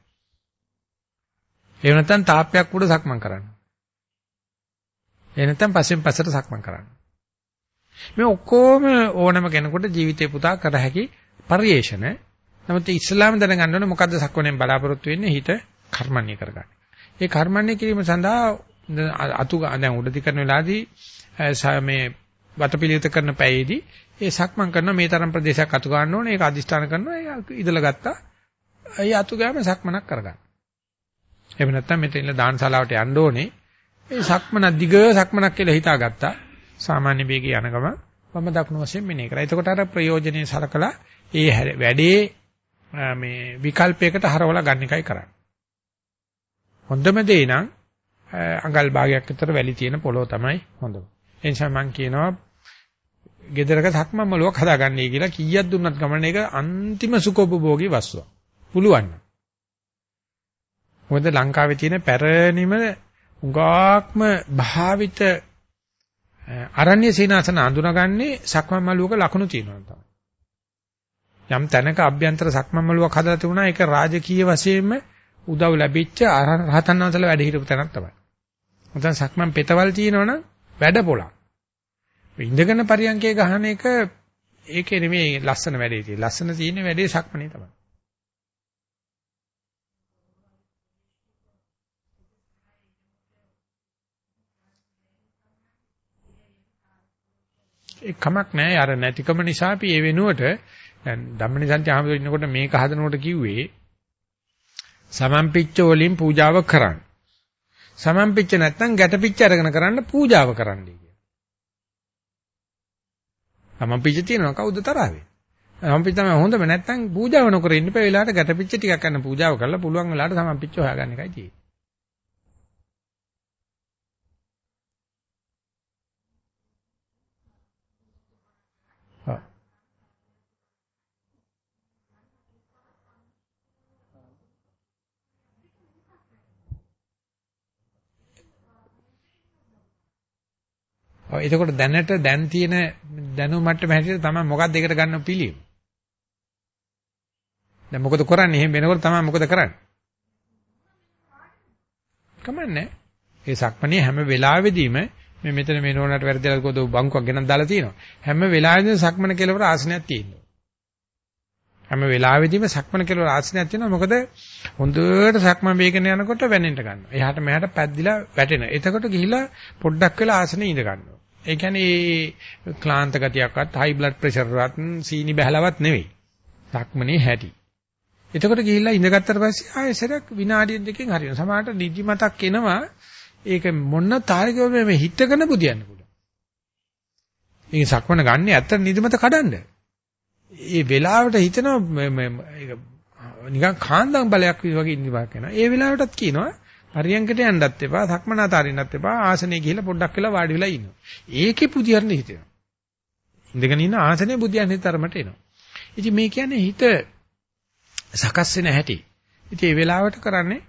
එහෙම නැත්නම් තාප්පයක් උඩ සක්මන් කරන්න. එහෙ නැත්නම් පස්සෙන් පස්සට සක්මන් කරන්න. මේ ඔක්කොම ඕනම කෙනෙකුට ජීවිතේ පුතා කර හැකි පරිේශන. නමුත් ඉස්ලාම දැනගන්න ඕනේ මොකද්ද සක්මණෙන් බලාපොරොත්තු වෙන්නේ හිත කර්මන්නේ කරගන්න. ඒ කර්මන්නේ කිරීම සඳහා අතු දැන් උඩදි කරන වෙලාවේදී මේ වතපිලිත කරන පැයේදී ඒ සක්මන් කරන මේ තරම් ප්‍රදේශයක් අතු ගන්න ඕනේ ඒක අදිෂ්ඨාන කරනවා ඒක ඉදලා ගත්තා ඒ අතු ගෑම සක්මනක් කරගන්න. එහෙම නැත්නම් මෙතන දානශාලාවට යන්න ඕනේ ඒ සක්මන දිග සක්මනක් කියලා හිතාගත්තා සාමාන්‍ය වේගය යන ගම මම දකුණු වශයෙන් මෙනේ කරා. එතකොට අර ප්‍රයෝජනේ සලකලා ඒ වැඩේ මේ විකල්පයකට හරවලා ගන්න එකයි කරන්නේ. හොඳම දේ නම් අඟල් භාගයක් විතර වැලි තියෙන පොළොව තමයි හොඳම. ඒ නිසා මම කියනවා ගෙදරක සක්මන් මලුවක් හදාගන්නයි කියලා කීයක් දුන්නත් ගමන එක අන්තිම සුඛෝපභෝගී වස්තුවක්. පුළුවන්. මොකද ලංකාවේ තියෙන පැරණිම උගාක්ම භාවිත අරණ්‍ය සීනාසන අඳුනගන්නේ සක්මන් මලුවක ලකුණු තියෙනවා තමයි. යම් තැනක අභ්‍යන්තර සක්මන් මලුවක් හදලා තිබුණා ඒක රාජකීය වශයෙන්ම උදව් ලැබිච්ච රහතන් වහන්සේලා වැඩ හිටපු තැනක් තමයි. නැත්නම් සක්මන් පෙතවල් තියෙනවනම් වැඩ පොලක්. ඉඳගෙන පරියන්කේ ගහන එක ඒකේ නෙමෙයි ලස්සන වැඩේ තියෙන්නේ. ලස්සන තියෙන වැඩේ සක්මනේ තමයි. ඒ කමක් නැහැ අර නැතිකම නිසා අපි ඒ වෙනුවට දැන් ධම්මනිසන්ති ආමතුරු ඉන්නකොට මේක හදනකොට කිව්වේ සමම්පිච්ච වලින් පූජාව කරන්න. සමම්පිච්ච නැත්නම් ගැටපිච්ච අරගෙන කරන්න පූජාව කරන්නයි කියලා. සමම්පිච්ච තියෙනවා කවුද තරහවේ? සමම්පිච්ච තමයි හොඳම නැත්නම් පූජාව නොකර ඉන්න බෑ වෙලාවට ගැටපිච්ච ටිකක් කරන්න පූජාව කරලා පුළුවන් වෙලාවට සමම්පිච්ච හොයාගන්න එකයි තියෙන්නේ. එතකොට දැනට දැන් තියෙන දැනුම මට්ටම හැටියට තමයි මොකක්ද ඒකට ගන්න පිළියම. දැන් මොකද කරන්නේ? එහෙම වෙනකොට තමයි මොකද කරන්නේ? කමන්නේ. ඒ සක්මණේ හැම වෙලාවෙදීම මේ මෙතන මේ නෝනට වැරදිලා කොද බංකුවක් ගෙනත් දාලා තියෙනවා. හැම වෙලාවෙදීම සක්මණ කෙලවර ආසනයක් තියෙනවා. හැම වෙලාවෙදීම සක්මණ කෙලවර ආසනයක් තියෙනවා. මොකද හොඳට සක්මන් වේගන යනකොට වැනෙන්න ගන්නවා. එහාට මෙහාට පැද්දිලා වැටෙනවා. එතකොට ගිහිලා පොඩ්ඩක් වෙලා ආසනේ ඉඳ ගන්නවා. ඒ කියන්නේ ක්ලාන්ත ගතියක්වත් හයි බ්ලඩ් ප්‍රෙෂර්වත් සීනි බහලවත් නෙවෙයි. සක්මනේ හැටි. එතකොට ගිහිල්ලා ඉඳගත්තට පස්සේ ආයෙ සරක් විනාඩිය දෙකකින් හරියනවා. සමහරට නිදි මතක් එනවා. ඒක මොන තාරිකව මේ හිතගෙන බුදියන්න පුළුවන්. මේ සක්මන ගන්න ඇත්ත නිදිමත කඩන්න. ඒ වෙලාවට හිතනවා නිකන් කාන්දම් බලයක් වගේ ඉඳිවා කරනවා. ඒ වෙලාවටත් කියනවා හරියංකට යන්නත් එපා, සක්මනාත අරින්නත් එපා, ආසනේ ගිහිල්ලා පොඩ්ඩක් වෙලා වාඩි වෙලා ඉන්නවා. ඒකේ පුදියන්න හිතෙනවා. ඉඳගෙන ඉන්න ආසනේ බුදියන් හිතරමට එනවා. ඉතින් මේ කියන්නේ හිත සකස් වෙන හැටි. ඉතින් මේ වෙලාවට කරන්නේ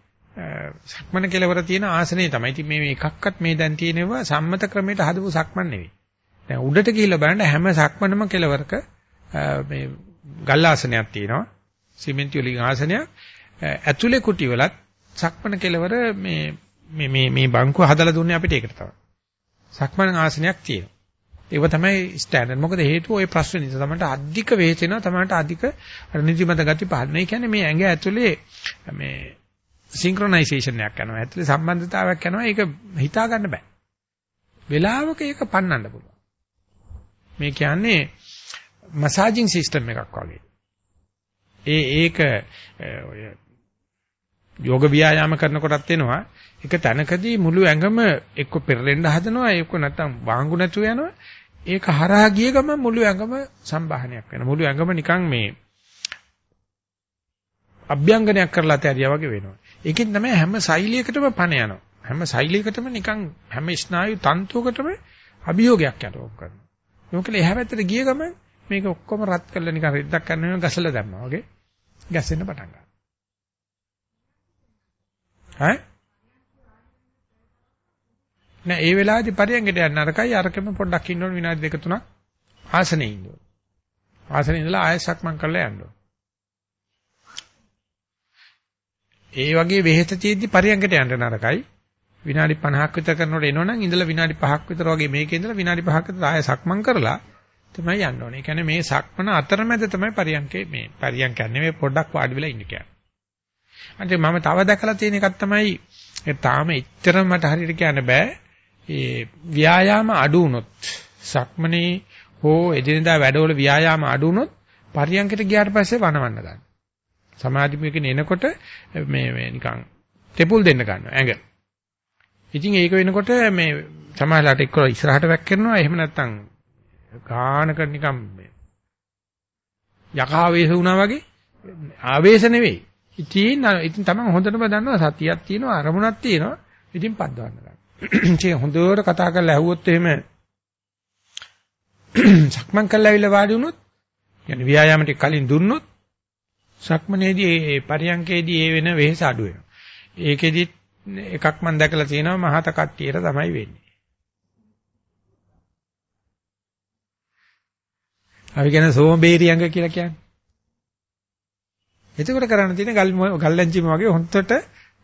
සක්මන කෙලවර තියෙන ආසනේ තමයි. ඉතින් මේ එකක්වත් මේ දැන් තියෙනවා සම්මත ක්‍රමයට හදපු සක්මන් නෙවෙයි. දැන් උඩට ගිහිල්ලා බලන්න හැම සක්මනම කෙලවරක මේ ගල් ආසනයක් තියෙනවා. සිමෙන්ති වලින් ආසනයක්. ඇතුලේ කුටි වලත් සක්මන කෙලවර මේ මේ මේ මේ බංකුව හදලා දුන්නේ අපිට ඒකට තමයි. සක්මන ආසනයක් තියෙනවා. ඒක තමයි ස්ටෑන්ඩඩ්. මොකද හේතුව ওই ප්‍රශ්න නිසා තමයි අධික වේචෙනවා තමයි අධික නිදිමත ගති පහළ. ඒ කියන්නේ මේ ඇඟ ඇතුලේ මේ සින්ක්‍රොනයිසේෂන් එකක් යනවා. ඇතුලේ සම්බන්ධතාවයක් යනවා. ඒක හිතා ගන්න බෑ. වෙලාවක ඒක පන්නන්න පුළුවන්. මේ කියන්නේ මසාජින් සිස්ටම් එකක් වගේ. ඒ ඒක ඔය යෝග ව්‍යායාම කරනකොටත් වෙනවා එක තැනකදී මුළු ඇඟම එක්ක පෙරලෙන්න හදනවා එක්ක නැත්තම් වාංගු නැතුව යනවා. ඒක හරහා ගිය ගමන් මුළු ඇඟම සම්බාහනයක් වෙනවා. මුළු ඇඟම නිකන් මේ අභ්‍යංගනයක් කරලා තැරියා වගේ වෙනවා. ඒකෙන් තමයි හැම ශෛලියකටම පණ යනවා. හැම ශෛලියකටම නිකන් හැම ස්නායු තන්තුවකටම අභියෝගයක් යනවා කරනවා. මොකද එහා පැත්තට ගිය ගමන් මේක ඔක්කොම රත් කරලා නිකන් රෙද්දක් කරනවා ගසලා දැම්මා වගේ. ගැසෙන්න පටන් ගන්නවා. ඈ නෑ ඒ වෙලාවේදී පරියංගට යන්න අරකයි අරකෙම පොඩ්ඩක් ඉන්න ඕන විනාඩි දෙක තුනක් ආසනේ ඉන්න ඕන. ආසනේ ඉඳලා ආයෙසක් මං කරලා යන්න ඕන. ඒ වගේ වෙහෙත තියෙද්දි පරියංගට යන්න නරකයි. විනාඩි 50ක් විතර කරනකොට එනවනම් ඉඳලා විනාඩි 5ක් විතර වගේ මේකේ ඉඳලා විනාඩි 5ක් විතර ආයෙ සක්මන් කරලා තමයි යන්න ඕනේ. ඒ කියන්නේ මේ සක්මන අතරමැද තමයි පරියංගේ මේ පරියංග කියන්නේ මේ පොඩ්ඩක් වාඩි වෙලා ඉන්න කියන්නේ. අන්තිම මම තව දැකලා තියෙන එකක් තමයි ඒ තාම එච්චරම මට හරියට කියන්න බෑ. ඒ ව්‍යායාම අඩු වුණොත් සක්මනේ හෝ එදිනදා වැඩවල ව්‍යායාම අඩු වුණොත් පරියන්කට ගියාට පස්සේ වනවන්න ගන්න. සමාධිමයකින් එනකොට මේ මේ නිකන් තෙපුල් දෙන්න ගන්නවා ඇඟ. ඉතින් ඒක වෙනකොට මේ සමාහලට එක්ක ඉස්සරහට වැක් කරනවා එහෙම නැත්නම් ගානක නිකන් යකා වේස වුණා වගේ ආවේශ නෙවෙයි. ඉතින් ඉතින් තමයි හොඳටම දන්නවා සතියක් තියෙනවා අරමුණක් තියෙනවා. ඉතින් පද්දවන්න ගන්න. ඉතින් හොඳට කතා කරලා ඇහුවොත් එහෙම සක්මන් කරලා ඇවිල්ලා වාඩි වුණොත් يعني ව්‍යායාම ටික කලින් දුන්නොත් සක්මනේදී ඒ පරියංකේදී ඒ වෙන වෙහස අඩු වෙනවා. ඒකෙදි එකක් මම දැකලා තියෙනවා මහත කට්ටියට තමයි වෙන්නේ. අපි කියන සෝම්බේරියංග කියලා කියන්නේ. එතකොට කරන්න තියෙන ගල් ගල්ලැංචිම වගේ හොන්තට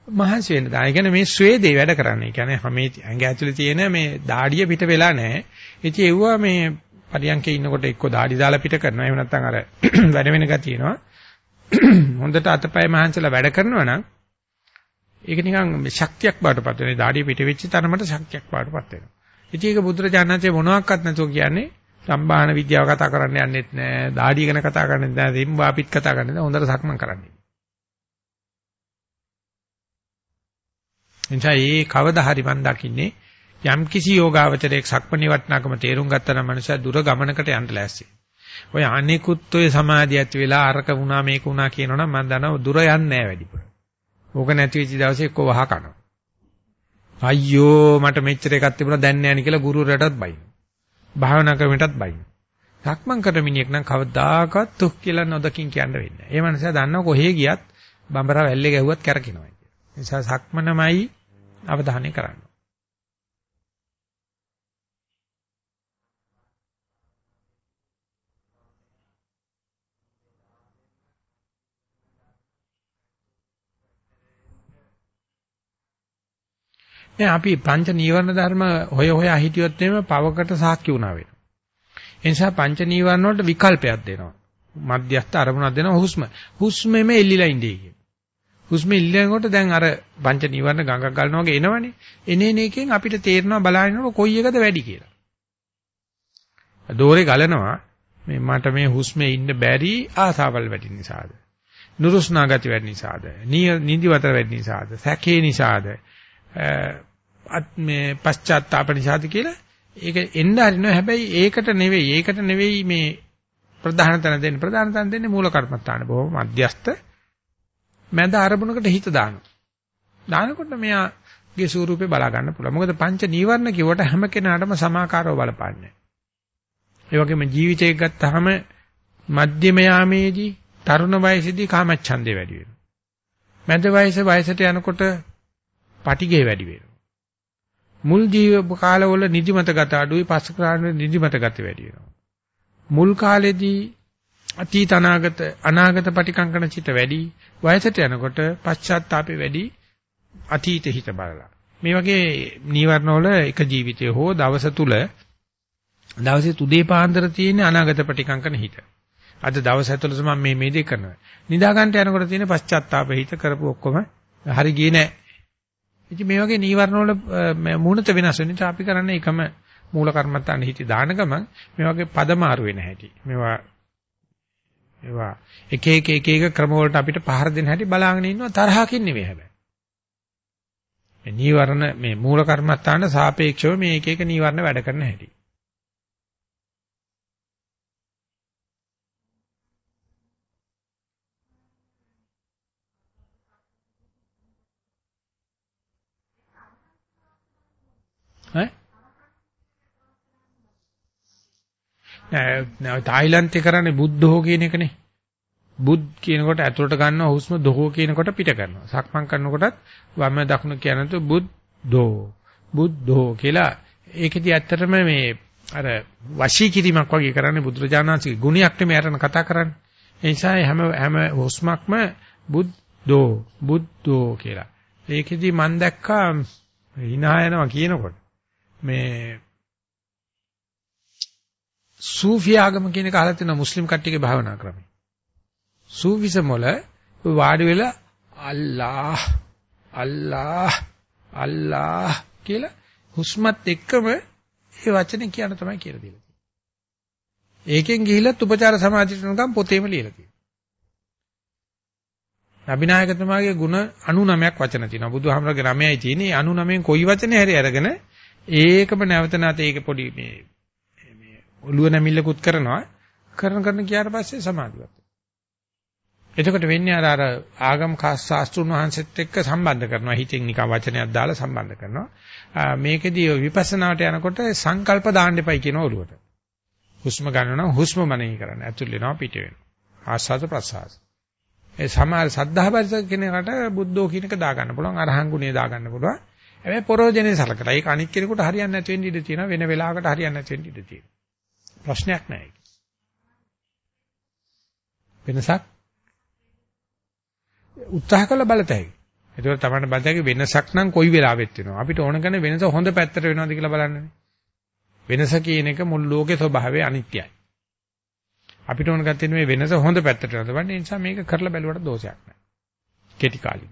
මහන්සි වෙන්න දා. ඒ කියන්නේ මේ ස්වේදේ වැඩ කරන්නේ. ඒ කියන්නේ හැමේ ඇඟ ඇතුලේ තියෙන මේ දාඩිය පිට වෙලා නැහැ. ඉතින් ඒවුවා මේ පරියන්කේ ඉන්නකොට එක්ක දාඩි දාලා පිට කරනවා. එහෙම නැත්නම් අර වැඩ වෙන ගතියනවා. හොඳට අතපය මහන්සලා වැඩ කරනවා නම් ඒක නිකන් ශක්තියක් බාටපත් වෙනවා. දාඩිය පිට වෙච්ච තරමට ශක්තියක් බාටපත් වෙනවා. ඉතින් ඒක බුදුරජාණන්සේ මොනවාක්වත් නැතුව කියන්නේ සම්බාහන විද්‍යාව කතා කරන්න යන්නෙත් නැහැ. දාඩිය ගැන කතා කරන්නෙත් නැහැ. දෙම්බාපිත් කතා කරන්නෙත් නැහැ. හොඳට සක්මන් කරන්නේ. එනිසා මේ කවදා හරි මන් දකින්නේ යම් කිසි යෝගාවචරයක් සක්මණේ වටනකම තේරුම් ගත්තා නම් මනුෂයා දුර ගමනකට යන්න ලෑස්ති. ඔය අනිකුත් ඔය සමාධිය ඇති වෙලා අරක වුණා මේක වුණා කියනවනම් මම දන්නවා දුර යන්නේ නැහැ වැඩිපුර. ඕක නැති වෙච්ච දවසේ එක්ක වහ කනවා. අයියෝ මට මෙච්චර එකක් තිබුණා දැන් නැහැ නේ කියලා ගුරුවරයාටත් බයින. භාවනා ක්‍රමයටත් බයින. සක්මන් කර මිනිහෙක් නම් කවදාකවත් තුක් කියලා නොදකින් කියන්න වෙන්නේ නැහැ. ඒ මනුස්සයා දන්නවා කොහේ ගියත් බඹරා වැල්ලේ ගැහුවත් කැරකිනවා. ඒ නිසා සක්මනමයි අවධානය කරන්න. දැන් අපි පංච නීවරණ ධර්ම හොය හොයා හිටියොත් එimhe පවකට සාක්ෂි වුණා වෙනවා. ඒ නිසා පංච නීවරණ වලට විකල්පයක් දෙනවා. මධ්‍යස්ථ අරමුණක් දෙනවා හුස්ම. හුස්මෙම එල්ලිලා ඉඳී කියන. හුස්ම එල්ලෙනකොට දැන් අර පංච නීවරණ ගඟක් ගලනවා වගේ එනවනේ. එනේන එකෙන් අපිට තේරෙනවා බලහිනකොට කොයි එකද වැඩි කියලා. දෝරේ ගලනවා මේ මට මේ හුස්මේ ඉන්න බැරි ආසාවල් වැඩි නිසාද? නුරුස්නා ගති වැඩි නිසාද? නිදිවතර වැඩි නිසාද? සැකේ නිසාද? මේ පශ්චාත්තාප නිසාද කියලා ඒක එන්න හරිනවා. හැබැයි ඒකට නෙවෙයි ඒකට නෙවෙයි මේ ප්‍රධාන තැන දෙන්නේ. ප්‍රධාන තැන දෙන්නේ මූල කර්මස්ථාන. බොහොම මධ්‍යස්ත මැද අරමුණකට හිත දානවා. දානකොට මෙයාගේ ස්වරූපේ බලා ගන්න පුළුවන්. මොකද පංච නීවරණ කිව්වට හැම කෙනාටම සමාකාරව බලපාන්නේ. ඒ වගේම ජීවිතයක් ගත්තාම මධ්‍යම යාමේදී තරුණ වයසේදී කාමච්ඡන්දේ වැඩි වෙනවා. මැද වයසේ වයසට යනකොට පටිගේ වැඩි වෙනවා. මුල් ජීව කාලවල නිදිමත ගත අඩුයි පස්ස කාලේ නිදිමත ගත වැඩි වෙනවා. මුල් කාලේදී අතීත අනාගත අනාගත පටිකංකන චිත වැඩි වයසට යනකොට පශ්චාත්තාපේ වැඩි අතීත හිත බලලා. මේ වගේ නීවරණ වල එක ජීවිතය හෝ දවස තුල දවසේ තුදේ පාන්දර තියෙන අනාගත පටිකංකන හිත. අද දවස් ඇතුළත මම මේ මේ දේ කරනවා. නිදා ගන්නට යනකොට තියෙන පශ්චාත්තාප හිත කරපු ඔක්කොම හරි ගියේ නැහැ. ඉතින් මේ වගේ නීවරණ වල මූණත වෙනස් වෙන නිසා අපි කරන්නේ එකම මූල කර්මත්තාන හිටි දාන ගමන් මේ වගේ පදමාරු වෙන හැටි. මේවා ඒවා එක එක එක එක ක්‍රම වලට අපිට පහර දෙන හැටි බලාගෙන ඉන්නවා තරහකින් නෙවෙයි හැබැයි. මේ නීවරණ මේ මූල කර්මත්තාන සාපේක්ෂව මේ එක එක නීවරණ වැඩ කරන හැටි. ඈ නෑ තායිලන්තේ කරන්නේ බුද්ධෝ කියන එකනේ. බුද් කියනකොට ඇතුළට ගන්නවා හුස්ම දොහෝ කියනකොට පිට කරනවා. සක්මන් කරනකොටත් වම දකුණ කියනතු බුද්ධෝ බුද්ධෝ කියලා ඒකෙදි ඇත්තටම මේ අර වශී කිරීමක් වගේ කරන්නේ බුදුරජාණන්සේගේ ගුණයක් නෙමෙයි අරන කතා කරන්නේ. ඒ නිසා හැම හැම හුස්මක්ම බුද්ධෝ බුද්ධෝ කියලා. ඒකෙදි මම දැක්කා hina යනවා කියනකොට මේ සූෆි ආගම කියන එක අහලා තියෙන මුස්ලිම් කට්ටියගේ භාවනා ක්‍රමය. සූෆිසම වල වාඩි වෙලා අල්ලාහ් අල්ලාහ් අල්ලාහ් කියලා හුස්මත් එක්කම ඒ වචනේ කියන තමයි කියලා දෙන්නේ. ඒකෙන් ගිහිල්ලත් උපචාර සමාධියට නිකන් පොතේම ලියලා තියෙනවා. අභිනායකතුමාගේ ಗುಣ 99ක් වචන තියෙනවා. බුදුහාමරගේ 9යි තියෙන්නේ. 99න් කොයි වචනේ හරි අරගෙන ඒකම නැවත නැවත ඒක පොඩි මේ මේ ඔළුව නැමිල්ලකුත් කරනවා කරන කරන ගියාට පස්සේ සමාධියක්. එතකොට වෙන්නේ අර අර ආගම් ශාස්ත්‍රුන් වහන්සේත් එක්ක සම්බන්ධ කරනවා හිතෙන් නිකන් වචනයක් දාලා සම්බන්ධ කරනවා. මේකෙදී විපස්සනාවට යනකොට සංකල්ප දාන්න එපයි කියන ඔළුවට. හුස්ම ගන්නවා හුස්ම මනෙහි කරන්න. ඇතුල් වෙනවා පිට වෙනවා. ආස්වාද ප්‍රසආස. ඒ සමාල් සද්ධා පරිසක කෙනෙකුට බුද්ධෝ කියන එක දා ගන්න පුළුවන් අරහන් ගුණය දා ගන්න පුළුවන්. හැබැයි පරෝජනේ සලකලා ඒක අනික් කෙනෙකුට හරියන්නේ නැති වෙන්න ඉඩ තියෙනවා වෙන වෙලාවකට හරියන්නේ නැති වෙන්න ඉඩ තියෙනවා ප්‍රශ්නයක් නැහැ වෙනසක්? උත්සාහ කළ බලතැයි ඒකෝර තමයි බලතැයි වෙනසක් නම් කොයි වෙලාවෙත් වෙනවා. අපිට ඕන කරන වෙනස හොඳ පැත්තට වෙනවද කියලා බලන්නනේ. වෙනස කියන එක මුළු ලෝකේ ස්වභාවය අනිත්‍යයි. අපිට ඕන කරන්නේ මේ වෙනස හොඳ පැත්තට වෙනවද බලන්න ඒ නිසා මේක කරලා බැලුවට දෝෂයක් නැහැ කෙටි කාලින්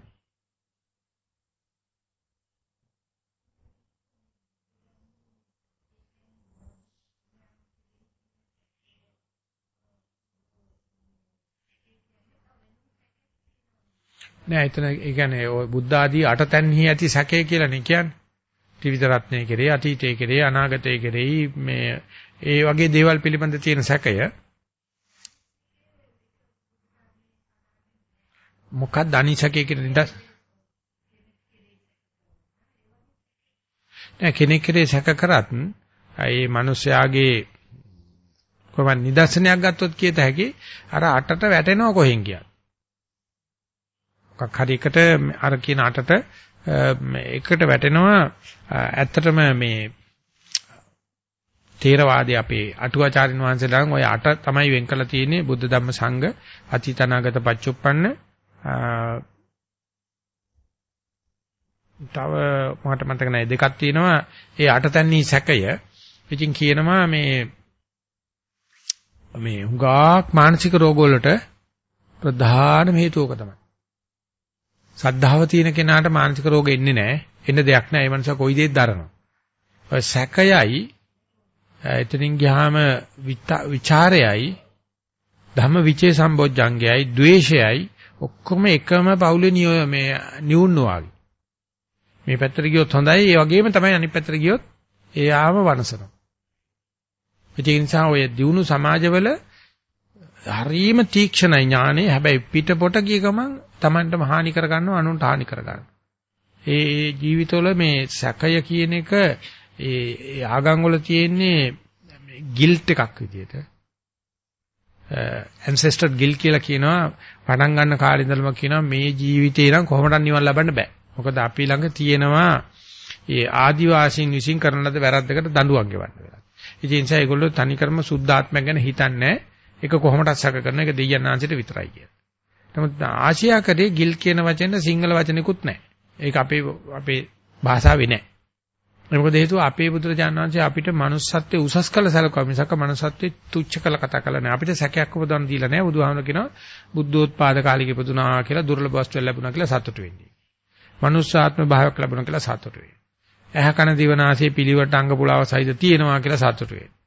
නෑ එතන ඒ කියන්නේ ඔය බුද්ධ ආදී අටතැන්හි ඇති සැකය කියලා නේ කියන්නේ. ත්‍රිවිධ රත්නයේ කෙරේ අතීතයේ කෙරේ අනාගතයේ කෙරේ මේ ඒ වගේ දේවල් පිළිබඳ තියෙන සැකය. මොකක්ද අනිසකේ කියන නිදස් නෑ කෙනෙක් කෙරේ සැක කරත් ඒ මිනිස්යාගේ කොහොමද නිදර්ශනයක් ගත්තොත් කියත හැකි අර අටට වැටෙනව කොහෙන් කියත්. මොකක් හරි එකට අර කියන අටට එකට වැටෙනවා ඇත්තටම මේ තේරවාදී අපේ අටුවාචාරින් වහන්සේලාන් ওই අට තමයි වෙන් කරලා තියෙන්නේ බුද්ධ ධම්ම සංඝ අතීතනාගත පච්චුප්පන්න. තව මට මතක නැහැ දෙකක් තියෙනවා. ඒ අටතැන්නී සැකය. ඉතින් කියනවා මේ මේ හුඟක් මානසික රෝග වලට ප්‍රධානම හේතුවක තමයි. සද්ධාව තියෙන කෙනාට මානසික රෝග එන්නේ නැහැ. එන්න දෙයක් නැහැ. ඒ මනුස්සයා කොයි දෙයක් දරනවා. ඔය සැකයයි එතනින් ගියාම විචාරයයි ධම්ම විචේ සම්බොජ්ජංගයයි ද්වේෂයයි ඔක්කොම එකම පවුලේ නියෝ මේ නියුන්නු වගේ. මේ පැත්තට ගියොත් හොඳයි. ඒ වගේම තමයි අනිත් පැත්තට ගියොත් එයාම වනසනවා. ඒ නිසා ඔය දියුණු සමාජවල හරීම තීක්ෂණයි ඥානෙ. හැබැයි පිටපොට ගිය ගමන් Tamanටම හානි කරගන්නවා අනුන්ට හානි කරගන්නවා. ඒ ජීවිතවල මේ සැකය කියන එක ඒ ආගම් වල තියෙන්නේ ගිල්ට් එකක් විදියට. ancestor guilt කියලා කියනවා පටන් ගන්න කාලේ ඉඳලම කියනවා මේ ජීවිතේ නම් කොහොමද නිවන් ලබන්න බෑ. මොකද අපි ළඟ තියෙනවා ඒ ආදිවාසීන් විසින් කරන ලද වැරද්දකට දඬුවම් ගෙවන්න වෙලා. ඉතින් ඒ නිසා ඒගොල්ලෝ තනිකරම සුද්ධාත්මය ගැන හිතන්නේ ඒක කොහොමද සැක කරන එක දෙයයන් ආංශයට විතරයි කියලා. නමුත් ආසියාකරේ ගිල් කියන වචෙන්ද සිංහල වචනිකුත් නැහැ. ඒක අපේ අපේ භාෂාවේ නැහැ. ඒ මොකද හේතුව අපේ බුදුරජාණන් වහන්සේ අපිට manussත්වයේ උසස් කළ සැලකුවා මිසක manussත්වයේ තුච්ච කළ කතා කළා නෑ. අපිට සැකයක් උපදවන්න දීලා නෑ. බුදුහාමර කියනවා බුද්ධෝත්පාද කාලික ඉපදුනා කියලා දුර්ලභ වස්තු ලැබුණා කියලා සතුටු වෙන්නේ. manussාත්ම භාවයක් ලැබුණා කියලා සතුටු වෙන්නේ. ඇහ කන දිවනාසය පිළිවෙට අංග පුලාව සහිත තියෙනවා කියලා සතුටු වෙන්නේ.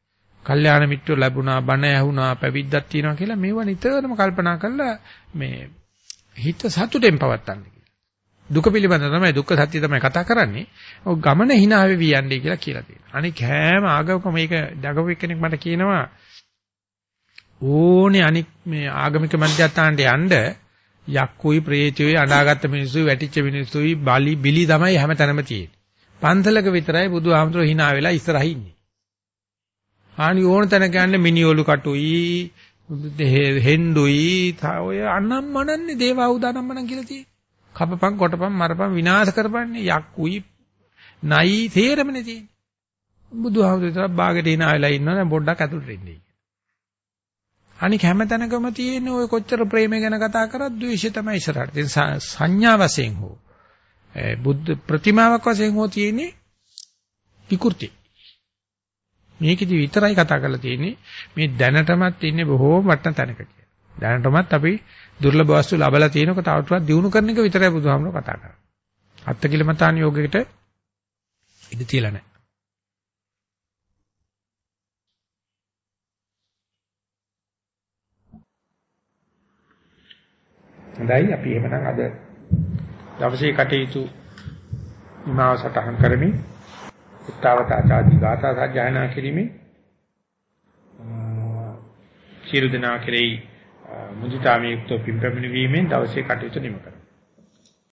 කල්යාණ මිත්‍රෝ ලැබුණා, බණ ඇහුණා, පැවිද්දක් තියෙනවා කියලා මේව නිතරම කල්පනා කරලා මේ හිත සතුටෙන් පවත්තන්න කියලා. දුක පිළිබඳ තමයි දුක්ඛ සත්‍ය තමයි කතා කරන්නේ. ඔය ගමන hina වෙවි යන්නේ කියලා කියලා තියෙනවා. අනික හැම ආගමක මේක දගව කෙනෙක් මට කියනවා ඕනේ අනික් මේ ආගමික මධ්‍යස්ථානට යන්න යක්කුයි ප්‍රේතයෝයි අඬාගත්ත මිනිස්සුයි වැටිච්ච මිනිස්සුයි බලි බිලි තමයි හැමතැනම තියෙන්නේ. පන්සලක විතරයි බුදුහාමුදුරුවෝ hina වෙලා ඉස්සරහින් ඉන්නේ. ආනි ඕන තැන ගන්න මිනිඔලු කටුයි හෙන්ඩුයි ඔය අනම් මනන්නේ දේව ආයුධ මනන් කියලා තියෙන්නේ. කපපන් කොටපන් මරපන් විනාශ කරපන්නේ යක්කුයි නයි තේරෙමනේ තියෙන්නේ. බුදුහාමුදුරුවෝ විතර බාගෙට hina වෙලා ඉන්නවනේ පොඩ්ඩක් ඇතුළට එන්නේ. අනික හැම තැනකම තියෙන ඔය කොච්චර ප්‍රේමය ගැන කතා කරත් ද්වේෂය තමයි ඉස්සරහට. ඉතින් සංඥා වශයෙන් හෝ බුද්ධ ප්‍රතිමාවක් වශයෙන් හෝ තියෙන්නේ විකෘති. මේකෙදි විතරයි කතා කරලා තියෙන්නේ මේ දැනටමත් ඉන්නේ බොහෝම වටන තැනක කියලා. දැනටමත් අපි දුර්ලභ වස්තු ලබලා තියෙනක තවටවත් දිනු කරන එක විතරයි බුදුහාමුදුරුවෝ කතා කරන්නේ. අත්තිකිලමතාන යෝගයකට ඉඳ තියලා නැහැ. හොඳයි අපි එහෙමනම් අද දවසේ කටයුතු නිමාව සටහන් කරමින් උත්තාවතාචාදී ගාථා සජ්ජායනා කිරීමේ සියලු දෙනා කෙරෙහි මුදිතාමේ යුක්ත පිම්පැමිණීමෙන් දවසේ කටයුතු නිම කරමු.